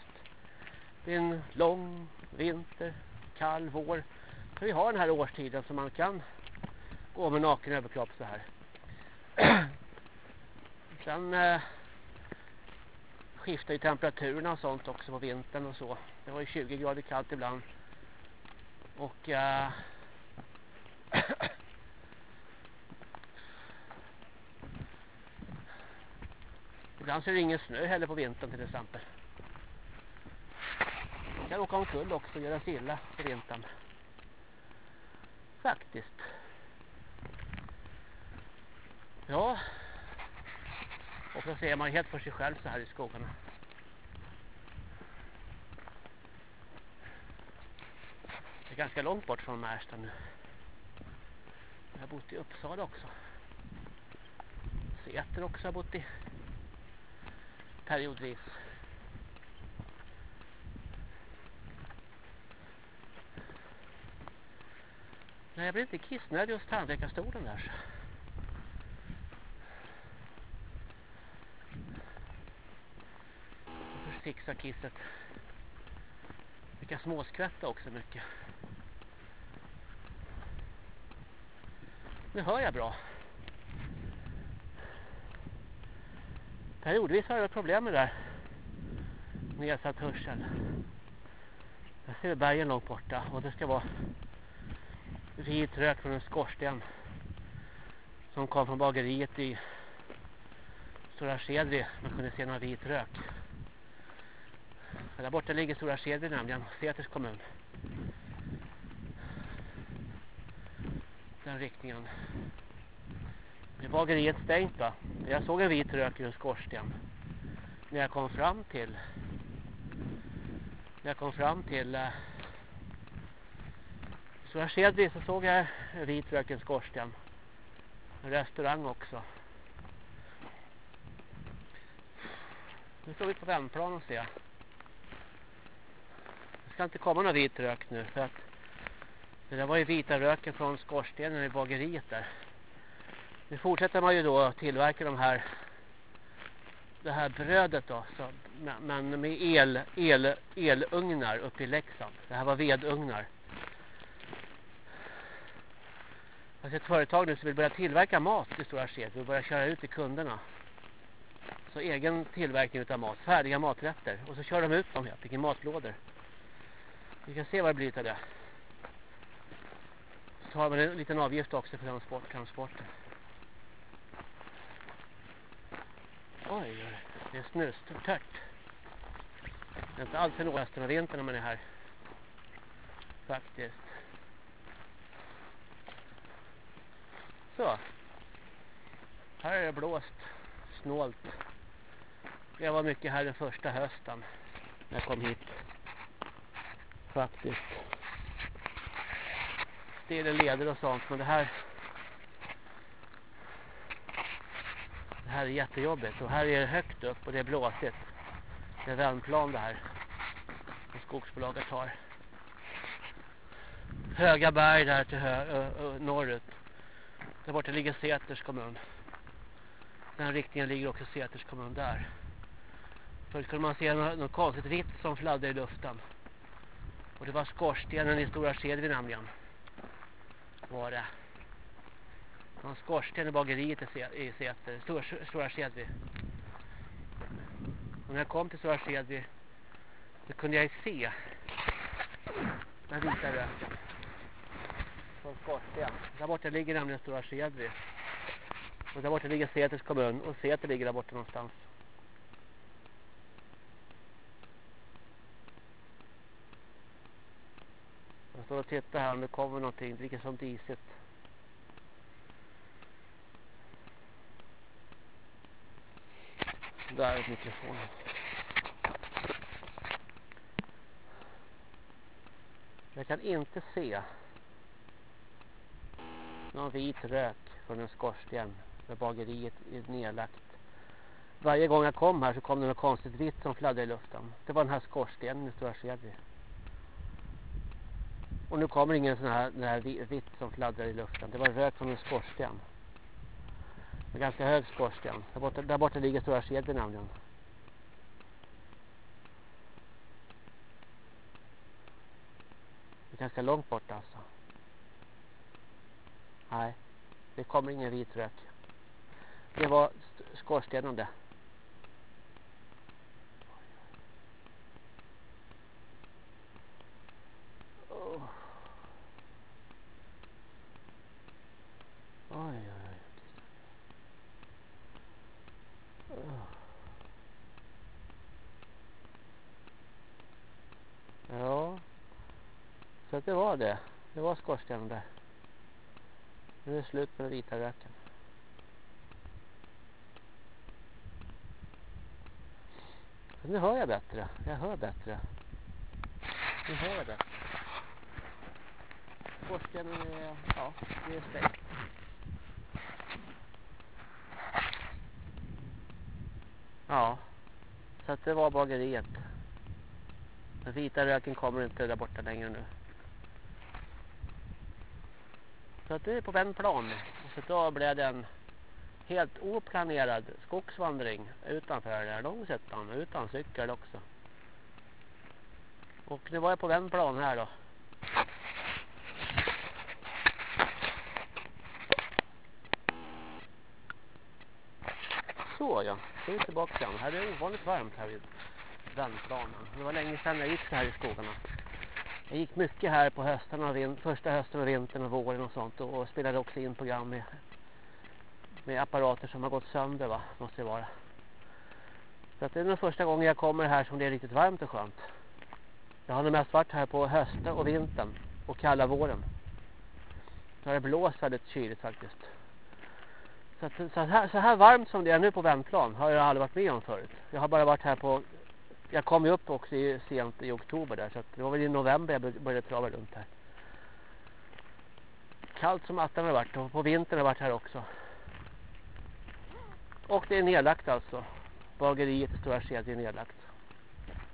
Speaker 1: Det är en lång vinter, kall vår. Så vi har den här årstiden som man kan gå med naken överkropp så här. Sen eh, skiftar ju temperaturerna och sånt också på vintern och så. Det var ju 20 grader kallt ibland. Och eh, ibland så är det ingen snö heller på vintern till exempel. Man kan åka omkull också och göra sig illa på vintern. Faktiskt. Ja. Och så ser man helt för sig själv så här i skogarna. Det är ganska långt bort från Märsta nu. Jag har bott i Uppsala också. Säter också har bott i. Periodvis. Nej, jag blir inte kissnödig hos tandläkarstolen där. Så. Fixa kisset. Vilka småskvätta också mycket. Nu hör jag bra. Periodvis har jag problem med det där. Nedsatt hörsel. Jag ser bergen långt borta och det ska vara vit rök från en skorsten som kom från bageriet i Stora Skedvi. Man kunde se någon vit rök. Där borta ligger Stora Skedvi nämligen, Säters kommun. Den riktningen. Det var bageriet stängt va? Jag såg en vit rök i en skorsten. När jag kom fram till när jag kom fram till uh, Stora Skedvi så såg jag en vit rök i en skorsten. En restaurang också. Nu står vi på vändplan och ser ska inte komma någon vit rök nu för att det där var ju vita röken från skorstenen i bageriet där. Nu fortsätter man ju då att tillverka de här det här brödet då så, men med el, el, elugnar uppe i Leksand. Det här var vedugnar. Jag ser ett företag nu som vill börja tillverka mat i stora sked vill börja köra ut till kunderna. Så egen tillverkning av mat, färdiga maträtter. Och så kör de ut dem helt i matlådor. Vi kan se vad det blir av det. Så tar man en liten avgift också för transport, transporten. Oj, det är snöstört. Det är inte alls en resten av vintern när man är här. Faktiskt. Så. Här är det blåst. Snålt. Jag var mycket här den första hösten. När jag kom hit faktiskt. Stela leder och sånt. Men det här det här är jättejobbigt. Och här är det högt upp och det är blåsigt. Det är vändplan det här. Som skogsbolaget har. Höga berg där till hö norrut. Där borta ligger Säters kommun. Den riktningen ligger också Säters kommun där. Förut kunde man se något, något konstigt vitt som fladdrade i luften. Och det var skorstenen i Stora Skedvi nämligen. Var det. Det var en skorsten i bageriet i Säter. Stora, Stora Skedvi. Och när jag kom till Stora Skedvi så kunde jag se den vita röken. Från skorsten. Där borta ligger nämligen Stora Skedvi. Och där borta ligger Säters kommun. Och Säter ligger där borta någonstans. Jag står och tittar här om det kommer någonting. Det ligger som disigt. Där är mikrofonen. Jag kan inte se någon vit rök från en skorsten med bageriet nedlagt. Varje gång jag kom här så kom det något konstigt vitt som fladdrade i luften. Det var den här skorstenen i Stora Skedvi. Och nu kommer ingen sån här, här vitt som fladdrar i luften. Det var rök från en skorsten. En ganska hög skorsten. Där borta, där borta ligger Stora Skedvi nämligen. Det är ganska långt bort alltså. Nej, det kommer ingen vit rök. Det var skorstenen det. Aj, aj, aj. Ja. Så det var det. Det var skorstenen där. Nu är det slut med den vita röken. nu hör jag bättre. Jag hör bättre. Nu hör jag bättre. Skorstenen är, ja, det är stängt. Ja. Så att det var bageriet. Den vita röken kommer inte där borta längre nu. Så att det är på vändplan. Och så då blev det en helt oplanerad skogsvandring utanför där långsättan. Utan cykel också. Och nu var jag på vändplan här då. Så ja, då är vi tillbaka igen. Här är det ovanligt varmt här vid vändplanen. Det var länge sedan jag gick så här i skogarna. Jag gick mycket här på hösten och första hösten och vintern och våren och sånt och, spelade också in program med, med apparater som har gått sönder va, måste det vara. Så att det är den första gången jag kommer här som det är riktigt varmt och skönt. Jag har nog mest varit här på hösten och vintern och kalla våren. Nu har det blåst väldigt kyligt faktiskt. Så, att, så, här, så här varmt som det är nu på vändplan har jag aldrig varit med om förut. Jag har bara varit här på jag kom ju upp också i, sent i oktober där så det var väl i november jag började trava runt här. Kallt som attan har varit och på vintern har varit här också. Och det är nedlagt alltså. Bageriet i Stora Sed är nedlagt.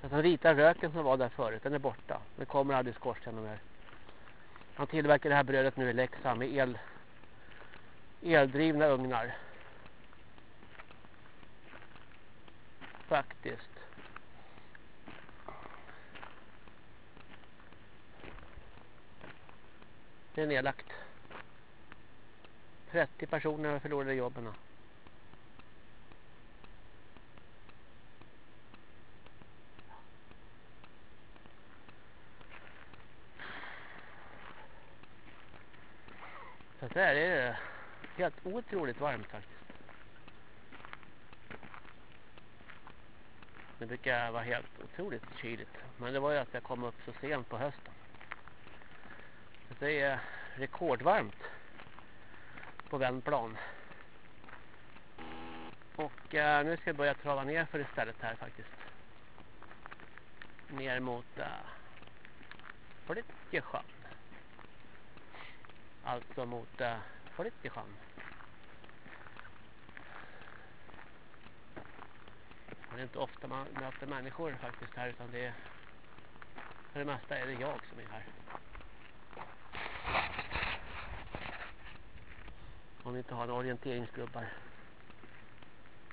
Speaker 1: Så den vita röken som var där förut, den är borta. Den kommer aldrig i skorstenen mer. Han tillverkar det här brödet nu i Leksand med el, eldrivna ugnar. Faktiskt. Det är nedlagt. 30 personer förlorade jobben. Så där är det helt otroligt varmt faktiskt. Det brukar vara helt otroligt kyligt. Men det var ju att jag kom upp så sent på hösten. Det är rekordvarmt på vändplan. Och eh, nu ska jag börja trava ner för istället här faktiskt. Ner mot eh, Flyttjesjön. Alltså mot eh, Flytt i sjön. Det är inte ofta man möter människor faktiskt här utan det är för det mesta är det jag som är här. Om vi inte har orienteringsgrubbar.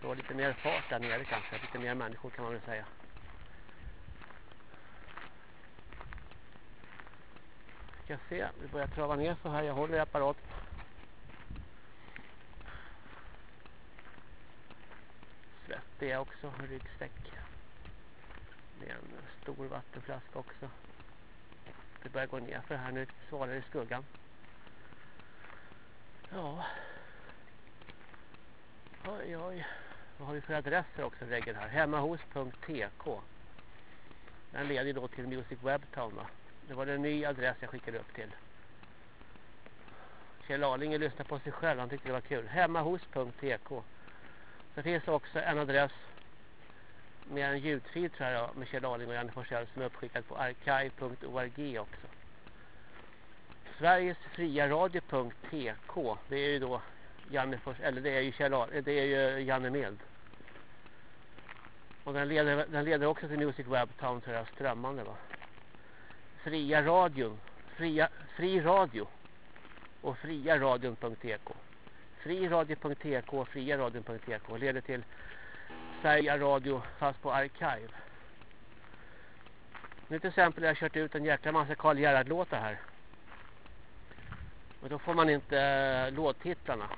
Speaker 1: Det var lite mer fart där nere kanske. Lite mer människor kan man väl säga. Ska se. Vi börjar trava ner så här. Jag håller i apparaten. Det är också. Ryggsäck. Med en stor vattenflaska också. Det börjar gå ner för här nu. Svalare i skuggan. Ja. Oj, oj. Vad har vi för adresser också väggen här? Hemmahos.tk Den leder då till Music Webtown va? Det var en ny adress jag skickade upp till. Kjell Arlinge lyssnade på sig själv. Han tyckte det var kul. Hemmahos.tk det finns också en adress med en ljudfil tror jag med Kjell Arling och Janne Forsell som är uppskickad på archive.org också. Sveriges fria radio.tk det är ju då Janne Fors, eller det är ju Kjell det är ju Janne Mild. Och den leder, den leder också till Music Web Town tror jag strömmande va. Fria radio, fria, fri radio och fria radion.tk. Friradio.tk, fria radion.tk leder till Sverige radio fast på arkiv. Nu till exempel har jag kört ut en jäkla massa Karl Gerhard-låtar här. Och då får man inte äh, låttitlarna.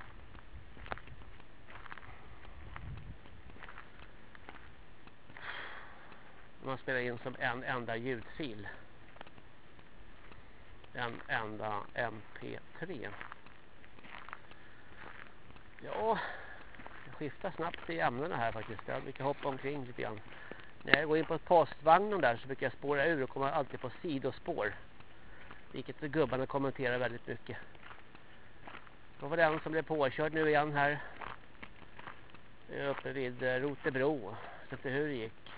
Speaker 1: Man spelar in som en enda ljudfil. En enda MP3. Ja, jag skiftar snabbt i ämnena här faktiskt. Jag brukar hoppa omkring lite grann. När jag går in på postvagnen där så brukar jag spåra ur och kommer alltid på sidospår. Vilket gubbarna kommenterar väldigt mycket. Då var det en som blev påkörd nu igen här. Uppe vid eh, Rotebro. Så inte hur det gick.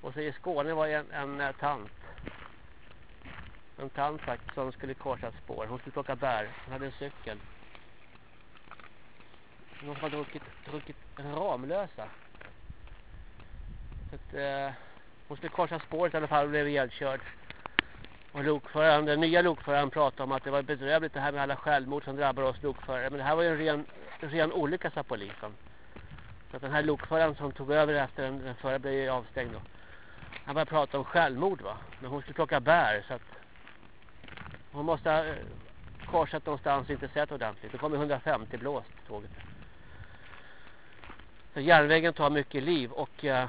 Speaker 1: Och så i Skåne var en, en, en tant. En tant faktiskt som skulle korsa ett spår. Hon skulle plocka bär. Hon hade en cykel. De har druckit, druckit Ramlösa. Så att, eh, hon skulle korsa spåret i alla fall och blev ihjälkörd. Och lokföraren, den nya lokföraren pratade om att det var bedrövligt det här med alla självmord som drabbar oss lokförare. Men det här var ju en ren, ren olycka sa polisen. Så att den här lokföraren som tog över efter den, den förra blev ju avstängd då. Han började prata om självmord va. Men hon skulle plocka bär så att hon måste ha eh, korsat någonstans och inte sett ordentligt. Det kommer 150 blåst tåget. Järnvägen tar mycket liv och eh,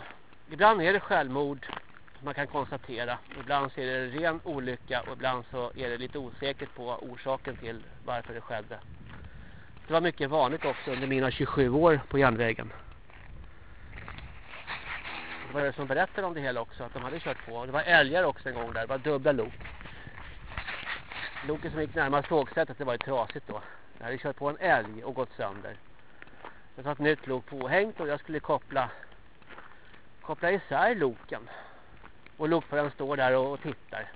Speaker 1: ibland är det självmord man kan konstatera. Ibland så är det ren olycka och ibland så är det lite osäkert på orsaken till varför det skedde. Det var mycket vanligt också under mina 27 år på järnvägen. Det var det som berättade om det hela också, att de hade kört på. Det var älgar också en gång där, det var dubbla lok. Loket som gick närmast tågsättet, det var ju trasigt då. Jag hade kört på en älg och gått sönder. Det var ett nytt lok påhängt och jag skulle koppla koppla isär loken. Och lokföraren står där och, och tittar.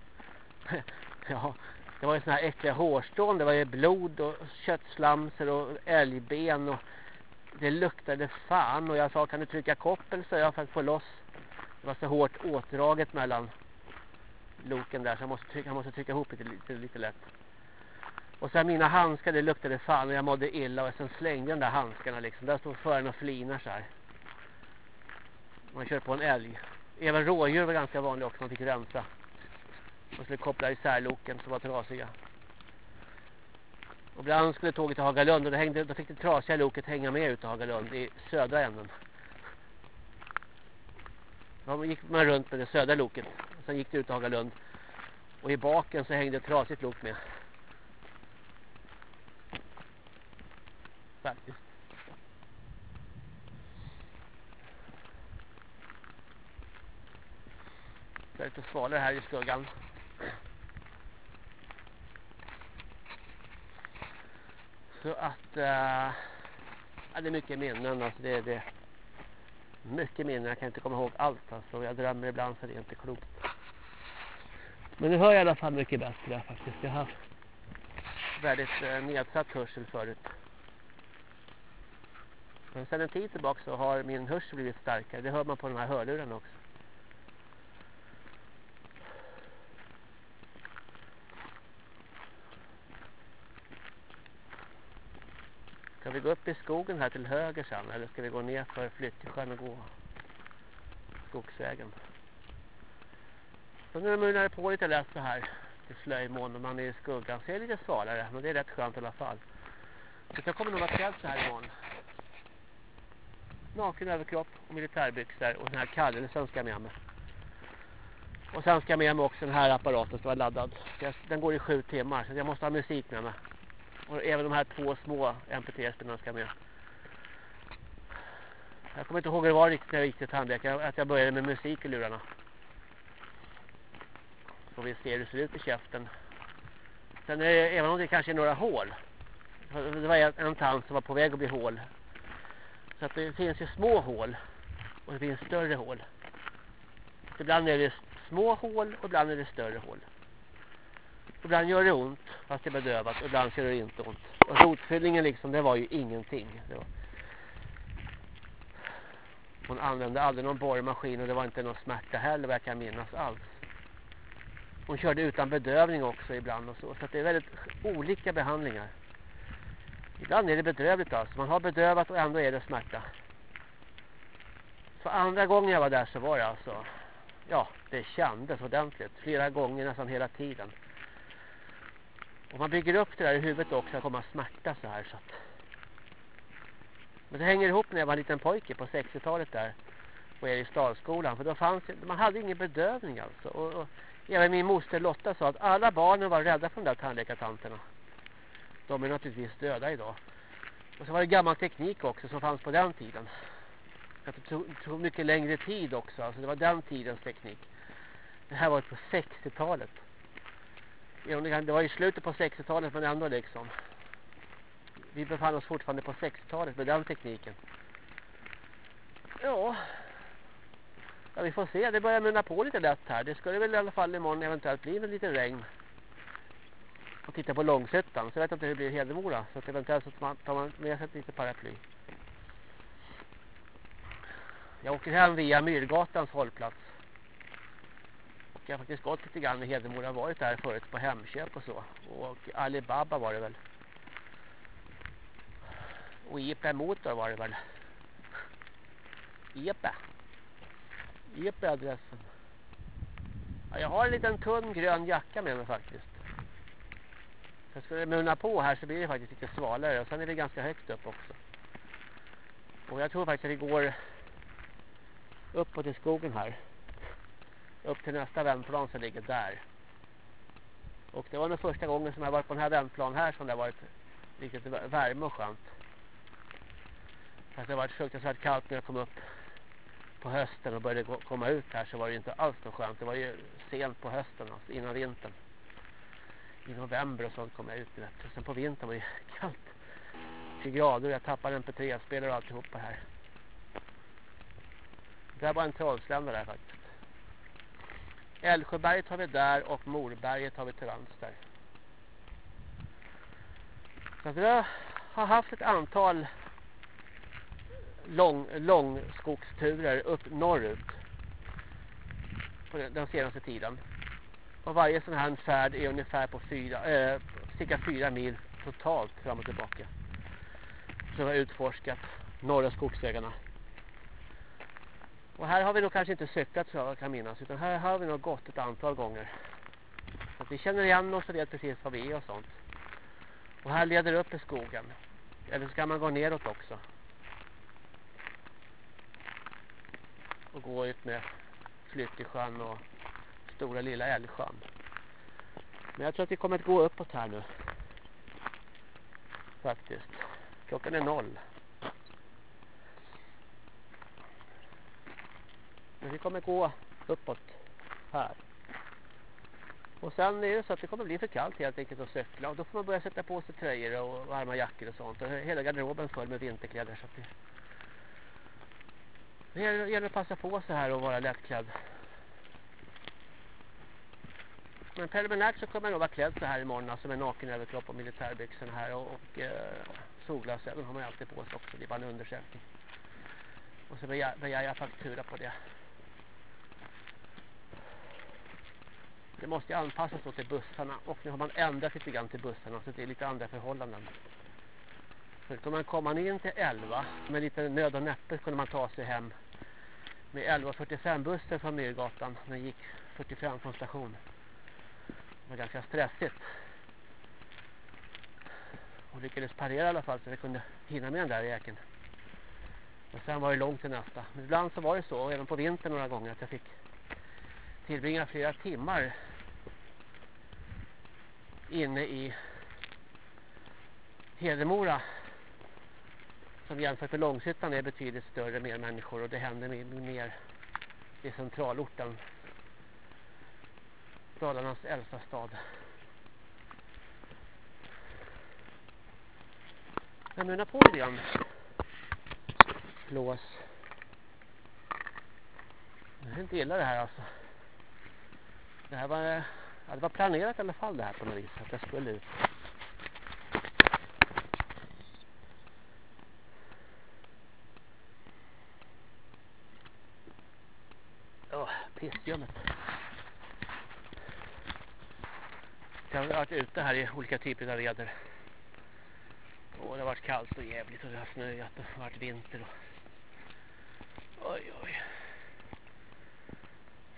Speaker 1: ja, det var ju såna här äckliga hårstrån. Det var ju blod och köttslamser och älgben. Och det luktade fan. Och jag sa, kan du trycka koppel? Så jag för att få loss. Det var så hårt åtdraget mellan loken där. Så jag måste trycka, jag måste trycka ihop lite, lite, lite lätt. Och sen mina handskar, det luktade fan. Och jag mådde illa. Och sen slängde jag de där handskarna liksom. Där stod föraren och flinar så här. Man kör på en älg. Även rådjur var ganska vanligt också. Man fick rensa. Man skulle koppla isär loken som var trasiga. Och ibland skulle tåget till Hagalund och då, hängde, då fick det trasiga loket hänga med ut till Hagalund i södra änden. Då gick man runt med det södra loket. Och sen gick det ut till Hagalund. Och i baken så hängde ett trasigt lok med. Faktiskt. Det är lite svalare här i skuggan. Så att Äh, ja, det är mycket minnen alltså det är det. Mycket minnen, jag kan inte komma ihåg allt alltså. Jag drömmer ibland så det är inte klokt. Men nu hör jag i alla fall mycket bättre faktiskt. Jag har haft väldigt uh, nedsatt hörsel förut. Men sedan en tid tillbaka så har min hörsel blivit starkare. Det hör man på den här hörluren också. Ska vi gå upp i skogen här till höger sen eller ska vi gå ner för Flyttesjön och gå skogsvägen? Så nu munnar det på lite lätt så här till slöjmån och man är i skuggan. Så är det lite svalare men det är rätt skönt i alla fall. Så jag kommer nog vara klädd så här imorgon. Naken överkropp och militärbyxor och den här kallelsen ska jag med mig. Och sen ska jag med mig också den här apparaten ska vara laddad. Den går i sju timmar så jag måste ha musik med mig. Och även de här två små MP3-spelarna ska med. Jag kommer inte ihåg hur det var riktigt när jag gick till tandläkaren. Att jag började med musik i lurarna. Så vi ser hur det ser ut i käften. Sen är det, även om det kanske är några hål. Det var en, en tand som var på väg att bli hål. Så att det finns ju små hål. Och det finns större hål. Så ibland är det små hål och ibland är det större hål. Ibland gör det ont fast det är bedövat och ibland gör det inte ont. Och rotfyllningen liksom, det var ju ingenting. Var... Hon använde aldrig någon borrmaskin och det var inte någon smärta heller vad jag kan minnas alls. Hon körde utan bedövning också ibland och så. Så det är väldigt olika behandlingar. Ibland är det bedrövligt alltså. Man har bedövat och ändå är det smärta. För andra gången jag var där så var det alltså... Ja, det kändes ordentligt. Flera gånger nästan hela tiden. Och man bygger upp det där i huvudet också att komma smärta så här så att. Men det hänger ihop när jag var en liten pojke på 60-talet där och är i stadskolan för då fanns man hade ingen bedövning alltså och, och även min moster Lotta sa att alla barnen var rädda för de där tandläkartanterna. De är naturligtvis döda idag. Och så var det gammal teknik också som fanns på den tiden. Det tog, tog mycket längre tid också. Alltså det var den tidens teknik. Det här var på 60-talet. Det var i slutet på 60-talet men ändå liksom. Vi befann oss fortfarande på 60-talet med den tekniken. Ja. Ja, vi får se. Det börjar mynna på lite lätt här. Det skulle väl i alla fall imorgon eventuellt bli en liten regn. Och titta på Långsötan. Så jag vet inte hur det blir i Hedemora. Så att eventuellt så tar man med sig lite paraply. Jag åker hem via Myrgatans hållplats. Och jag har faktiskt gått lite grann i Hedemora. Jag har varit där förut på Hemköp och så. Och Alibaba var det väl. Och IP Motor var det väl. IP. IP-adressen. Ja, jag har en liten tunn grön jacka med mig faktiskt. Så skulle det munna på här så blir det faktiskt lite svalare. Och sen är det ganska högt upp också. Och jag tror faktiskt att vi går uppåt i skogen här. Upp till nästa vändplan som ligger där. Och det var den första gången som jag varit på den här vändplan här som det har varit riktigt värme och skönt. Fast det har varit fruktansvärt kallt när jag kom upp på hösten och började komma ut här så var det inte alls så skönt. Det var ju sent på hösten, alltså innan vintern. I november och sånt kommer jag ut. Vet. Sen på vintern var det kallt. 20 grader jag tappade MP3-spelare och alltihopa här. Det var en trollslända där faktiskt. Älvsjöberget har vi där och Morberget har vi till vänster. Så vi har haft ett antal lång, långskogsturer upp norrut på den senaste tiden. Och varje sån här färd är ungefär på fyra, eh, cirka fyra mil totalt fram och tillbaka. Så vi har utforskat norra skogsvägarna. Och här har vi nog kanske inte cyklat så jag kan minnas. Utan här har vi nog gått ett antal gånger. Så att vi känner igen oss och vet precis vad vi är och sånt. Och här leder upp i skogen. Eller så kan man gå neråt också. Och gå ut med Flyttesjön och Stora Lilla Älgsjön. Men jag tror att vi kommer att gå uppåt här nu. Faktiskt. Klockan är noll. Men vi kommer gå uppåt här. Och sen är det så att det kommer bli för kallt helt enkelt att cykla. Och då får man börja sätta på sig tröjor och varma jackor och sånt. Och hela garderoben full med vinterkläder. Så det, det gäller att passa på så här och vara lättklädd. Men preliminärt så kommer jag nog vara klädd så här imorgon. Alltså med naken överkropp och militärbyxorna här. Och, och eh, solglasögon har man alltid på sig också. Det är bara en undersökning. Och så begär jag faktura på det. Det måste anpassas då till bussarna. Och nu har man ändrat lite grann till bussarna. Så det är lite andra förhållanden. Förut kunde man komma in till 11. Med lite nöd och näppe kunde man ta sig hem. Med 11.45 bussen från Myrgatan. Den gick 45 från stationen. Det var ganska stressigt. Och lyckades parera i alla fall så jag kunde hinna med den där jäkeln. Men sen var det långt till nästa. Men ibland så var det så, även på vintern några gånger, att jag fick tillbringa flera timmar inne i Hedemora som jämfört med Långshyttan är betydligt större, mer människor och det händer mer i centralorten Dalarnas äldsta stad jag menar på lite grann lås jag inte illa det här alltså det här var, ja, det var planerat i alla fall det här på något vis. Att jag skulle ut. Åh, Jag har varit ute här i olika typer av väder. Och det har varit kallt och jävligt och det har snöat och varit vinter. Och... Oj, oj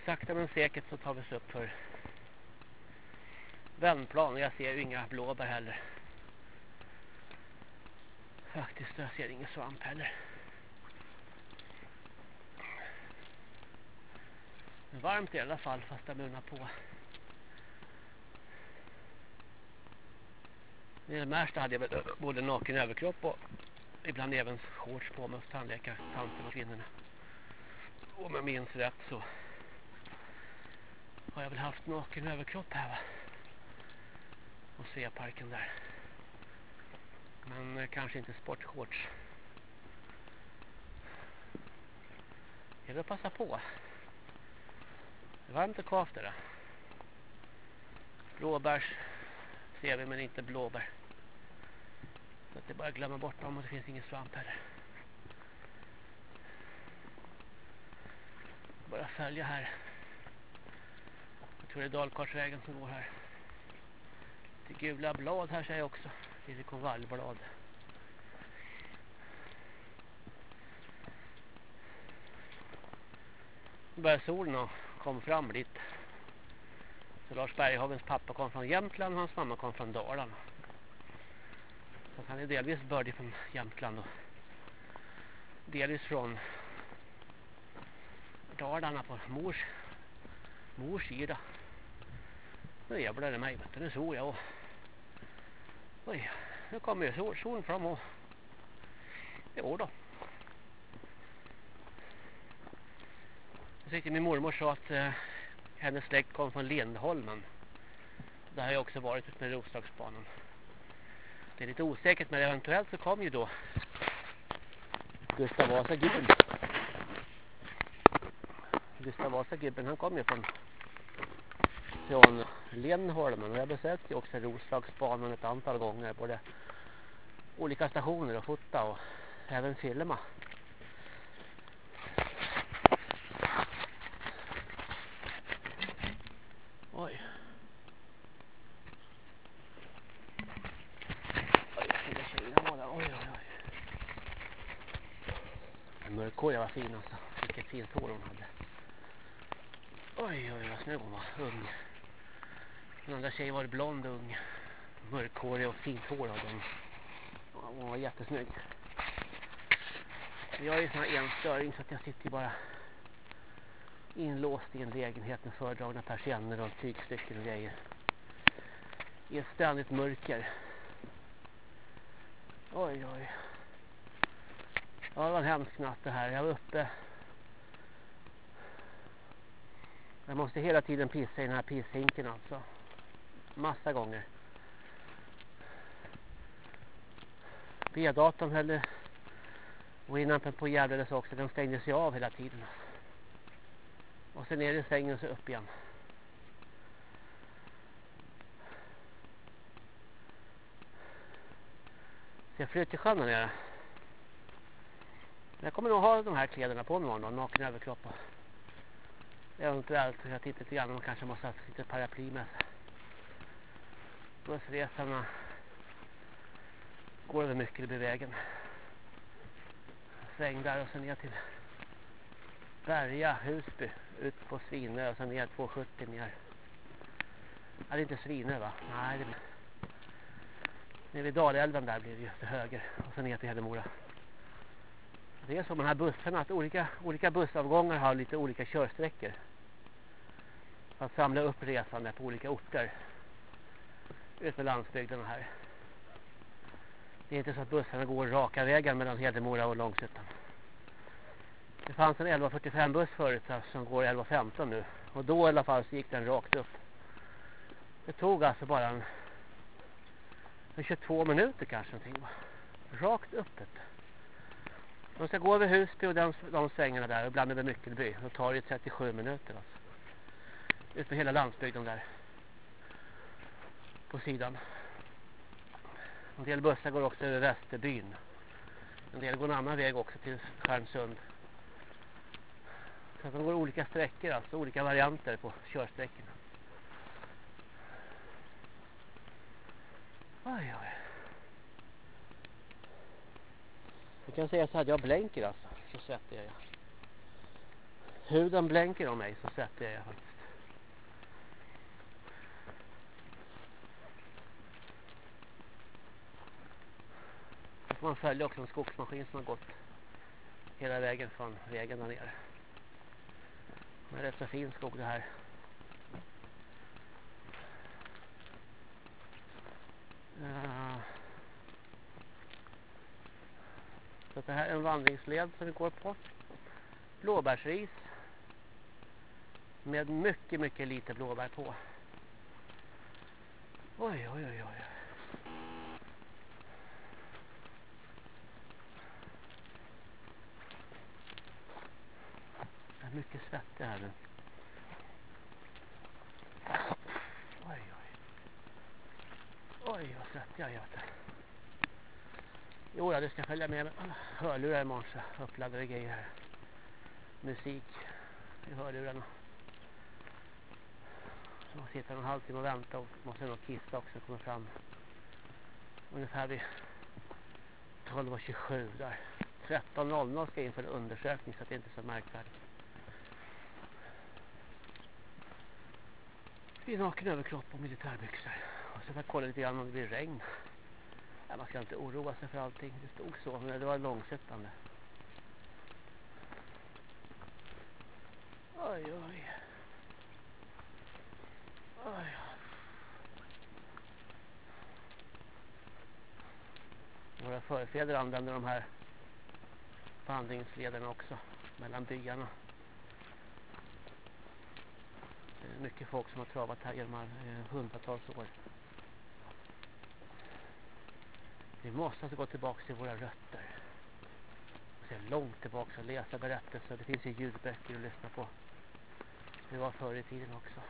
Speaker 1: sakta men säkert så tar vi oss upp för vändplan och jag ser ju inga blåbär heller. Faktiskt, jag ser ingen svamp heller. Varmt i alla fall fast jag munnar på. I det Märsta hade jag väl både naken överkropp och ibland även shorts på mig hos tandläkartanten och kvinnorna. Om jag minns rätt så har jag väl haft naken överkropp här va? Och Sveaparken där. Men eh, kanske inte sportshorts. Jag vill passa på. Det var inte kvavt det. Blåbärs ser vi men inte blåbär. Så att det bara glömma bort dem och det finns ingen svamp heller. Bara följa här. Jag tror det är Dalkarsvägen som går här. Det gula blad här säger jag också. Det är konvaljblad. Nu börjar solen komma fram lite. Så Lars Berghagens pappa kom från Jämtland och hans mamma kom från Dalarna. Så han är delvis bördig från Jämtland och delvis från Dalarna på mors, mors sida. Nu jävlar det mig, vet du. Nu såg jag och Oj, nu kommer ju sol, solen fram och jo då. Jag tyckte min mormor sa att eh, hennes släkt kom från Lindholmen. Där har jag också varit ut med Roslagsbanan. Det är lite osäkert men eventuellt så kom ju då Gustav Vasa gubben. Gustav Vasa gubben han kom ju från från Lindholmen och jag besökte ju också Roslagsbanan ett antal gånger både olika stationer och fota och även filma. Oj. Oj, fina tjejerna var där. Oj, oj, oj. Oj, vad var fin alltså. Vilket fint hår hon hade. Oj, oj, vad snygg hon var. Ung. Den andra tjejen var blond och ung. Mörkhårig och fint hår hade hon. Hon var jättesnygg. Jag är ju sån här enstöring så att jag sitter bara inlåst i en lägenhet med fördragna persienner och tygstycken och grejer. I ett ständigt mörker. Oj, oj. Ja, det var en hemsk natt det här. Jag var uppe. Jag måste hela tiden pissa i den här pisshinken alltså. Massa gånger. B-datorn höll och innan på jävlades också. Den stängdes ju av hela tiden. Alltså. Och sen ner i sängen och så upp igen. Så jag flöt till sjön där nere. Jag kommer nog ha de här kläderna på mig imorgon. Naken överkropp. Eventuellt. Jag tittar lite grann. Man kanske måste ha lite paraply med sig. Bussresorna går över mycket i vägen. Sväng där och sen ner till Berga, Husby, ut på Svinö och sen ner 270 ner. Ja, det är inte Svinö va? Nej, det blir... Nere vid Dalälven där blir det ju till höger och sen ner till Hedemora. Det är så med de här bussarna att olika, olika bussavgångar har lite olika körsträckor. För att samla upp resande på olika orter. Ut med landsbygden här. Det är inte så att bussarna går raka vägen mellan Hedemora och Långsuttan. Det fanns en 1145 buss förut som går 1115 nu. Och då i alla fall så gick den rakt upp. Det tog alltså bara en, en 22 minuter kanske någonting. Rakt uppåt. De ska gå över Husby och de, de svängarna där och ibland över Myckelby. De tar det 37 minuter alltså. Ut på hela landsbygden där. På sidan. En del bussar går också över Västerbyn. En del går en annan väg också till Stjärnsund. Så de går olika sträckor, alltså olika varianter på körsträckorna. Oj, oj. Jag kan säga så här, jag blänker alltså. Så svettig är jag. Huden blänker om mig, så svettig är jag faktiskt. Då får man följa också en skogsmaskin som har gått hela vägen från vägen där nere. Det är rätt så fin skog det här. Uh, Så det här är en vandringsled som vi går på. Blåbärsris. Med mycket, mycket lite blåbär på. Oj, oj, oj, oj. Jag är mycket svettig här nu. Oj, oj. Oj, vad svettig jag är. Jo, det ska följa med hörlurar imorgon så uppladdade grejer här. Musik i hörlurarna. Så man sitter en halvtimme och väntar och måste nog kissa också komma fram. Ungefär vid 12.27 där. 13.00 ska jag in för en undersökning så att det inte är så märkvärdigt. I naken överkropp och militärbyxor. Och så får jag kolla lite grann om det blir regn. Ja, man ska inte oroa sig för allting. Det stod så, men det var långsättande. Oj, oj. Oj. Våra förfäder använde de här vandringslederna också mellan byarna. Det är mycket folk som har travat här genom eh, hundratals år. Vi måste alltså gå tillbaka till våra rötter. Och se långt tillbaka och läsa berättelser. Det finns ju ljudböcker att lyssna på. Det var förr i tiden också.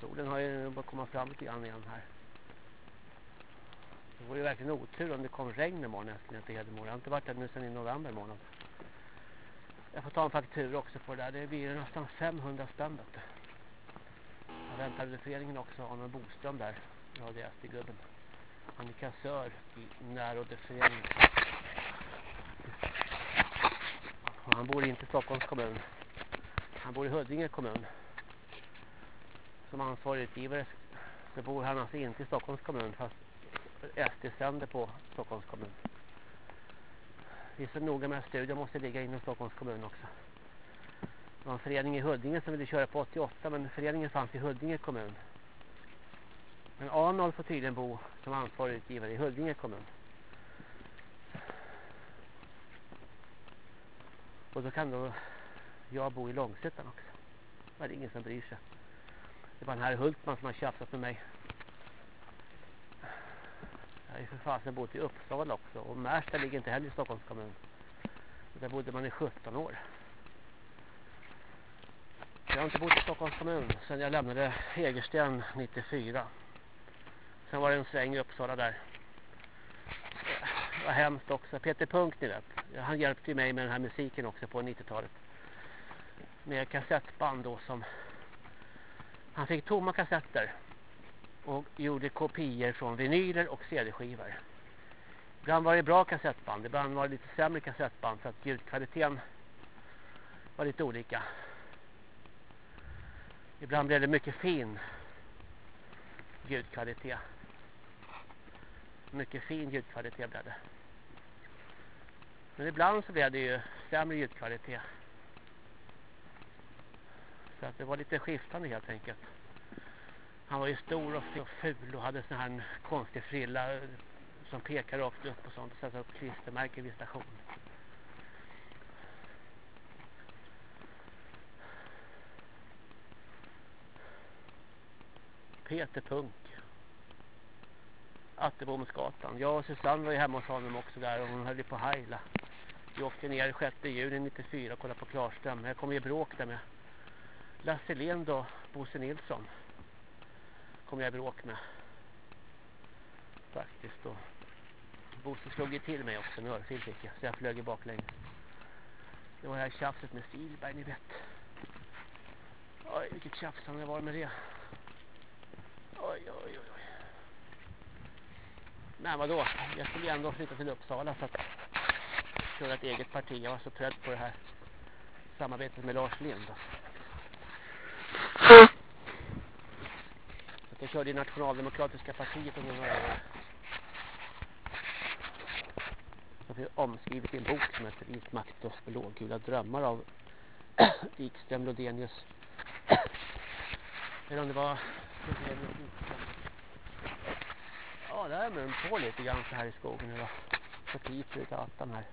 Speaker 1: Solen har ju börjat komma fram lite grann igen här. Det vore ju verkligen otur om det kom regn imorgon nästan till Hedemora. Jag har inte varit där nu sedan i november månad. Jag får ta en faktur också på det där. Det blir nästan 500 spänn. Jag väntar också. Arne Boström där. Ja, det är gubben. Han är kassör i närrådeföreningen. Han bor inte i Stockholms kommun. Han bor i Huddinge kommun. Som ansvarig utgivare så bor han alltså inte i Stockholms kommun fast SD sänder på Stockholms kommun. Vi är så noga med att studion måste ligga inom Stockholms kommun också. Det var en förening i Huddinge som ville köra på 88 men föreningen fanns i Huddinge kommun. Men Arnold får tydligen bo som ansvarig utgivare i Huddinge kommun. Och då kan då jag bo i Långsötan också. Men det är ingen som bryr sig. Det är bara den här Hultman som har tjafsat med mig. Jag har ju för fasen bott i Uppsala också. Och Märsta ligger inte heller i Stockholms kommun. Där bodde man i 17 år. Jag har inte bott i Stockholms kommun sedan jag lämnade Hägersten 94. Sen var det en sväng i Uppsala där. Det var hemskt också. Peter Punk ni vet. Han hjälpte mig med den här musiken också på 90-talet. Med kassettband då som... Han fick tomma kassetter. Och gjorde kopior från vinyler och CD-skivor. Ibland var det bra kassettband. Ibland var det lite sämre kassettband. Så att ljudkvaliteten var lite olika. Ibland blev det mycket fin ljudkvalitet. Mycket fin ljudkvalitet blev det. Men ibland så blev det ju sämre ljudkvalitet. Så att det var lite skiftande helt enkelt. Han var ju stor och ful och hade sån här konstig frilla som pekar rakt upp och sånt. Och sätta upp klistermärken vid stationen. Peter Punk. Attebomsgatan. Jag och Susanne var ju hemma hos honom också där och hon höll på Hajla. Vi åkte ner 6 juni 94 och kollade på Klarström. Jag kom i bråk där med Lasse Lind och Bosse Nilsson. Kom jag i bråk med. Faktiskt då. Bosse slog ju till mig också. En örfil fick jag. Så jag flög i baklänges. Det var det här tjafset med Silberg, ni vet. Oj vilket tjafs han var med det. Oj, oj, oj, oj. Men vadå? Jag skulle ju ändå flytta till Uppsala för att köra ett eget parti. Jag var så trött på det här samarbetet med Lars Lind. Att jag körde i Nationaldemokratiska partiet under några år. Jag fick omskrivet i en bok som heter Ismakt och blågula drömmar av Wikström Lodenius. Eller om det var Ja, där är mun på lite grann så här i skogen idag. för piper ut attan här.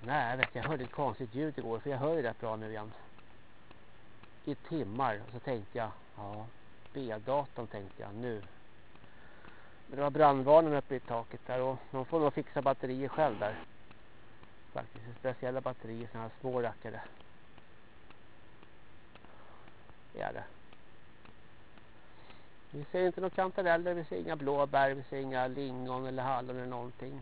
Speaker 1: Nej, vet jag hörde ett konstigt ljud igår för jag hör ju rätt bra nu igen. I timmar och så tänkte jag, ja, B-datorn tänkte jag nu. Men det var brandvarnaren uppe i taket där och de får nog fixa batterier själv där. Faktiskt, speciella batterier, sådana här små rackare. Ja det. Vi ser inte några kantareller, vi ser inga blåbär, vi ser inga lingon eller hallon eller någonting.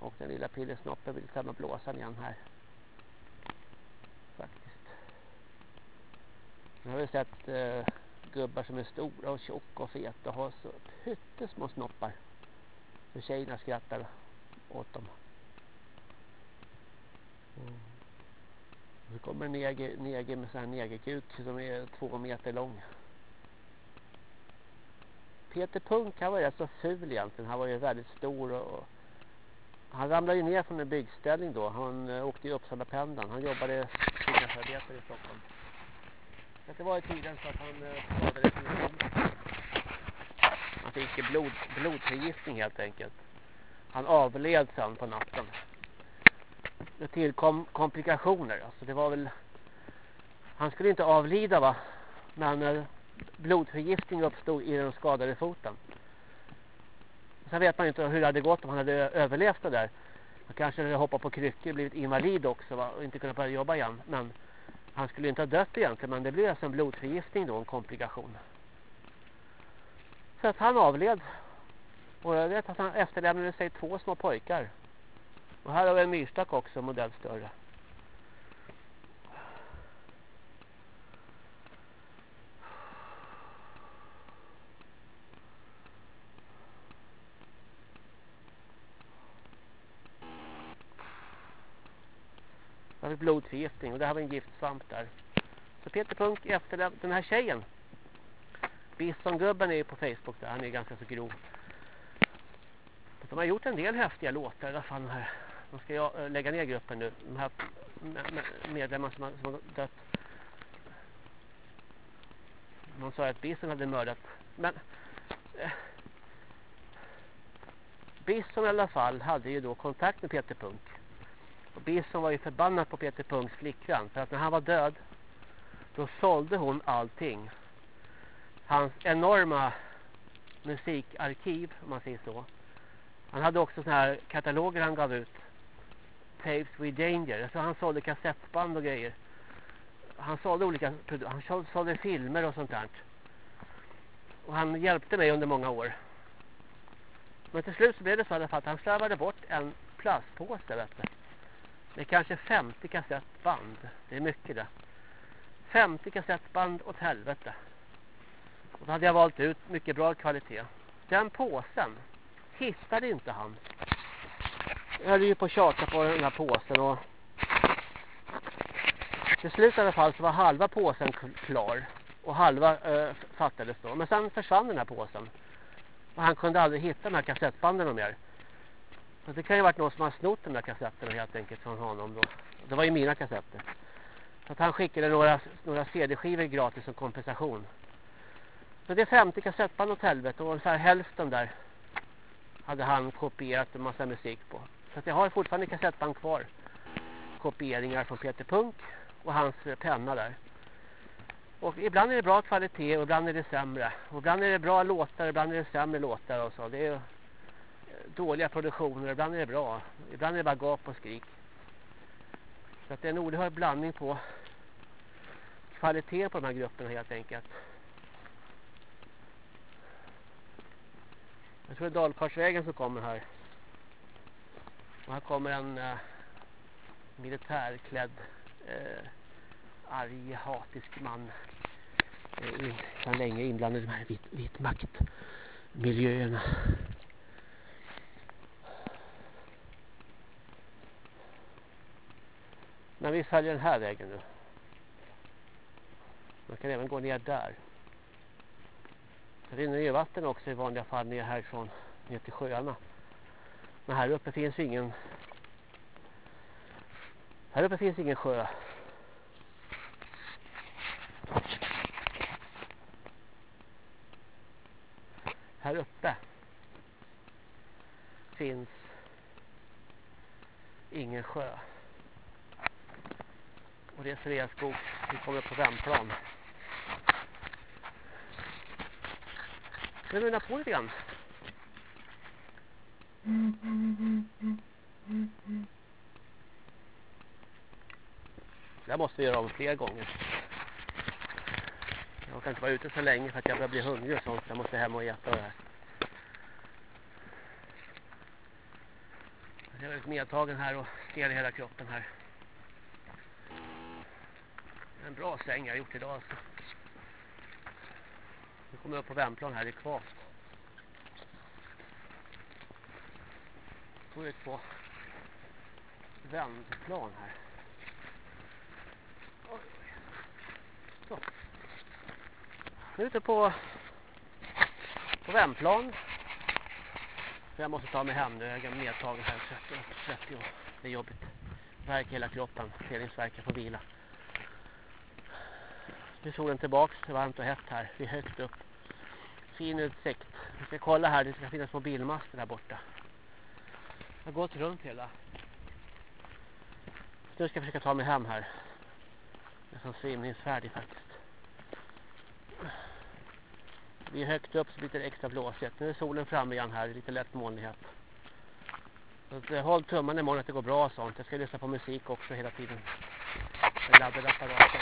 Speaker 1: Och den lilla pillesnoppen vill tömma blåsan igen här. Faktiskt. Nu har vi sett eh, gubbar som är stora och tjocka och feta och har så pyttesmå snoppar. Så tjejerna skrattar åt dem. Mm. Så kommer en neger, neger med sån här negerkuk som är två meter lång. Peter Punk, han var rätt så ful egentligen. Han var ju väldigt stor och, han ramlade ju ner från en byggställning då. Han uh, åkte i Uppsala pendeln. Han jobbade byggnadsarbetare i Stockholm. Så det var i tiden så att han eh, uh, skadades Han fick blod, blodförgiftning helt enkelt. Han avled sen på natten det tillkom komplikationer. Alltså det var väl han skulle inte avlida va. Men eh, blodförgiftning uppstod i den skadade foten. Sen vet man inte hur det hade gått om han hade överlevt det där. Han kanske hade hoppat på kryckor och blivit invalid också va? och inte kunnat börja jobba igen. Men han skulle inte ha dött egentligen men det blev alltså en blodförgiftning då, en komplikation. Så att han avled. Och jag vet att han efterlämnade sig två små pojkar. Och här har vi en myrstack också, modell större. Det har vi blodförgiftning och det har vi en giftsvamp där. Så Peter Punk efter den här tjejen. Bison-gubben är ju på Facebook där, han är ganska så grov. De har gjort en del häftiga låtar i alla fall här. De ska jag eh, lägga ner gruppen nu. De här medlemmarna som har, som har dött. Man sa att Bison hade mördat. Men eh, Bison i alla fall hade ju då kontakt med Peter Punk. Och Bison var ju förbannad på Peter Punks flickvän. För att när han var död då sålde hon allting. Hans enorma musikarkiv om man säger så. Han hade också såna här kataloger han gav ut Tapes with Danger. Så han sålde kassettband och grejer. Han sålde olika han sålde filmer och sånt där. Och han hjälpte mig under många år. Men till slut så blev det så att han slarvade bort en plastpåse vet du. Med kanske 50 kassettband. Det är mycket det. 50 kassettband åt helvete. Och då hade jag valt ut mycket bra kvalitet. Den påsen hittade inte han. Jag höll ju på att tjata på den här påsen och till slut i alla fall så var halva påsen klar och halva eh, fattades då. Men sen försvann den här påsen. Och han kunde aldrig hitta de här kassettbanden mer. Så det kan ju ha varit någon som har snott de där kassetterna helt enkelt från honom då. Det var ju mina kassetter. Så att han skickade några, några CD-skivor gratis som kompensation. Så det är 50 kassettband åt helvete och ungefär hälften där hade han kopierat en massa musik på. Så att jag har fortfarande kassettband kvar. Kopieringar från Peter Punk och hans eh, penna där. Och ibland är det bra kvalitet och ibland är det sämre. Och ibland är det bra låtar, och ibland är det sämre låtar och så. Det är eh, dåliga produktioner, ibland är det bra. Ibland är det bara gap och skrik. Så att det är en oerhörd blandning på kvalitet på de här grupperna helt enkelt. Jag tror det är Dalkarsvägen som kommer här. Och här kommer en eh, militärklädd eh, arg, hatisk man. eh, sedan länge inblandad i de här vit, vitmaktmiljöerna. Men vi följer den här vägen nu. Man kan även gå ner där. Det rinner ju vatten också i vanliga fall ner härifrån ner till sjöarna. Men här uppe finns ingen här uppe finns ingen sjö. här uppe finns ingen sjö. Och det är Sveaskog. Vi kommer på vändplan. Nu är på lite grann. Det måste vi göra om fler gånger. Jag kan inte vara ute så länge för att jag börjar bli hungrig och sånt. Jag måste hem och äta det här. Jag är väldigt medtagen här och stel i hela kroppen här. En bra säng jag har gjort idag alltså. Nu kommer jag upp på vändplan. här i Kvast. Står ut på vändplan här. Oj. Så. Nu är ute på på vändplan. Jag måste ta mig hem nu. Jag är nedtagen här 30, 30 år. Det är jobbigt. Värk hela kroppen. Felningsvärk. Jag får vila. Nu är solen tillbaks. Det är varmt och hett här. Vi är högt upp. Fin utsikt. Vi ska kolla här. Det ska finnas mobilmaster där borta. Jag har gått runt hela. Nu ska jag försöka ta mig hem här. Jag är som svimningsfärdig faktiskt. Vi är högt upp så blir det extra blåsigt. Nu är solen framme igen här. Lite lätt molnighet. Så att, eh, håll tummarna imorgon att det går bra och sånt. Jag ska lyssna på musik också hela tiden. Jag laddar apparaten.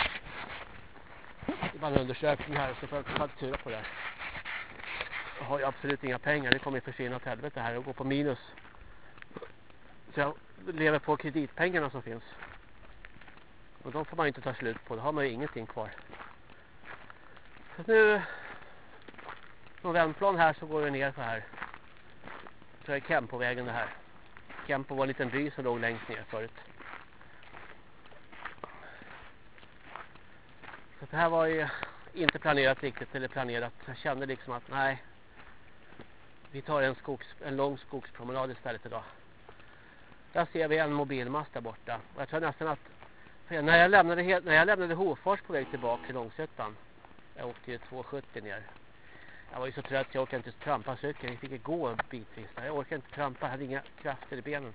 Speaker 1: Det är bara en undersökning här. Så får jag faktura på det. Jag har ju absolut inga pengar. Det kommer ju försvinna åt helvete här och gå på minus. Så jag lever på kreditpengarna som finns. Och de får man ju inte ta slut på. Då har man ju ingenting kvar. Så nu från Vändplan här så går vi ner så här. Så är Kempovägen det här. Kempo var en liten by som låg längst ner förut. Så det här var ju inte planerat riktigt eller planerat. Jag kände liksom att nej. Vi tar en, skogs, en lång skogspromenad istället idag. Där ser vi en mobilmast där borta. Och jag tror nästan att när jag lämnade, när jag lämnade Hofors på väg tillbaka till Långsötan. Jag åkte ju 270 ner. Jag var ju så trött, jag orkade inte trampa cykeln. Jag fick gå bitvis. Jag orkade inte trampa, jag hade inga krafter i benen.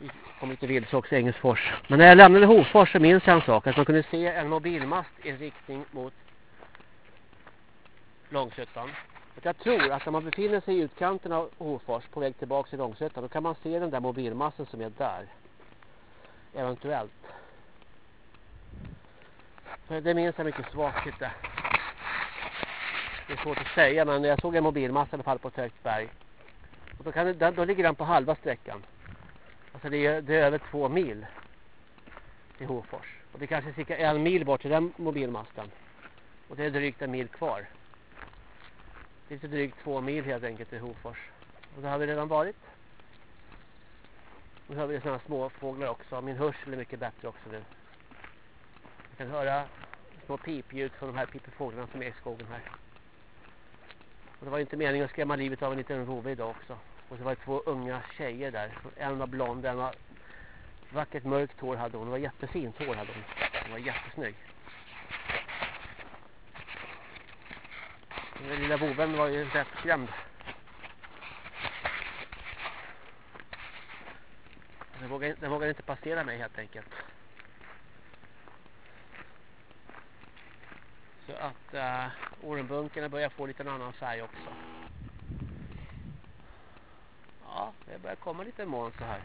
Speaker 1: Vi kom lite vilse också, Engelsfors. Men när jag lämnade Hofors så minns jag en sak. Att man kunde se en mobilmast i riktning mot Långsötan. Att jag tror att när man befinner sig i utkanten av Hofors på väg tillbaka till Långsötan. Då kan man se den där mobilmassen som är där. Eventuellt. För det minns jag mycket svagt lite. Det är svårt att säga men jag såg en mobilmassa i alla fall på ett högt berg. Och då, kan det, då ligger den på halva sträckan. Alltså det är, det är över två mil till Hofors. Och det är kanske cirka en mil bort till den mobilmasten. Och det är drygt en mil kvar. Lite drygt två mil helt enkelt till Hofors. Och det har vi redan varit. Nu hör vi sådana små fåglar också. Min hörsel är mycket bättre också nu. Jag kan höra små pipljud från de här pipefåglarna som är i skogen här. Och det var inte meningen att skrämma livet av en liten rove idag också. Och det var två unga tjejer där. En var blond, en var vackert mörkt hår hade hon. Det var jättefint hår hade hon. Hon var jättesnygg. Den lilla boven var ju rätt skrämd. Den vågade, den vågade inte passera mig helt enkelt. Så att eh, äh, ormbunkarna börjar få lite annan färg också. Ja, det börjar komma lite moln så här.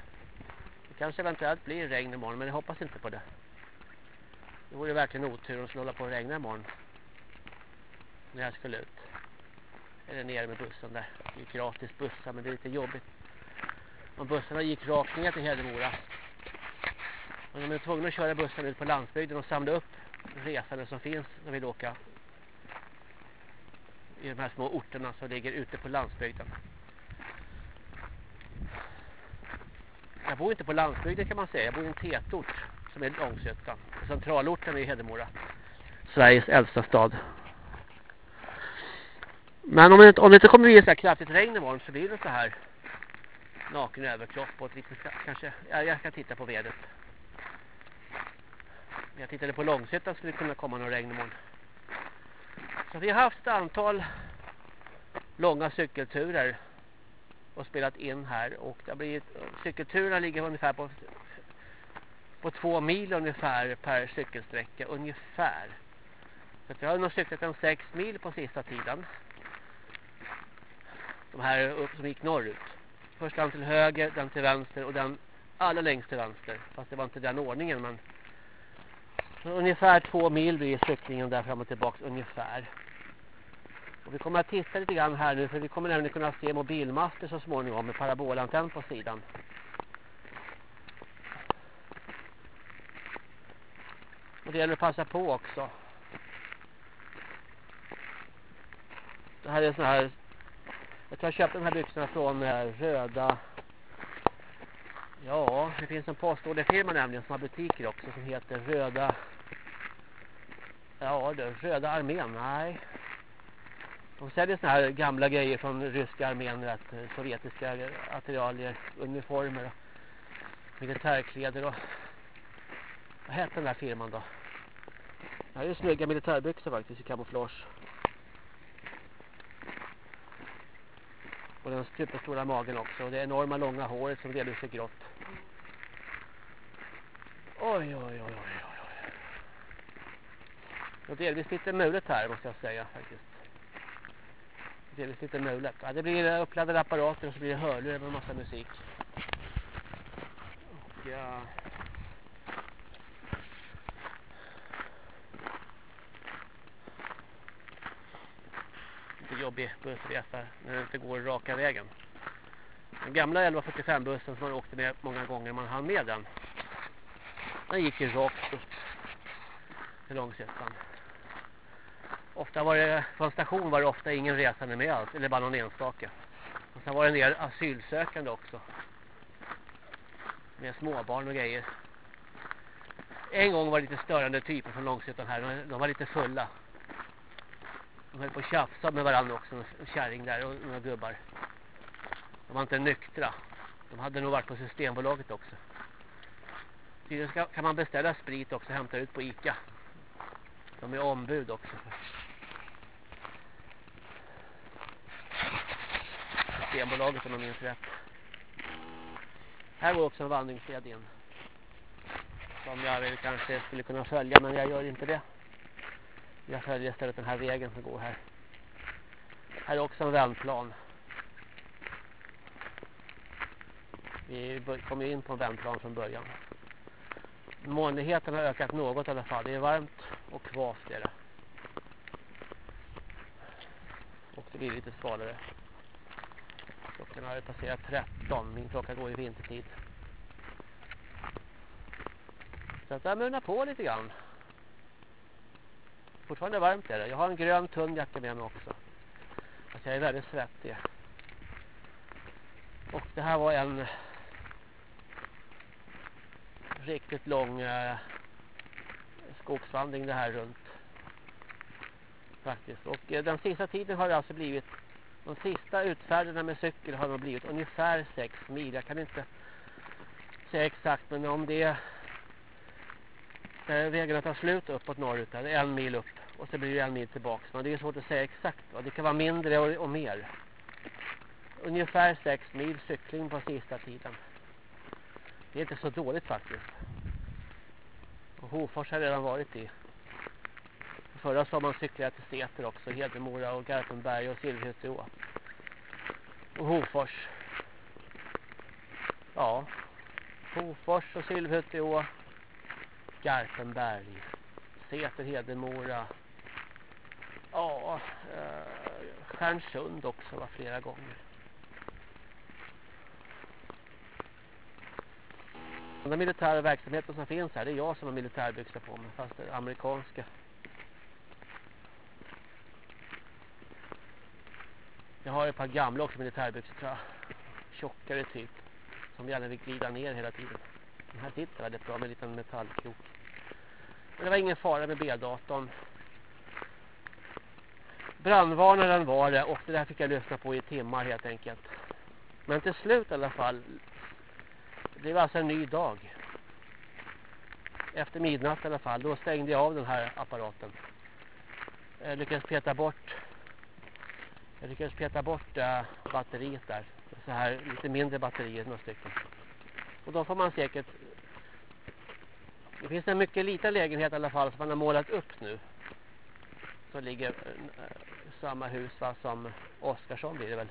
Speaker 1: Det kanske eventuellt blir regn imorgon men jag hoppas inte på det. Det vore verkligen otur om det skulle hålla på att regna imorgon. När jag skulle ut. Eller ner med bussen där. Det gick gratis bussar men det är lite jobbigt. Och bussarna gick rakt ner till Hedemora. Och de är tvungna att köra bussen ut på landsbygden och samla upp resande som finns när vi vill åka i de här små orterna som ligger ute på landsbygden. Jag bor inte på landsbygden kan man säga. Jag bor i en tätort som är Långsötan. Centralorten är Hedemora. Sveriges äldsta stad. Men om det, inte, om det inte kommer bli så här kraftigt regn imorgon så blir det så här naken överkropp och ett litet, kanske, ja, jag ska titta på vädret. Jag tittade på Långsötan skulle det kunna komma någon regn imorgon. Så vi har haft ett antal långa cykelturer och spelat in här och det har blivit, cykelturerna ligger ungefär på på två mil ungefär per cykelsträcka ungefär. Så vi jag har nog cyklat en sex mil på sista tiden. De här upp som gick norrut. Först den till höger, den till vänster och den allra längst till vänster. Fast det var inte den ordningen men ungefär två mil blir cyklingen där fram och tillbaka ungefär. Och vi kommer att titta lite grann här nu för vi kommer nämligen kunna se mobilmaster så småningom med parabolantenn på sidan. Och det gäller att passa på också. Det här är sån här jag tror jag köpte de här byxorna från Röda Ja, det finns en postorderfirma nämligen som har butiker också som heter Röda Ja, det Röda armén. Nej. De säljer såna här gamla grejer från ryska armén, rätt, sovjetiska attiralier, uniformer och militärkläder och vad hette den där firman då? Det här är snygga militärbyxor faktiskt i kamouflage. Och den superstora magen också. Och det enorma långa håret som delvis är grått. Oj, oj, oj, oj, oj. Och delvis lite mulet här måste jag säga faktiskt. Delvis lite mulet. Ja, det blir uppladdade apparater och så blir det hörlurar med massa musik. Och ja... jobbig bussresa när det inte går raka vägen. Den gamla 1145 bussen som man åkte med många gånger man hann med den. Den gick ju rakt upp till Långsötan. Ofta var det, från station var det ofta ingen resande med alls, eller bara någon enstaka. Och sen var det en del asylsökande också. Med småbarn och grejer. En gång var det lite störande typer från Långsötan här, de var lite fulla. De höll på att tjafsa med varandra också, en kärring där och några gubbar. De var inte nyktra. De hade nog varit på Systembolaget också. Tydligen kan man beställa sprit också och hämta ut på Ica. De är ombud också. Systembolaget om jag minns rätt. Här går också en vandringsled in. Som jag väl kanske skulle kunna följa men jag gör inte det. Jag följer istället den här vägen som går här. Här är också en vändplan. Vi kommer in på en vändplan från början. Molnigheten har ökat något i alla fall. Det är varmt och kvavt är det. Och det blir lite svalare. Klockan har passerat 13. Min klocka går i vintertid. Så att jag munnar på lite grann fortfarande varmt är det. Jag har en grön tunn jacka med mig också. Alltså jag är väldigt svettig. Och det här var en riktigt lång eh, skogsvandring det här runt. Faktiskt. Och eh, den sista tiden har det alltså blivit de sista utfärderna med cykel har nog blivit ungefär 6 mil. Jag kan inte säga exakt men om det är vägarna tar slut uppåt norrut, en mil upp och så blir det en mil tillbaka. Men det är svårt att säga exakt. Va? Det kan vara mindre och, och mer. Ungefär sex mil cykling på sista tiden. Det är inte så dåligt faktiskt. Och Hofors har redan varit i. Förra sommaren cyklade jag till Säter också. Hedemora och Garpenberg och Silverhetså. Och Hofors. Ja. Hofors och Silverhetså. Garpenberg. Säter, Hedemora. Ja, eh, Stjärnsund också var flera gånger. Den militära verksamheten som finns här, det är jag som har militärbyxor på mig, fast det är amerikanska. Jag har ett par gamla också militärbyxor tror jag. Tjockare typ. Som gärna vill glida ner hela tiden. Den här sitter väldigt bra med en liten metallkrok. Men det var ingen fara med B-datorn. Brandvarnaren var det och det där fick jag lyssna på i timmar helt enkelt. Men till slut i alla fall. Det var alltså en ny dag. Efter midnatt i alla fall. Då stängde jag av den här apparaten. Jag lyckades peta bort Jag lyckades peta bort äh, batteriet där. Så här lite mindre batterier, några stycken. Och då får man säkert... Det finns en mycket liten lägenhet i alla fall som man har målat upp nu. Som ligger i samma hus va, som Oskarsson blir det väl.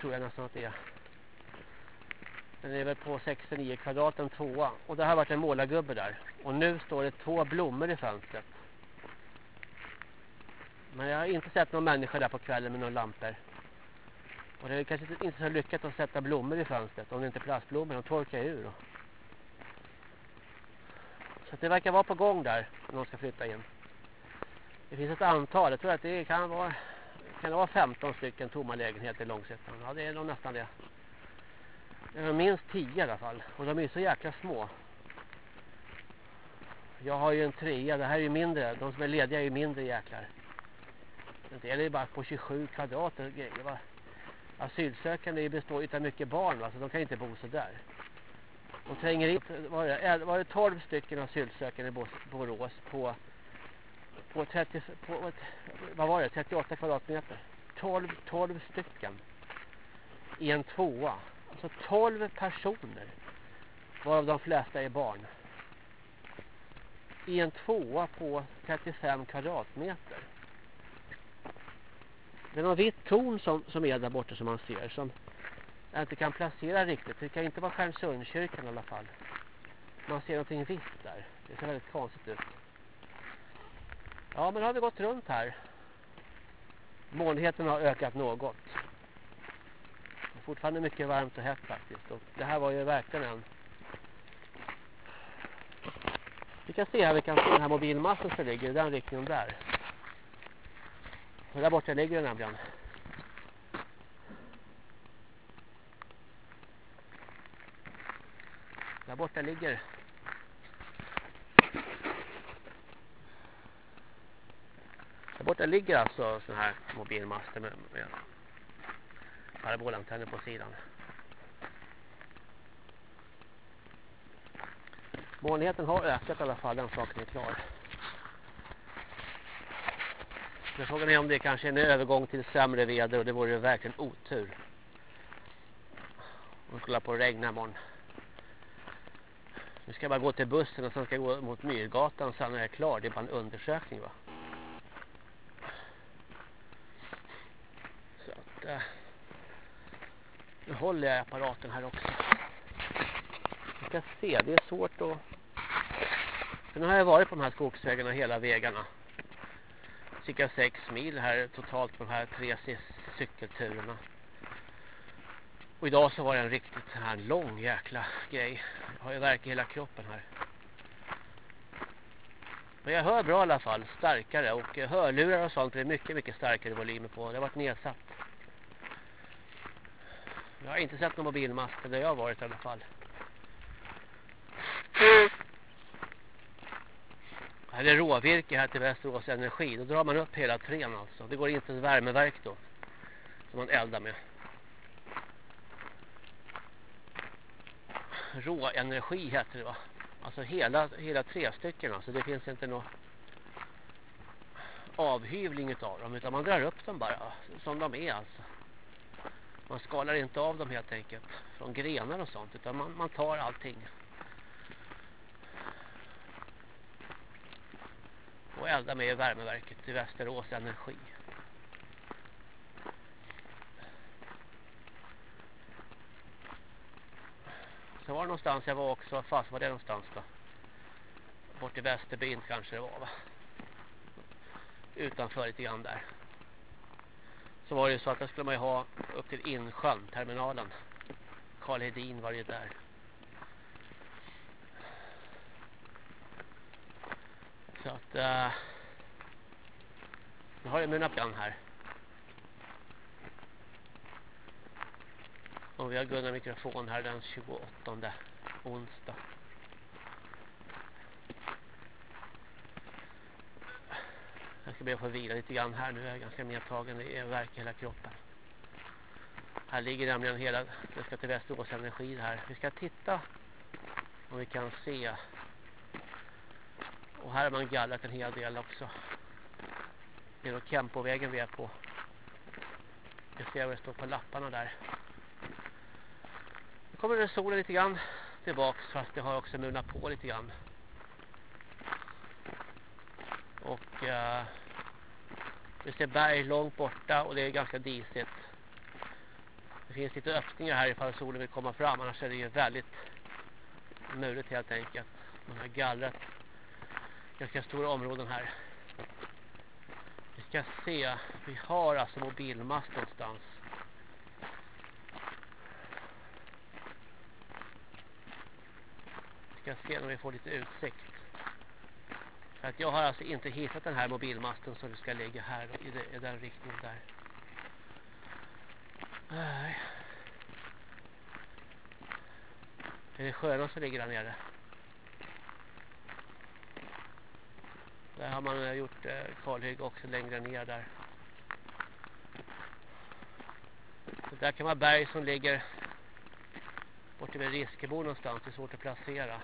Speaker 1: Tror jag nästan att det är. Den är väl på 69 kvadrat en tvåa. Och det har varit en målargubbe där. Och nu står det två blommor i fönstret. Men jag har inte sett någon människa där på kvällen med några lampor. Och det är kanske inte så lyckat att sätta blommor i fönstret. Om det inte är plastblommor, de torkar ur. Så det verkar vara på gång där. När de ska flytta in. Det finns ett antal. Jag tror att det kan vara, kan det vara 15 stycken tomma lägenheter i Långsötan. Ja, det är nog nästan det. Det är minst 10 i alla fall. Och de är så jäkla små. Jag har ju en trea. Det här är ju mindre. De som är lediga är ju mindre jäklar. Det är ju bara på 27 kvadrat och grejer va. Asylsökande består av mycket barn va. Så de kan inte bo så där. De tränger in. Var det, var det 12 stycken asylsökande i Borås på på 30 på vad var det 38 kvadratmeter. 12 12 stycken i en tvåa. Alltså 12 personer. Varav de flesta är barn. I en tvåa på 35 kvadratmeter. Det är någon vitt torn som, som är där borta som man ser. Som jag inte kan placera riktigt. Det kan inte vara Stjärnsundskyrkan i alla fall. Man ser någonting vitt där. Det ser väldigt konstigt ut. Ja, men har vi gått runt här. Molnigheten har ökat något. Det är fortfarande mycket varmt och hett faktiskt. Och det här var ju verkligen en... Vi kan se här, vi kan se den här mobilmassen som ligger i den riktningen där. Och där borta ligger den nämligen. Där borta ligger Där borta ligger alltså sån här mobilmaster med, med parabolantenner på sidan. Molnigheten har ökat i alla fall, den saken är klar. Men frågan är om det kanske är en övergång till sämre väder och det vore verkligen otur. Om det skulle på att regna imorgon. Nu ska jag bara gå till bussen och sen ska jag gå mot Myrgatan sen är jag klar. Det är bara en undersökning va. Så att... Eh, nu håller jag apparaten här också. Vi ska se, det är svårt att... För nu har jag varit på de här skogsvägarna hela vägarna cirka sex mil här totalt på de här tre cykelturerna. Och idag så var det en riktigt så här lång jäkla grej. Jag har ju verkat i hela kroppen här. Men jag hör bra i alla fall, starkare och hörlurar och sånt blir mycket mycket starkare volymer på. Det har varit nedsatt. Jag har inte sett någon mobilmast där jag har varit i alla fall. Här är råvirke här till Västerås Energi. Då drar man upp hela trän alltså. Det går inte ett värmeverk då. Som man eldar med. Råenergi heter det va. Alltså hela, hela tre stycken alltså. Det finns inte någon avhyvling av dem. Utan man drar upp dem bara. Som de är alltså. Man skalar inte av dem helt enkelt. Från grenar och sånt. Utan man, man tar allting. och elda med i värmeverket i Västerås Energi. Sen var det någonstans jag var också. Fast var det någonstans då? Bort i Västerbyn kanske det var va? Utanför lite grann där. Så var det ju så att där skulle man ju ha upp till Insjön, terminalen. Karl Hedin var ju där. Så att... Uh, nu har jag mina plan här. Och vi har Gunnar mikrofon här den 28 onsdag. Jag ska be att få vila lite grann här nu. Jag är ganska medtagen. Det är verk i hela kroppen. Här ligger nämligen hela... Det ska till Västerås Energi här. Vi ska titta om vi kan se och här har man gallrat en hel del också. Det är då Kempovägen vi är på. Vi ser vad det står på lapparna där. Nu kommer det solen lite grann tillbaks fast det har också mulnat på lite grann. Och eh, vi ser berg långt borta och det är ganska disigt. Det finns lite öppningar här ifall solen vill komma fram annars är det ju väldigt muligt helt enkelt. Man har gallrat ganska stora områden här. Vi ska se, vi har alltså mobilmast någonstans. Vi ska se om vi får lite utsikt. För att jag har alltså inte hittat den här mobilmasten som ska ligga här i, det, i den riktningen där. Nej. Det är sjöarna som ligger där nere. Där har man gjort eh, kalhygg också längre ner där. Så där kan man berg som ligger borta vid Riskebo någonstans. Det är svårt att placera.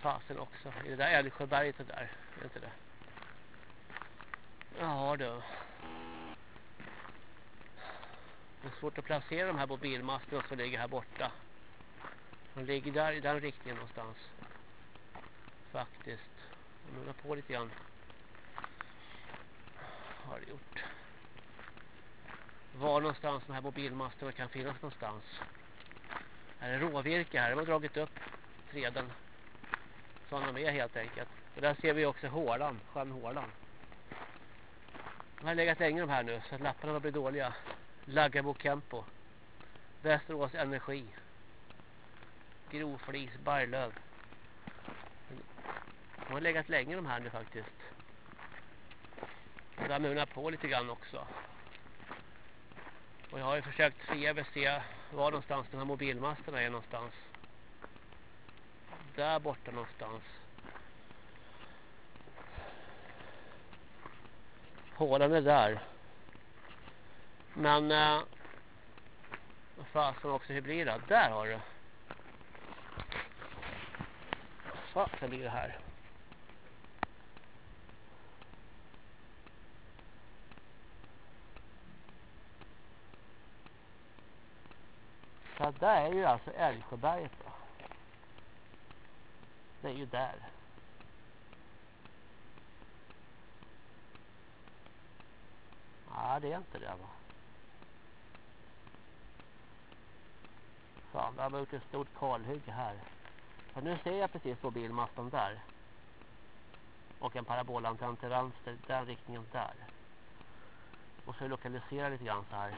Speaker 1: Fasen också. Är det där Älvsjöberget det där? Är inte det? Ja du. Det är svårt att placera de här mobilmasterna som ligger här borta. De ligger där i den riktningen någonstans. Faktiskt. Jag nullar på lite grann. Har det gjort. Var någonstans de här mobilmasterna kan finnas någonstans. Här är råvirke här. De har dragit upp träden. Som de är helt enkelt. Och där ser vi också Håland. Sjön Håland. De har legat länge de här nu. Så att lapparna blir dåliga. Laggabo Kempo. Västerås Energi. Grovflis, Barlöv. De har legat länge de här nu faktiskt. Och där munar på lite grann också. Och jag har ju försökt se, se var någonstans den här mobilmasterna är någonstans. Där borta någonstans. Hålan är där. Men eh, vad fasen också, hur blir det? Där har du. Vad fasen blir det här? Så där är ju alltså Älvsjöberget då. Det är ju där. Ja, det är inte det va. Fan, det har gjort ett stort kalhygge här. Och nu ser jag precis mobilmastan där. Och en parabolantenn till vänster, den riktningen där. Och så lokalisera lite grann så här.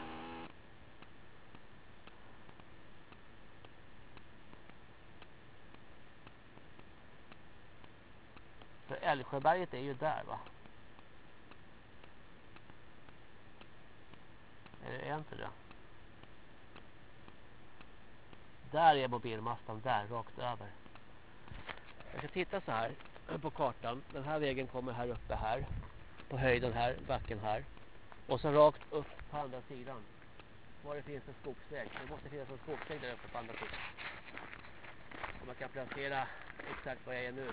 Speaker 1: Älvsjöberget är ju där va? Är det inte det? Där är mobilmastan, där, rakt över. Jag ska titta så här på kartan. Den här vägen kommer här uppe här. På höjden här, backen här. Och så rakt upp på andra sidan. Var det finns en skogsväg. Det måste finnas en skogsväg där uppe på andra sidan. Och man kan placera exakt var jag är nu.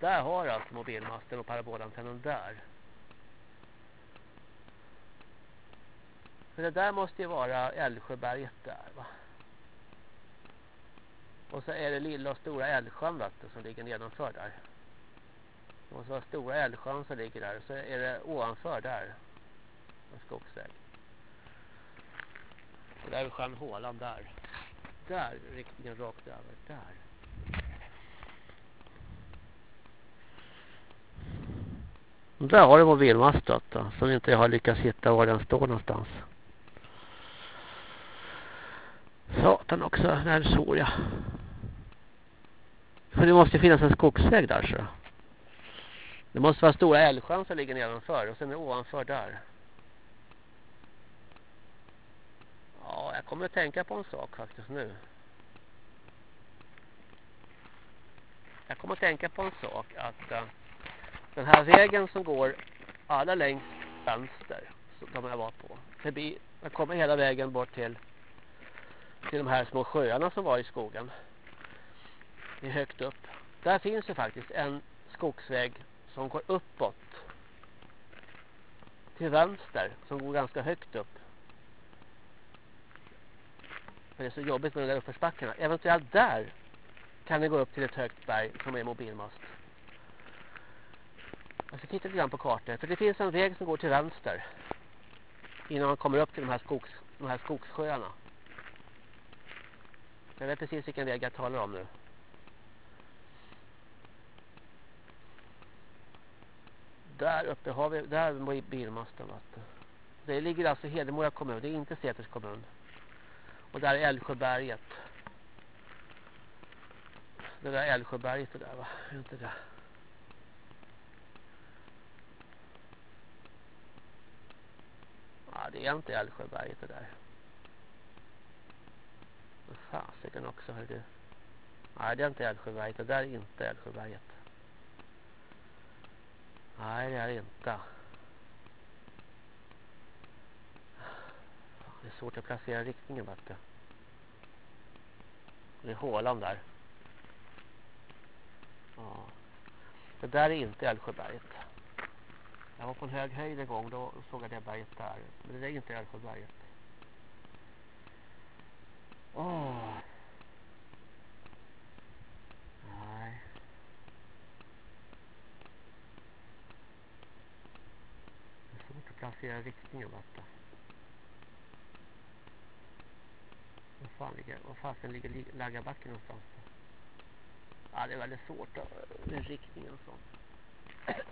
Speaker 1: Där har alltså mobilmasten och parabolantennen där. För det där måste ju vara Älvsjöberget där va. Och så är det lilla och stora Älvsjön vet som ligger nedanför där. Det måste vara stora Älvsjön som ligger där. Och så är det ovanför där. En skogsväg. Och där är sjön Håland där. Där, riktningen rakt över. Där. Där har du mobilmastot då, som inte jag har lyckats hitta var den står någonstans. Satan också, när såg jag. För det måste finnas en skogsväg där så. Det måste vara stora älvsjön som ligger nedanför och sen är ovanför där. Ja, jag kommer att tänka på en sak faktiskt nu. Jag kommer att tänka på en sak att uh, den här vägen som går allra längst vänster som jag var på. Förbi, jag kommer hela vägen bort till till de här små sjöarna som var i skogen. Det är högt upp. Där finns ju faktiskt en skogsväg som går uppåt. Till vänster. Som går ganska högt upp. För det är så jobbigt med de där uppförsbackarna. Eventuellt där kan det gå upp till ett högt berg som är mobilmast. Jag ska titta lite grann på kartor. För det finns en väg som går till vänster. Innan man kommer upp till de här, skogs, de här skogssjöarna. Jag vet precis vilken väg jag talar om nu. Där uppe har vi, där var bilmasten. Det ligger alltså i Hedemora kommun, det är inte Säters kommun. Och där är Älvsjöberget. Det där Älvsjöberget det där va, är inte det? Ja, det är inte Älvsjöberget det där. Vad fasiken också, hör du. Nej, det är inte Älvsjöberget. Det där är inte Älvsjöberget. Nej, det är det inte. Det är svårt att placera riktningen, vet. Det är hålan där. Ja. Det där är inte Älvsjöberget. Jag var på en hög höjd en gång, då såg jag det berget där. Men det är inte Älvsjöberget. Åh. Oh. Nej. Det är svårt att placera riktningen, vet Vad Var fan ligger, vad fasen ligger Laggarbacken någonstans? Ja, det är väldigt svårt med riktningen och sånt.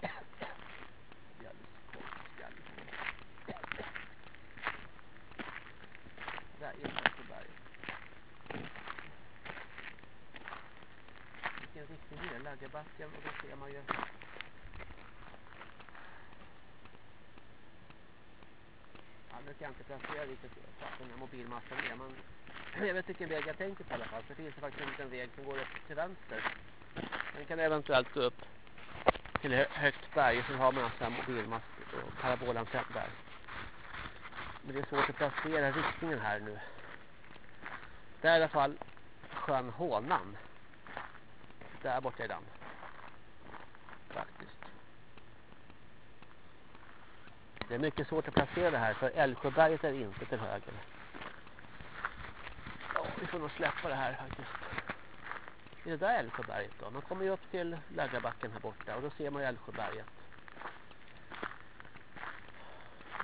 Speaker 1: Där är på berget. Vilken riktning är det? Laggarbacken och då ser man ju Ja, nu kan jag inte placera riktigt den här mobilmasten är, men jag vet vilken väg jag tänker på i alla fall. Så finns det faktiskt en liten väg som går upp till vänster. Den kan eventuellt gå upp till högt berg. Så har man alltså en mobilmast och parabolantenn där. Men det är svårt att placera riktningen här nu. Det är i alla fall sjön Hånan. Där borta är den. Faktiskt. Det är mycket svårt att placera det här för Älvsjöberget är inte till höger. Vi får nog släppa det här faktiskt. Är det där Älvsjöberget då? Man kommer ju upp till Läggarbacken här borta och då ser man ju Älvsjöberget.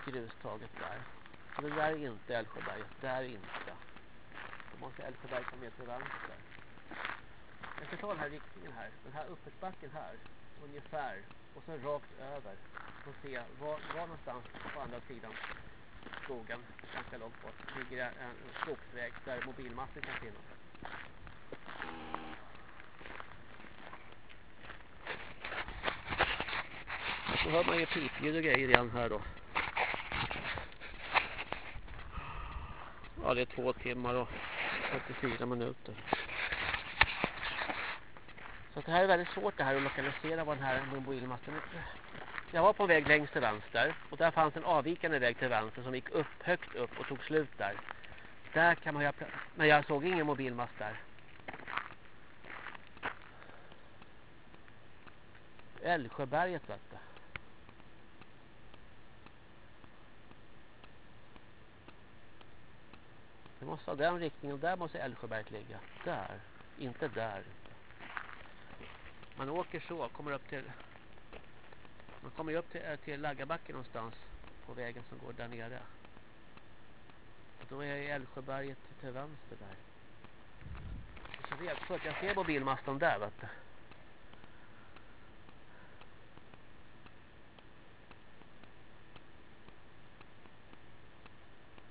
Speaker 1: Grustaget där. Men det där är inte Älvsjöberget, där är inte. Då måste Älvsjöberget komma med till vänster. Jag ska ta den här riktningen här. Den här uppförsbacken här. Ungefär. Och sen rakt över. Och se var, var någonstans på andra sidan skogen. Ganska långt bort. Ligger en skogsväg där mobilmaster kan finnas. Då hör man ju pipljud och grejer igen här då. Ja, det är två timmar och 44 minuter. Så det här är väldigt svårt det här att lokalisera vad den här mobilmasten är. Jag var på väg längst till vänster och där fanns en avvikande väg till vänster som gick upp högt upp och tog slut där. Där kan man ju men jag såg ingen mobilmast där. Älvsjöberget vet du. Det måste ha den riktningen. Där måste Älvsjöberget ligga. Där. Inte där. Man åker så. Kommer upp till... Man kommer ju upp till, eh, till Laggarbacken någonstans. På vägen som går där nere. Och då är jag i Älvsjöberget till vänster där. Det är jag ser mobilmasten där vet du.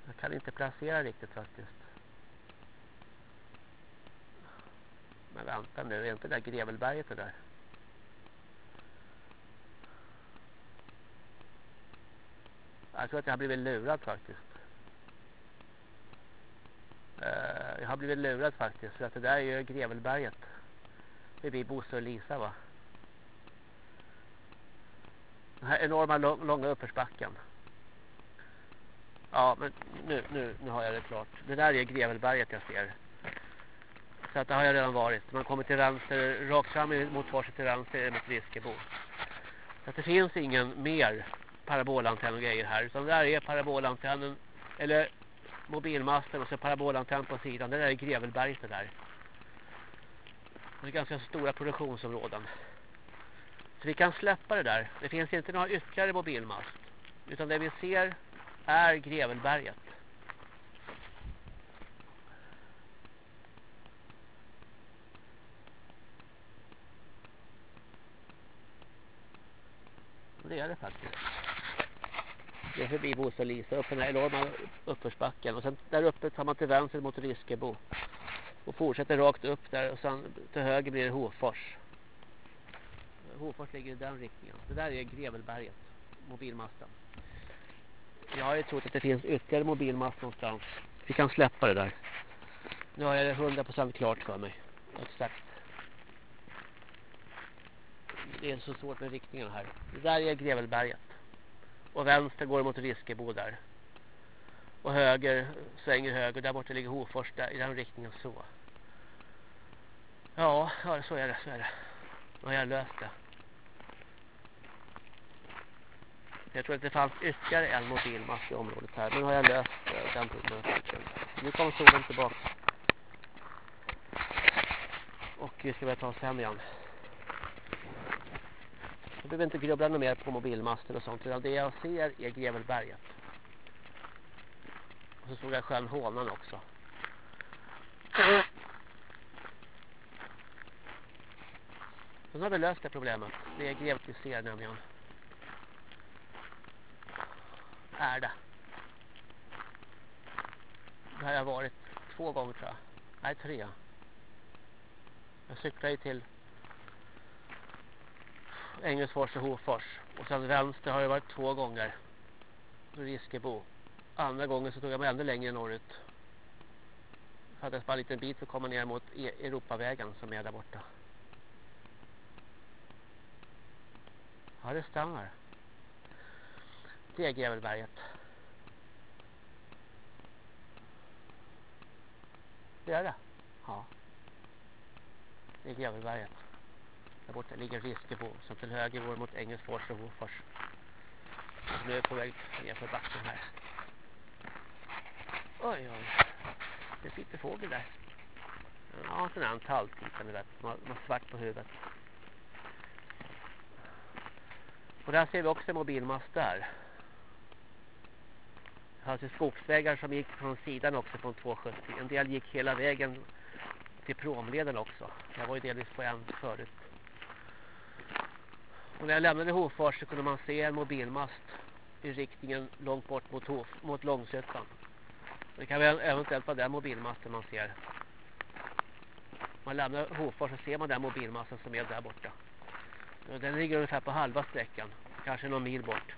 Speaker 1: Jag kan inte placera riktigt faktiskt. Men vänta nu, är inte det där Grevelberget det där? Jag tror att jag har blivit lurad faktiskt. Uh, jag har blivit lurad faktiskt. För att det där är ju Grevelberget. Det blir Bosse och Lisa va? Den här enorma långa uppförsbacken. Ja, men nu, nu, nu har jag det klart. Det där är Grevelberget jag ser. Så att det har jag redan varit. Man kommer till vänster, rakt fram mot varsitt till vänster är det mitt Riskebo. Så att det finns ingen mer parabolantenn och grejer här. Utan där är parabolantennen, eller mobilmasten och så parabolantenn på sidan. Det där är Grevelberget det där. Det är ganska stora produktionsområden. Så vi kan släppa det där. Det finns inte några ytterligare mobilmast. Utan det vi ser är Grevelberget. Det är det faktiskt. Det är förbi Bosa Lisa upp den här enorma uppförsbacken. Och sen där uppe tar man till vänster mot Riskebo. Och fortsätter rakt upp där och sen till höger blir det Hofors. Hofors ligger i den riktningen. Det där är Grevelberget, mobilmasten. Jag har ju trott att det finns ytterligare mobilmast någonstans. Vi kan släppa det där. Nu har jag det 100% klart för mig. Exakt. Det är så svårt med riktningen här. Det där är Grevelberget. Och vänster går mot Riskebo där. Och höger svänger höger. Där borta ligger Hofors där, i den riktningen så. Ja, ja, så är det, så är det. Nu har jag löst det. Jag tror att det fanns ytterligare en mobilmast i området här. Men nu har jag löst eh, den problematiken. Nu kommer solen tillbaka. Och vi ska börja ta oss hem igen. Jag behöver inte grubbla något mer på mobilmaster och sånt. Utan det jag ser är Grevelberget. Och så såg jag sjön Hånan också. Nu har vi löst det problemet. Det är grevet vi ser nämligen. Är det. Det har jag varit två gånger tror jag. Nej, tre. Jag cyklar ju till Engelsfors och Hofors. Och sen vänster har jag varit två gånger. Riskebo. Andra gången så tog jag mig ännu längre norrut. Fattades bara en liten bit för att komma ner mot e- Europavägen som är där borta. Ja, det stämmer. Det är Grevelberget. Det är det. Ja. Det är Grevelberget. Där borta ligger Riskebo som till höger går mot Engelsfors och Hofors. Och nu är jag på väg ner för backen här. Oj, oj. Det sitter fågel där. Ja, sån här en talltipa, ni. Man har svart på huvudet. Och där ser vi också en mobilmast där. Det fanns ju skogsvägar som gick från sidan också från 270. En del gick hela vägen till promleden också. Jag var ju delvis på en förut. Och när jag lämnade Hofors så kunde man se en mobilmast i riktningen långt bort mot, Hof, mot Långsötan. Det kan väl eventuellt vara den mobilmasten man ser. Man lämnar Hofors så ser man den mobilmasten som är där borta. Den ligger ungefär på halva sträckan. Kanske någon mil bort.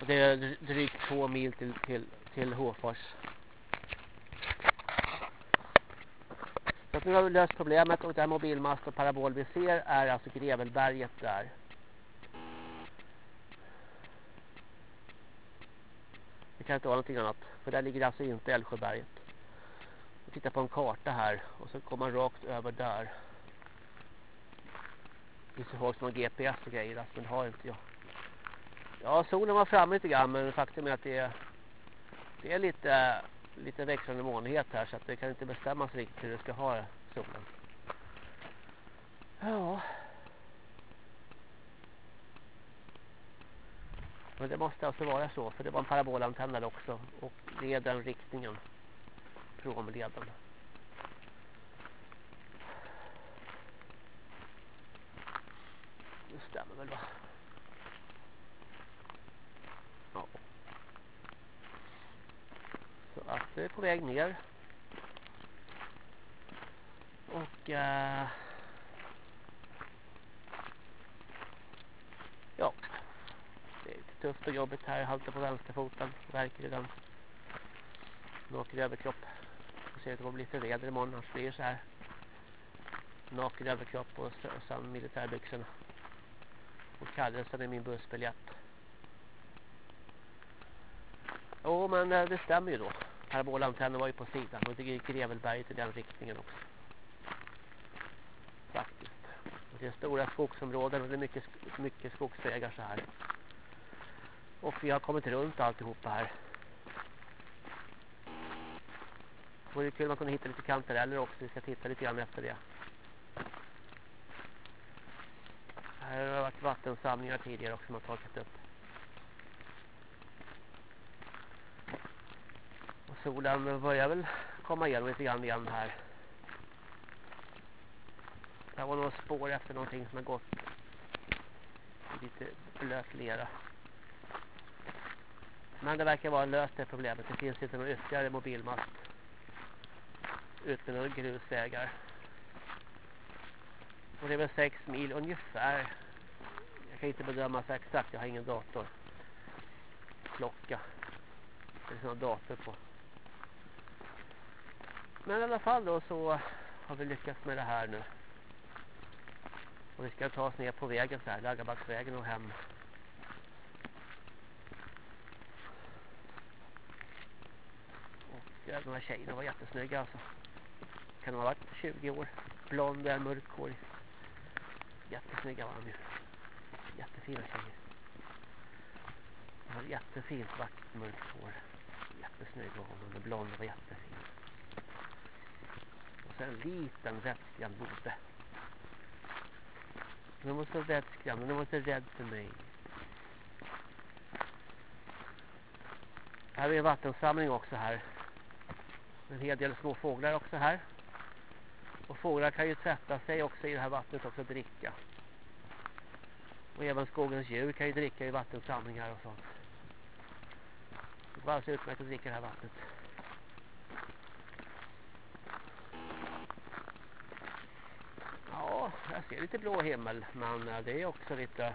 Speaker 1: Och det är drygt två mil till, till, till Hofors. Så nu har vi löst problemet och den mobilmast och parabol vi ser är alltså Grevelberget där. Det kan inte vara någonting annat. För där ligger alltså inte Älvsjöberget. Vi tittar på en karta här och så kommer man rakt över där. Det finns folk som har GPS och grejer alltså, men det har inte jag. Ja, solen var framme lite grann men faktum är att det är, det är lite, lite växande månighet här så att det kan inte bestämmas riktigt hur det ska ha solen. Ja. Men det måste alltså vara så för det var en parabolantenn där också och det är den riktningen. Promleden. Det stämmer väl va? Ja. Så att det är på väg ner. Och äh, ja. Det är lite tufft och jobbigt här. Jag haltar på vänsterfoten. Verkar i den. Naken överkropp. Och ser att det kommer bli för väder imorgon. Annars blir det så här. Naken överkropp och, sen militärbyxorna. Och kallelsen i min bussbiljett. Jo, men eh, det stämmer ju då. Parabolantennen var ju på sidan och det gick Grevelberget i den riktningen också. Faktiskt. Och det är stora skogsområden och det är mycket, mycket skogsvägar så här. Och vi har kommit runt alltihopa här. Det vore kul om man kunde hitta lite kantareller också. Vi ska titta lite grann efter det. Här har det varit vattensamlingar tidigare också som har tagit upp. Solen börjar väl komma igenom lite grann igen här. Det var några spår efter någonting som har gått lite blöt lera. Men det verkar vara löst det problemet. Det finns inte någon ytterligare mobilmast Utan några grusvägar. Och det är väl sex mil ungefär. Jag kan inte bedöma så exakt. Jag har ingen dator. Klocka. Det är sådana dator på. Men i alla fall då så har vi lyckats med det här nu. Och vi ska ta oss ner på vägen så här. Laggarbacksvägen och hem. Och eh, de här tjejerna var jättesnygga alltså. Kan ha varit 20 år. Blonda, mörkhårig. Jättesnygga var de ju. Jättefina tjejer. De har jättefint vackert mörkt hår. Jättesnygg var hon. Blonda var jättefin. Så en liten rättskrämd bode. Den var så vätskrämd, Den var så rädd för mig. Här är en vattensamling också här. En hel del små fåglar också här. Och fåglar kan ju tvätta sig också i det här vattnet också dricka. Och även skogens djur kan ju dricka i vattensamlingar och sånt. Det var alltså utmärkt att dricka det här vattnet. Ja, jag ser lite blå himmel. Men eh, det är också lite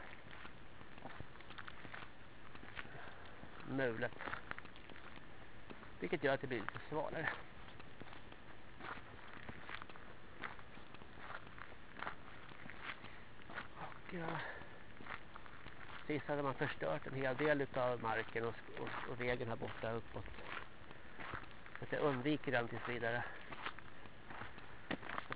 Speaker 1: mulet. Vilket gör att det blir lite svalare. Och ja, sist hade man förstört en hel del av marken och, och, och vägen här borta uppåt. Så att jag undviker den tills vidare.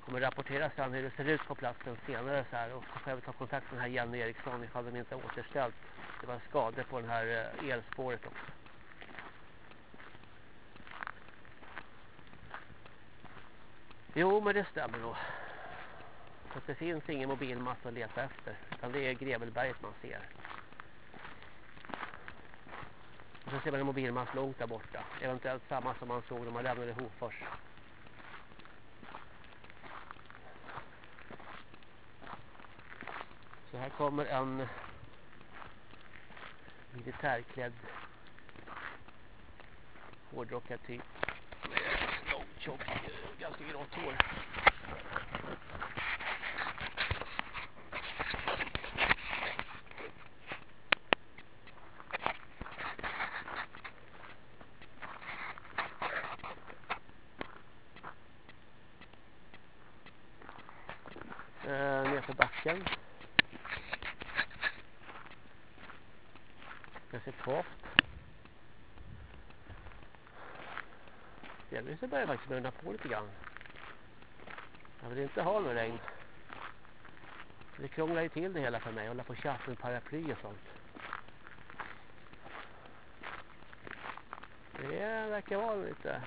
Speaker 1: Jag kommer rapportera sen hur det ser ut på platsen senare så här. Och så får jag ta kontakt med den här Jenny Eriksson ifall de inte har återställt. Det var skador på den här eh, elspåret också. Jo, men det stämmer nog. Så det finns ingen mobilmast att leta efter. Utan det är Grevelberget man ser. Och så ser man en mobilmast långt där borta. Eventuellt samma som man såg när man lämnade Hofors. Så här kommer en militärklädd hårdrockad typ. Långt, tjockt, ganska grått hår. Eh, för backen. Jag ser torrt. Delvis börjar jag faktiskt brunna på lite grann. Jag vill inte ha någon regn. Det krånglar ju till det hela för mig. Hålla på och med paraply och sånt. Det verkar vara lite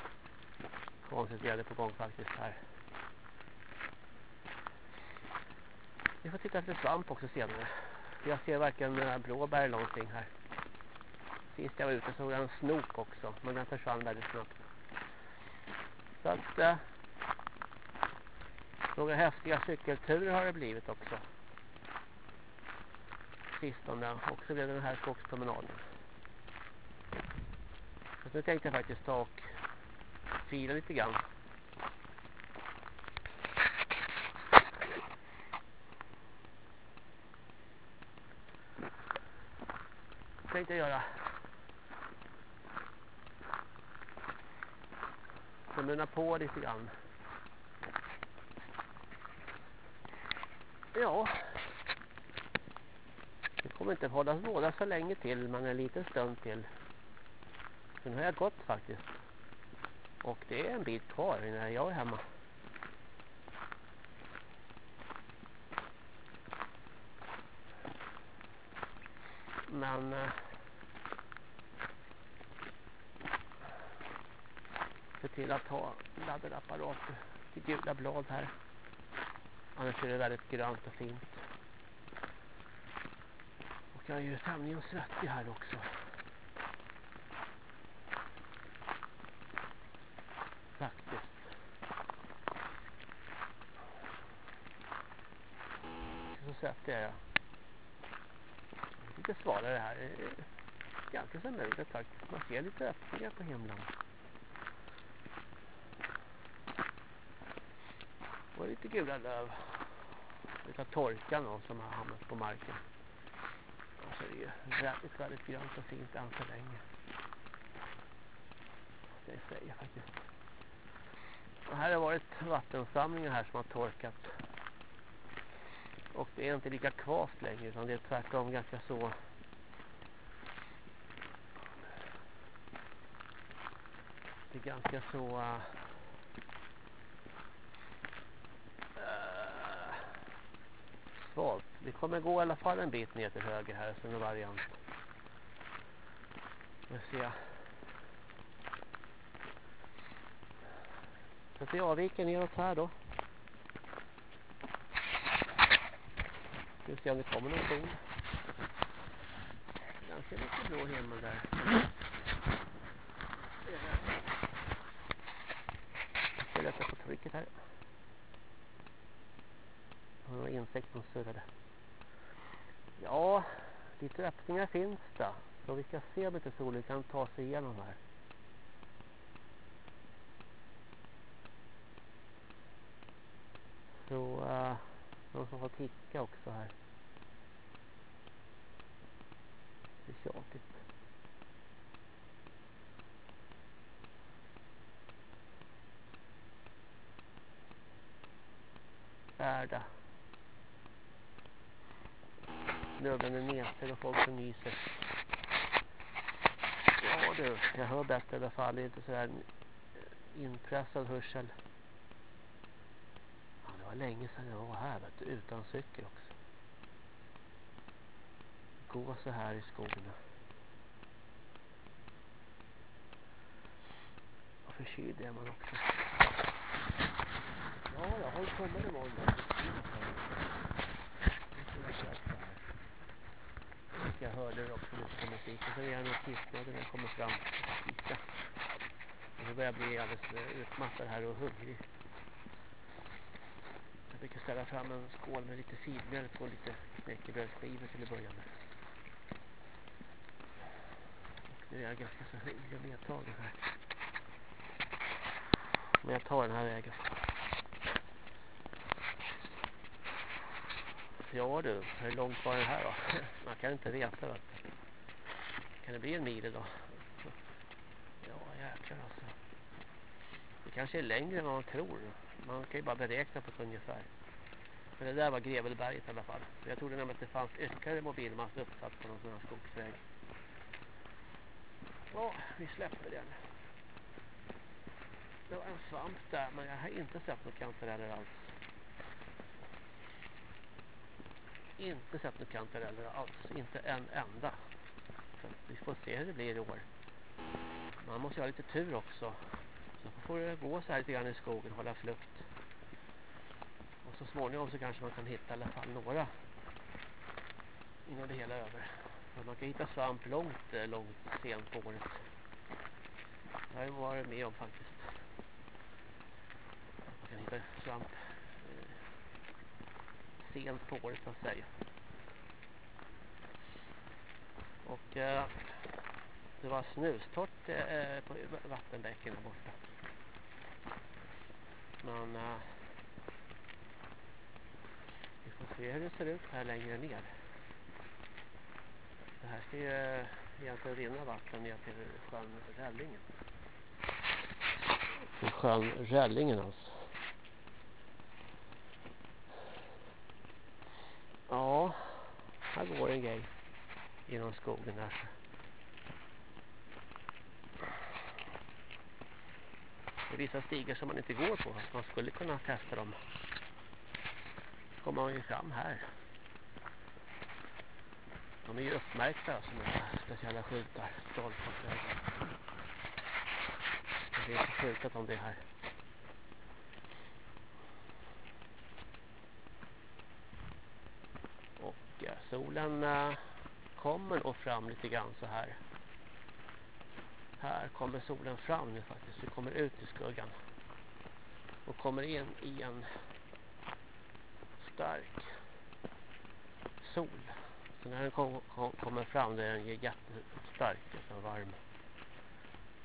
Speaker 1: konstigt väder på gång faktiskt här. Vi får titta efter svamp också senare. Jag ser varken blåbär eller någonting här. Sist jag var ute såg jag en snok också. Men den försvann väldigt snabbt. Så att... Eh, några häftiga cykelturer har det blivit också. Sistone. också blev det den här skogspromenaden. Så nu tänkte jag faktiskt ta och fila lite grann. tänkte jag göra. ögonen på lite grann. Ja. Det kommer inte hållas båda så länge till men en liten stund till. Sen har jag gått faktiskt. Och det är en bit kvar innan jag är hemma. Men... Eh, till att ha laddarapparater till gula blad här. Annars är det väldigt grönt och fint. Och jag är ju tämligen svettig här också. Faktiskt. Så svettig är jag. Lite svalare här. Ganska så möjligt faktiskt. Man ser lite öppningar på himlen. Var lite gula löv. Lite torka någon som har hamnat på marken. Alltså det är väldigt, väldigt grönt och fint än så länge. Det jag faktiskt. Och här har varit vattensamlingar här som har torkat. Och det är inte lika kvast längre utan det är tvärtom ganska så det är ganska så äh, asfalt. Vi kommer gå i alla fall en bit ner till höger här som en variant. Nu ser. jag. Så att vi avviker neråt här då. Ska vi se om det kommer någon sol. Ganska mycket blå himmel där. Jag ska lätta på trycket här. Det var insekt som surrade. Ja, lite öppningar finns det. Så vi ska se om inte solen kan ta sig igenom här. Så uh, någon som får ticka också här. Det är tjatigt. Värda. Snubblande näsor och folk som nyser. Ja du, jag hör bättre i alla fall. Det är inte så här inpressad hörsel. Ja, det var länge sedan jag var här vet du, utan cykel också. Gå så här i skogen. Och förkyld är man också. Ja, jag har kommit imorgon. Jag hörde också lite på musik och så är jag nog tystnad när jag kommer fram och kika. Och nu börjar jag bli alldeles eh, utmattad här och hungrig. Jag brukar ställa fram en skål med lite filmjölk och lite knäckebrödsskivor till att börja med. Och nu är jag ganska så hungrig och medtagen här. Men jag tar den här vägen. Ja du, hur långt var det här då? Man kan inte veta vet. Kan det bli en mil idag? Ja jäklar alltså. Det kanske är längre än vad man tror. Man kan ju bara beräkna på ett ungefär. Men det där var Grevelberget i alla fall. Jag trodde nämligen att det fanns ytterligare mobilmast uppsatt på någon sån här skogsväg. Ja, vi släpper den. Det var en svamp där men jag har inte sett något kantareller alls. Inte sett några kantareller alls. Inte en enda. Så vi får se hur det blir i år. Man måste ha lite tur också. Så får det gå så här lite grann i skogen, hålla flukt. Och så småningom så kanske man kan hitta i alla fall några innan det hela är över. Men man kan hitta svamp långt, eh, långt sent på året. Det har jag varit med om faktiskt. Man kan hitta svamp sent på året så att säga. Och eh, det var snustort eh, på vattenbäcken där borta. Men eh, vi får se hur det ser ut här längre ner. Det här ska ju eh, egentligen rinna vatten ner till sjön Rällingen. Till sjön Rällingen alltså. Ja, här går en grej genom skogen här. Det är vissa stigar som man inte går på. Man skulle kunna testa dem. Så kommer man ju fram här. De är ju uppmärkta alltså med speciella skyltar. Dalparkvägen. Det är inte skyltat om det här. Och ja, solen eh, kommer och fram lite grann så här. Här kommer solen fram nu faktiskt. Vi kommer ut i skuggan. Och kommer in i en stark sol. Så när den kom, kom, kommer fram där den är jättestark och varm.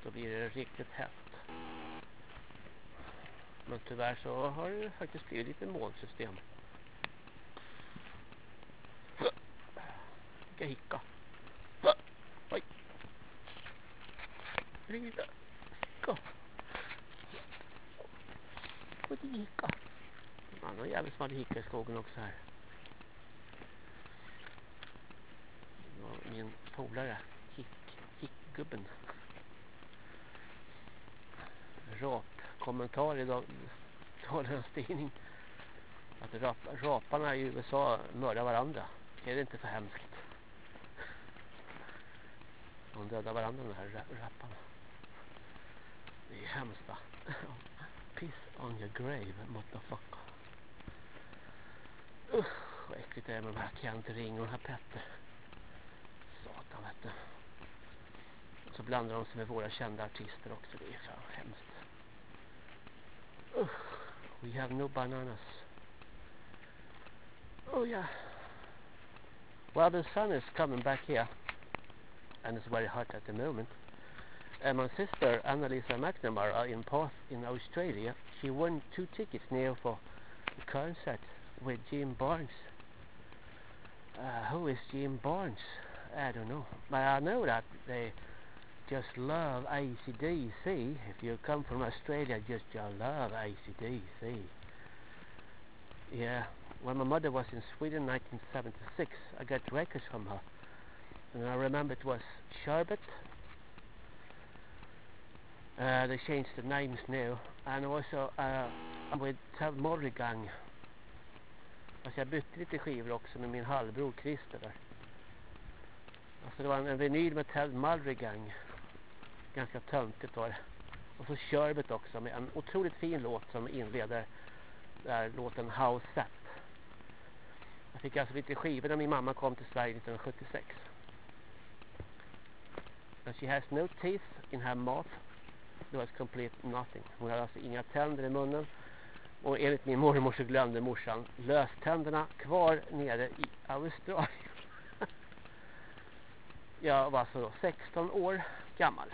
Speaker 1: Då blir det riktigt hett. Men tyvärr så har det faktiskt blivit lite molnsystem. Ska hicka. Oj. Hicka. Hicka. Och det hicka. Man har jävligt som hade hicka i skogen också här. min polare Hick, Hickgubben rap kommentar i dagens tidning att rap, raparna i USA mördar varandra är det inte för hemskt de dödar varandra de här rapparna det är hemskt va piss on your grave motherfucker usch vad äckligt det är med de här Kent Ring och den här Petter satan vet du. Så blandar de sig med våra kända artister också. Det är fan hemskt. Usch! we have no bananas. Oh yeah. Well, the sun is coming back here. And it's very hot at the moment. And my sister, Annalisa McNamara, in Perth in Australia, she won two tickets now for the concert with Jim Barnes. Uh, who is Jim Barnes? I don't know. But I know that they just love ACDC. If you come from Australia, just you love ACDC. Yeah. When my mother was in Sweden in 1976, I got records from her. And I remember it was Sherbet. Uh, they changed the names now. And also uh, with Ted Morrigang. Alltså jag bytte lite skivor också med min halvbror Christer där. Alltså det var en, en vinyl med Ted Mulligan. Ganska töntigt var det. Och så Sherbet också med en otroligt fin låt som inleder där låten House Set. Jag fick alltså lite skivor när min mamma kom till Sverige 1976. And she has no teeth in her mouth. It was complete nothing. Hon hade alltså inga tänder i munnen. Och enligt min mormor så glömde morsan löständerna kvar nere i Australien. Jag var alltså då 16 år gammal.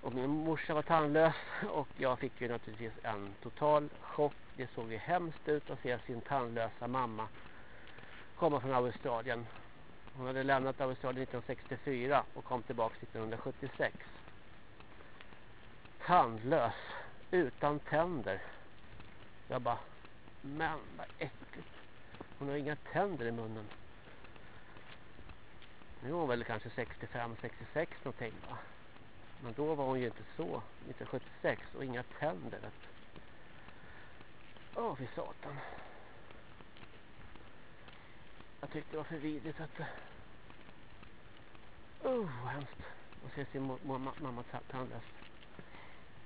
Speaker 1: Och min morsa var tandlös och jag fick ju naturligtvis en total chock. Det såg ju hemskt ut att se sin tandlösa mamma komma från Australien. Hon hade lämnat Australien 1964 och kom tillbaka 1976. Tandlös, utan tänder. Jag bara, men vad äckligt. Hon har inga tänder i munnen. Nu är hon väl kanske 65-66 någonting va. Men då var hon ju inte så. 1976 och inga tänder. Åh oh, fy satan. Jag tyckte det var för vidrigt att eh, Oh, vad hemskt. Och se sin mamma tandlös.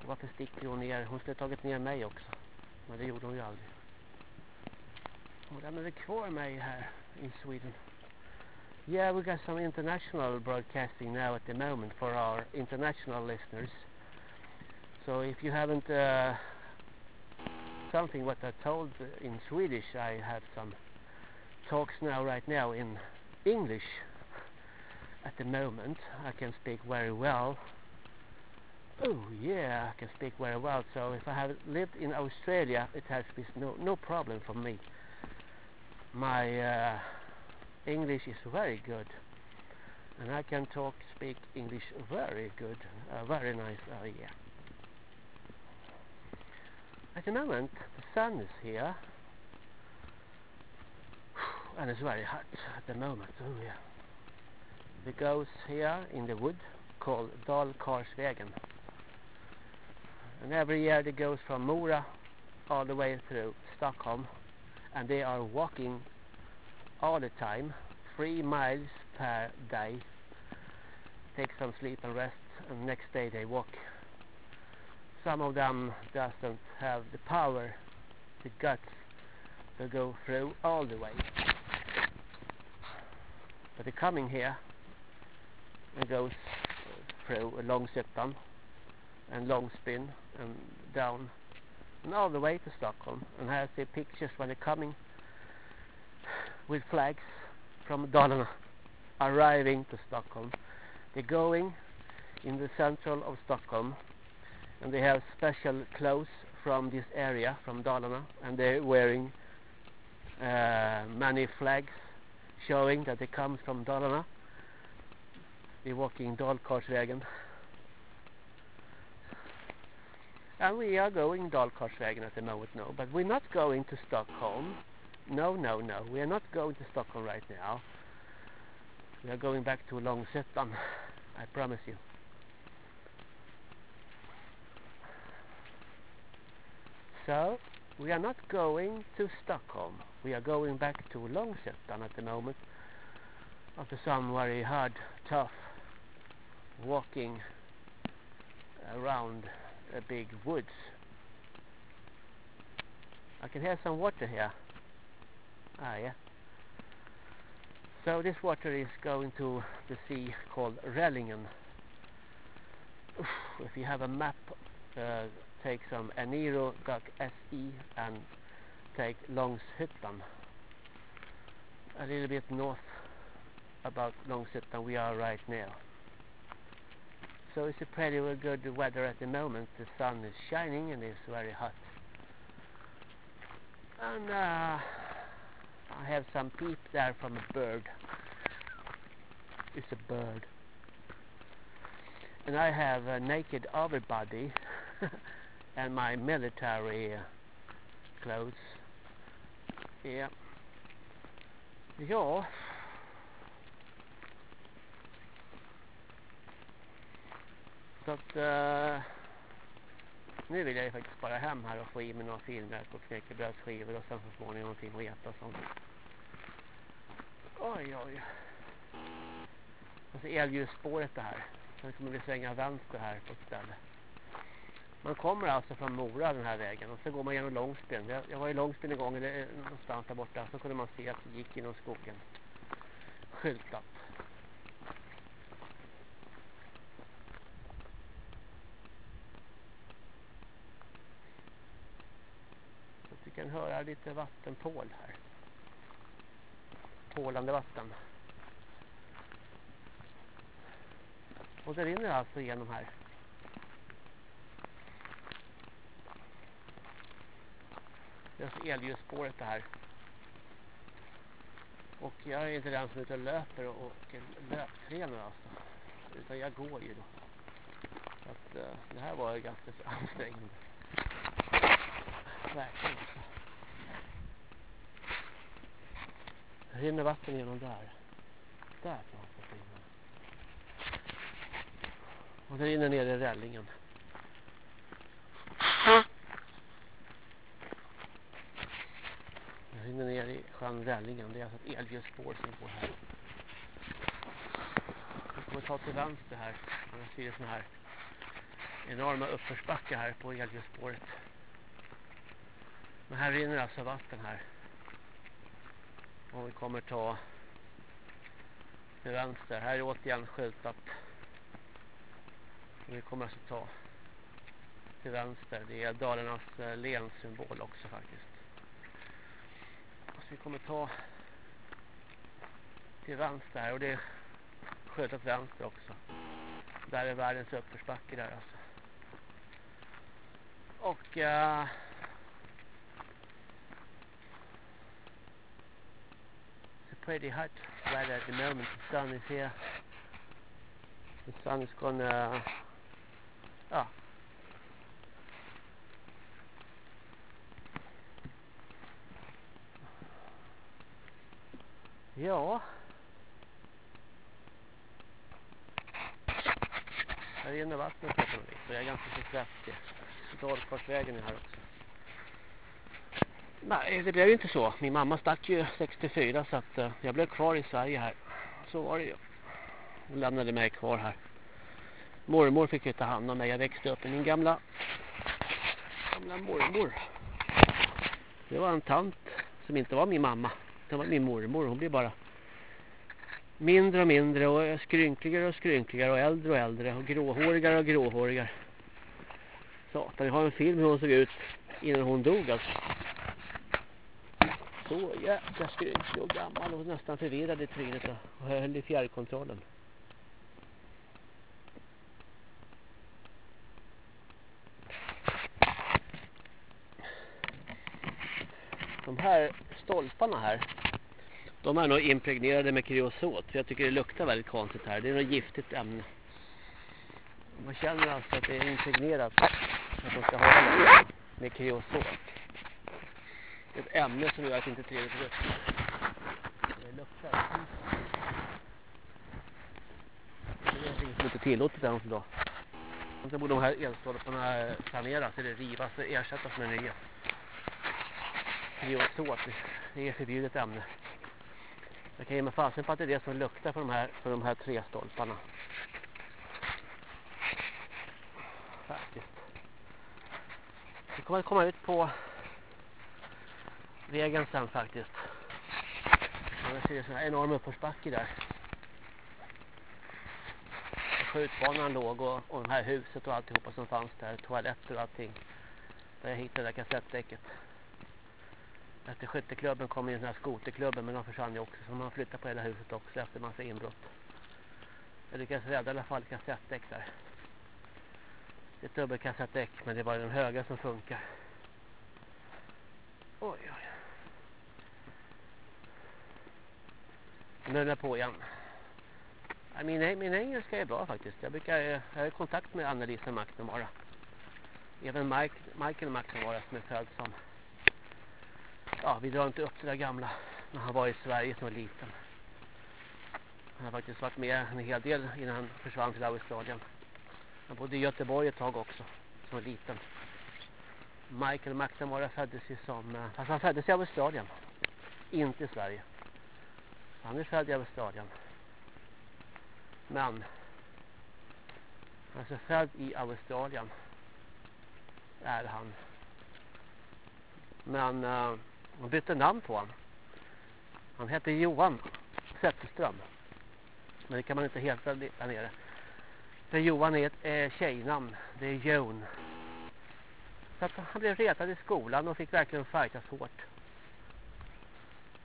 Speaker 1: Varför sticker hon ner? Hon skulle tagit ner mig också. Men det gjorde hon ju aldrig. Hon lämnade kvar mig här i Sweden. Yeah, we got some international broadcasting now at the moment for our international listeners. So if you haven't uh, something what I told in Swedish, I have some talks now right now in English at the moment. I can speak very well. Oh yeah, I can speak very well. So if I have lived in Australia, it has been no no problem for me. My uh, English is very good and I can talk speak English very good uh, very nice uh, yeah at the moment the sun is here and it's very hot at the moment oh yeah it goes here in the wood called Dalkarsvägen and every year it goes from Mora all the way through Stockholm and they are walking all the time. Three miles per day. Take some sleep and rest and next day they walk. Some of them doesn't have the power, the guts to go through all the way. But they're coming here and goes through a long sit down and long spin and down and all the way to Stockholm and I see pictures when they're coming with flags from Dalarna arriving to Stockholm. They're going in the central of Stockholm and they have special clothes from this area from Dalarna and they're wearing uh, many flags showing that they come from Dalarna. They're walking Dalkarsvägen and we are going Dalkarsvägen at the moment now but we're not going to Stockholm. No no no. We are not going to Stockholm right now. We are going back to Långshyttan I promise you. So we are not going to Stockholm we are going back to Långshyttan at the moment after some very hard tough walking around a big woods. I can hear some water here. Ah, yeah. So this water is going to the sea called Rellingen. If you have a map, uh, take some eniro.se and take Långshyttan. A little bit north about Långshyttan we are right now so it's a pretty good weather at the moment. The sun is shining and it's very hot. And uh, I have some peep there from a bird. It's a bird. And I have a naked overbody and my military uh, clothes. Yeah. Ja, Så att uh, nu vill jag ju faktiskt bara hem här och få i mig några filmer på knäckebrödsskivor och sen så småningom någonting att äta och sånt. Oj, oj. Och så elljusspåret det här. Sen kommer vi svänga vänster här på ett ställe. Man kommer alltså från Mora den här vägen och så går man genom Långsbyn. Jag, jag var i Långsbyn en gång eller eh, någonstans där borta. Så kunde man se att det gick genom skogen. Skyltat. kan höra lite vattenpål här. Pålande vatten. Och det rinner alltså igenom här. Det är alltså elljusspåret det här. Och jag är inte den som är ute och löper och, och löptränar alltså. Utan jag går ju då. Så att uh, det här var ju ganska ansträngande. Verkligen. rinner vatten genom där. Där kan man få. Och det rinner ner i rällingen. Rinner ner i sjön Rällingen. Det är alltså ett elljusspår som går här. Vi kommer ta till vänster här. Man ser sådana här enorma uppförsbackar här på elljusspåret. Men här rinner alltså vatten här. Och vi kommer ta till vänster. Här är återigen skyltat. Vi kommer alltså ta till vänster. Det är Dalarnas eh, länssymbol också faktiskt. Så vi kommer ta till vänster här och det är skyltat vänster också. Där är världens uppförsbacke där alltså. Och uh, it's pretty hot right at the moment. The sun is here. The sun is gonna... Ah. Ja. Här rinner vattnet på något vis. Jag är ganska så svettig. Dalkarsvägen är här också. Nej, det blev ju inte så. Min mamma stack ju 64 så att uh, jag blev kvar i Sverige här. Så var det ju. Hon lämnade mig kvar här. Mormor fick ju ta hand om mig. Jag växte upp i min gamla, gamla mormor. Det var en tant som inte var min mamma. Det var min mormor. Hon blev bara mindre och mindre och skrynkligare och skrynkligare och äldre och äldre och gråhårigare och gråhårigare. Satan, jag har en film hur hon såg ut innan hon dog alltså. Så jäkla skrynklig och gammal och nästan förvirrad i trynet och höll i fjärrkontrollen. De här stolparna här de är nog impregnerade med kreosot. För jag tycker det luktar väldigt konstigt här. Det är något giftigt ämne. Man känner alltså att det är impregnerat. Att de ska hålla med kreosot. Ett ämne som gör att det inte är trevligt att lukta. Det luktar. Det är inget som inte tillåtet än idag. Sen borde de här elstolparna saneras eller rivas och ersättas med nya. Kreosot, det är förbjudet ämne. Jag kan ge mig fasen på att det är det som luktar på de här, på de här tre stolparna. Faktiskt. Vi kommer att komma ut på vägen sen faktiskt. Man ser en enorm uppförsbacke där. Skjutbanan låg och, och det här huset och alltihopa som fanns där. Toaletter och allting. Där jag hittade det där kassettdäcket. Efter skytteklubben kom ju den här skoterklubben men de försvann ju också. Så man flyttade på hela huset också efter massa inbrott. Jag lyckades rädda i alla fall kassettdäck där. Det är ett dubbelkassettdäck men det var den höga som funkar. Oj oj. Nu är den på igen. Min, min engelska är bra faktiskt. Jag brukar eh, jag har kontakt med Annelisa McNamara. Även Mike, Michael McNamara som är född som ja, vi drar inte upp det där gamla när han var i Sverige som var liten. Han har faktiskt varit med en hel del innan han försvann till Australien. Han bodde i Göteborg ett tag också, som var liten. Michael McNamara föddes ju som, eh, fast han föddes i Australien. Inte i Sverige. Han är född i Australien. Men han är alltså född i Australien är han. Men uh, de bytte namn på honom. Han hette Johan Zetterström. Men det kan man inte heta där nere. För Johan är ett eh, tjejnamn. Det är Jon. Så att han blev retad i skolan och fick verkligen fightas hårt.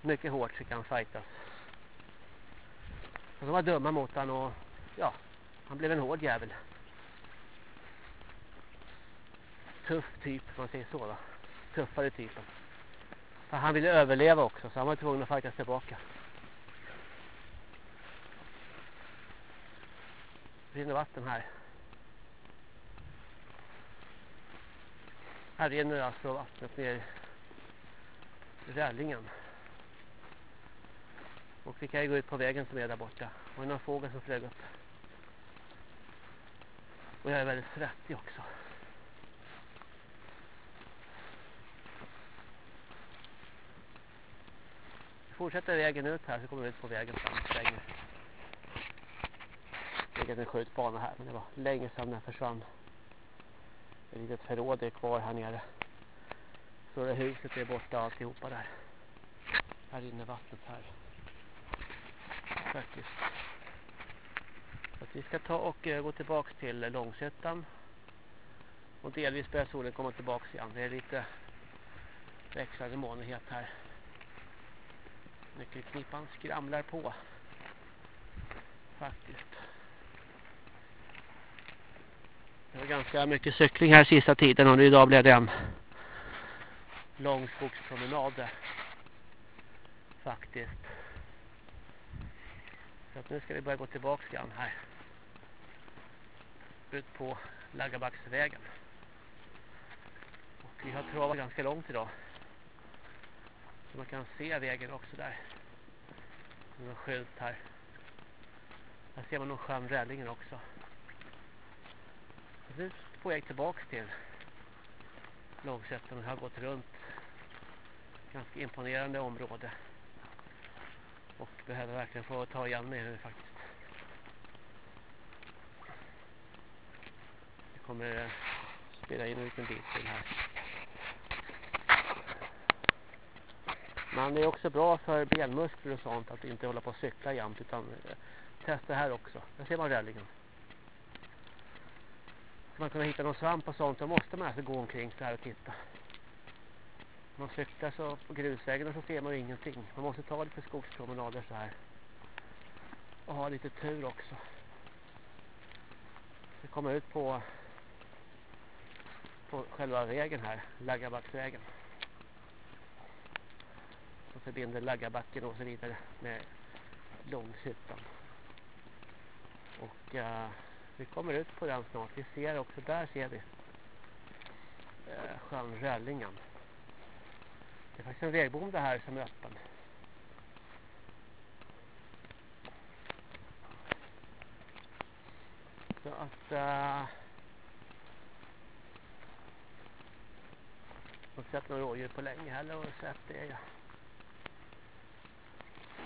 Speaker 1: Mycket hårt fick han fightas. Och de var dumma mot honom och ja, han blev en hård jävel. Tuff typ, man säger så va. Tuffare typen. För han ville överleva också så han var tvungen att fightas tillbaka. Det rinner vatten här. Här rinner alltså vattnet ner i rällingen. Och vi kan ju gå ut på vägen som är där borta. Och en fågel som flög upp. Och jag är väldigt svettig också. Fortsätter vägen ut här så kommer vi ut på vägen fram längre. Det är en skjutbana här men det var länge sedan den försvann. Ett litet förråd är kvar här nere. Så det huset är borta alltihopa där. Här inne vattnet här. Faktiskt. Så vi ska ta och eh, gå tillbaks till Långsötan. Och delvis börjar solen komma tillbaks igen. Det är lite växlande månighet här. Nyckelknippan skramlar på. Faktiskt. Det var ganska mycket cykling här sista tiden och idag blev det en lång skogspromenad Faktiskt. Så att nu ska vi börja gå tillbaka igen här. Ut på Laggabacksvägen. Och vi har travat ganska långt idag. Så man kan se vägen också där. Någon skylt här. Här ser man nog sjön räddningen också. Och nu på väg tillbaks till Långsätten Jag har gått runt ganska imponerande område. Och behöver verkligen få ta igen mig nu faktiskt. Jag kommer eh, spela in en liten bit till här. Men det är också bra för benmuskler och sånt att inte hålla på och cykla jämt utan eh, testa här också. Där ser man rällingen. Ska man kunna hitta någon svamp och sånt då måste man alltså gå omkring så här och titta. Om man cyklar så på grusvägarna så ser man ju ingenting. Man måste ta lite skogspromenader så här. Och ha lite tur också. Så komma ut på på själva vägen här, Laggabacksvägen. Som förbinder Laggabacken och så vidare med Långshyttan. Och uh, vi kommer ut på den snart. Vi ser också, där ser vi uh, sjön Rällingen. Det är faktiskt en vägbom det här som är öppen. Så att... Uh, Jag har sett några rådjur på länge heller och sett det ja.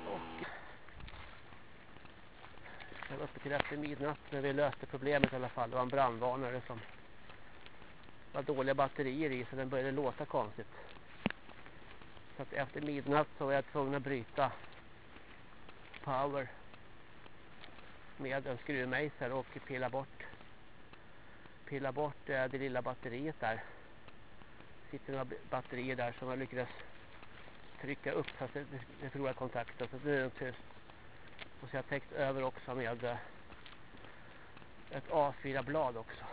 Speaker 1: Och jag var uppe till efter midnatt när vi löste problemet i alla fall. Det var en brandvarnare som var dåliga batterier i så den började låta konstigt. Så att efter midnatt så var jag tvungen att bryta power med en skruvmejsel och pilla bort pilla bort eh, det lilla batteriet där sitter några batterier där som jag lyckades trycka upp så att det, det förlorar kontakten så nu är den tyst. Och så har jag täckt över också med ett A4-blad också.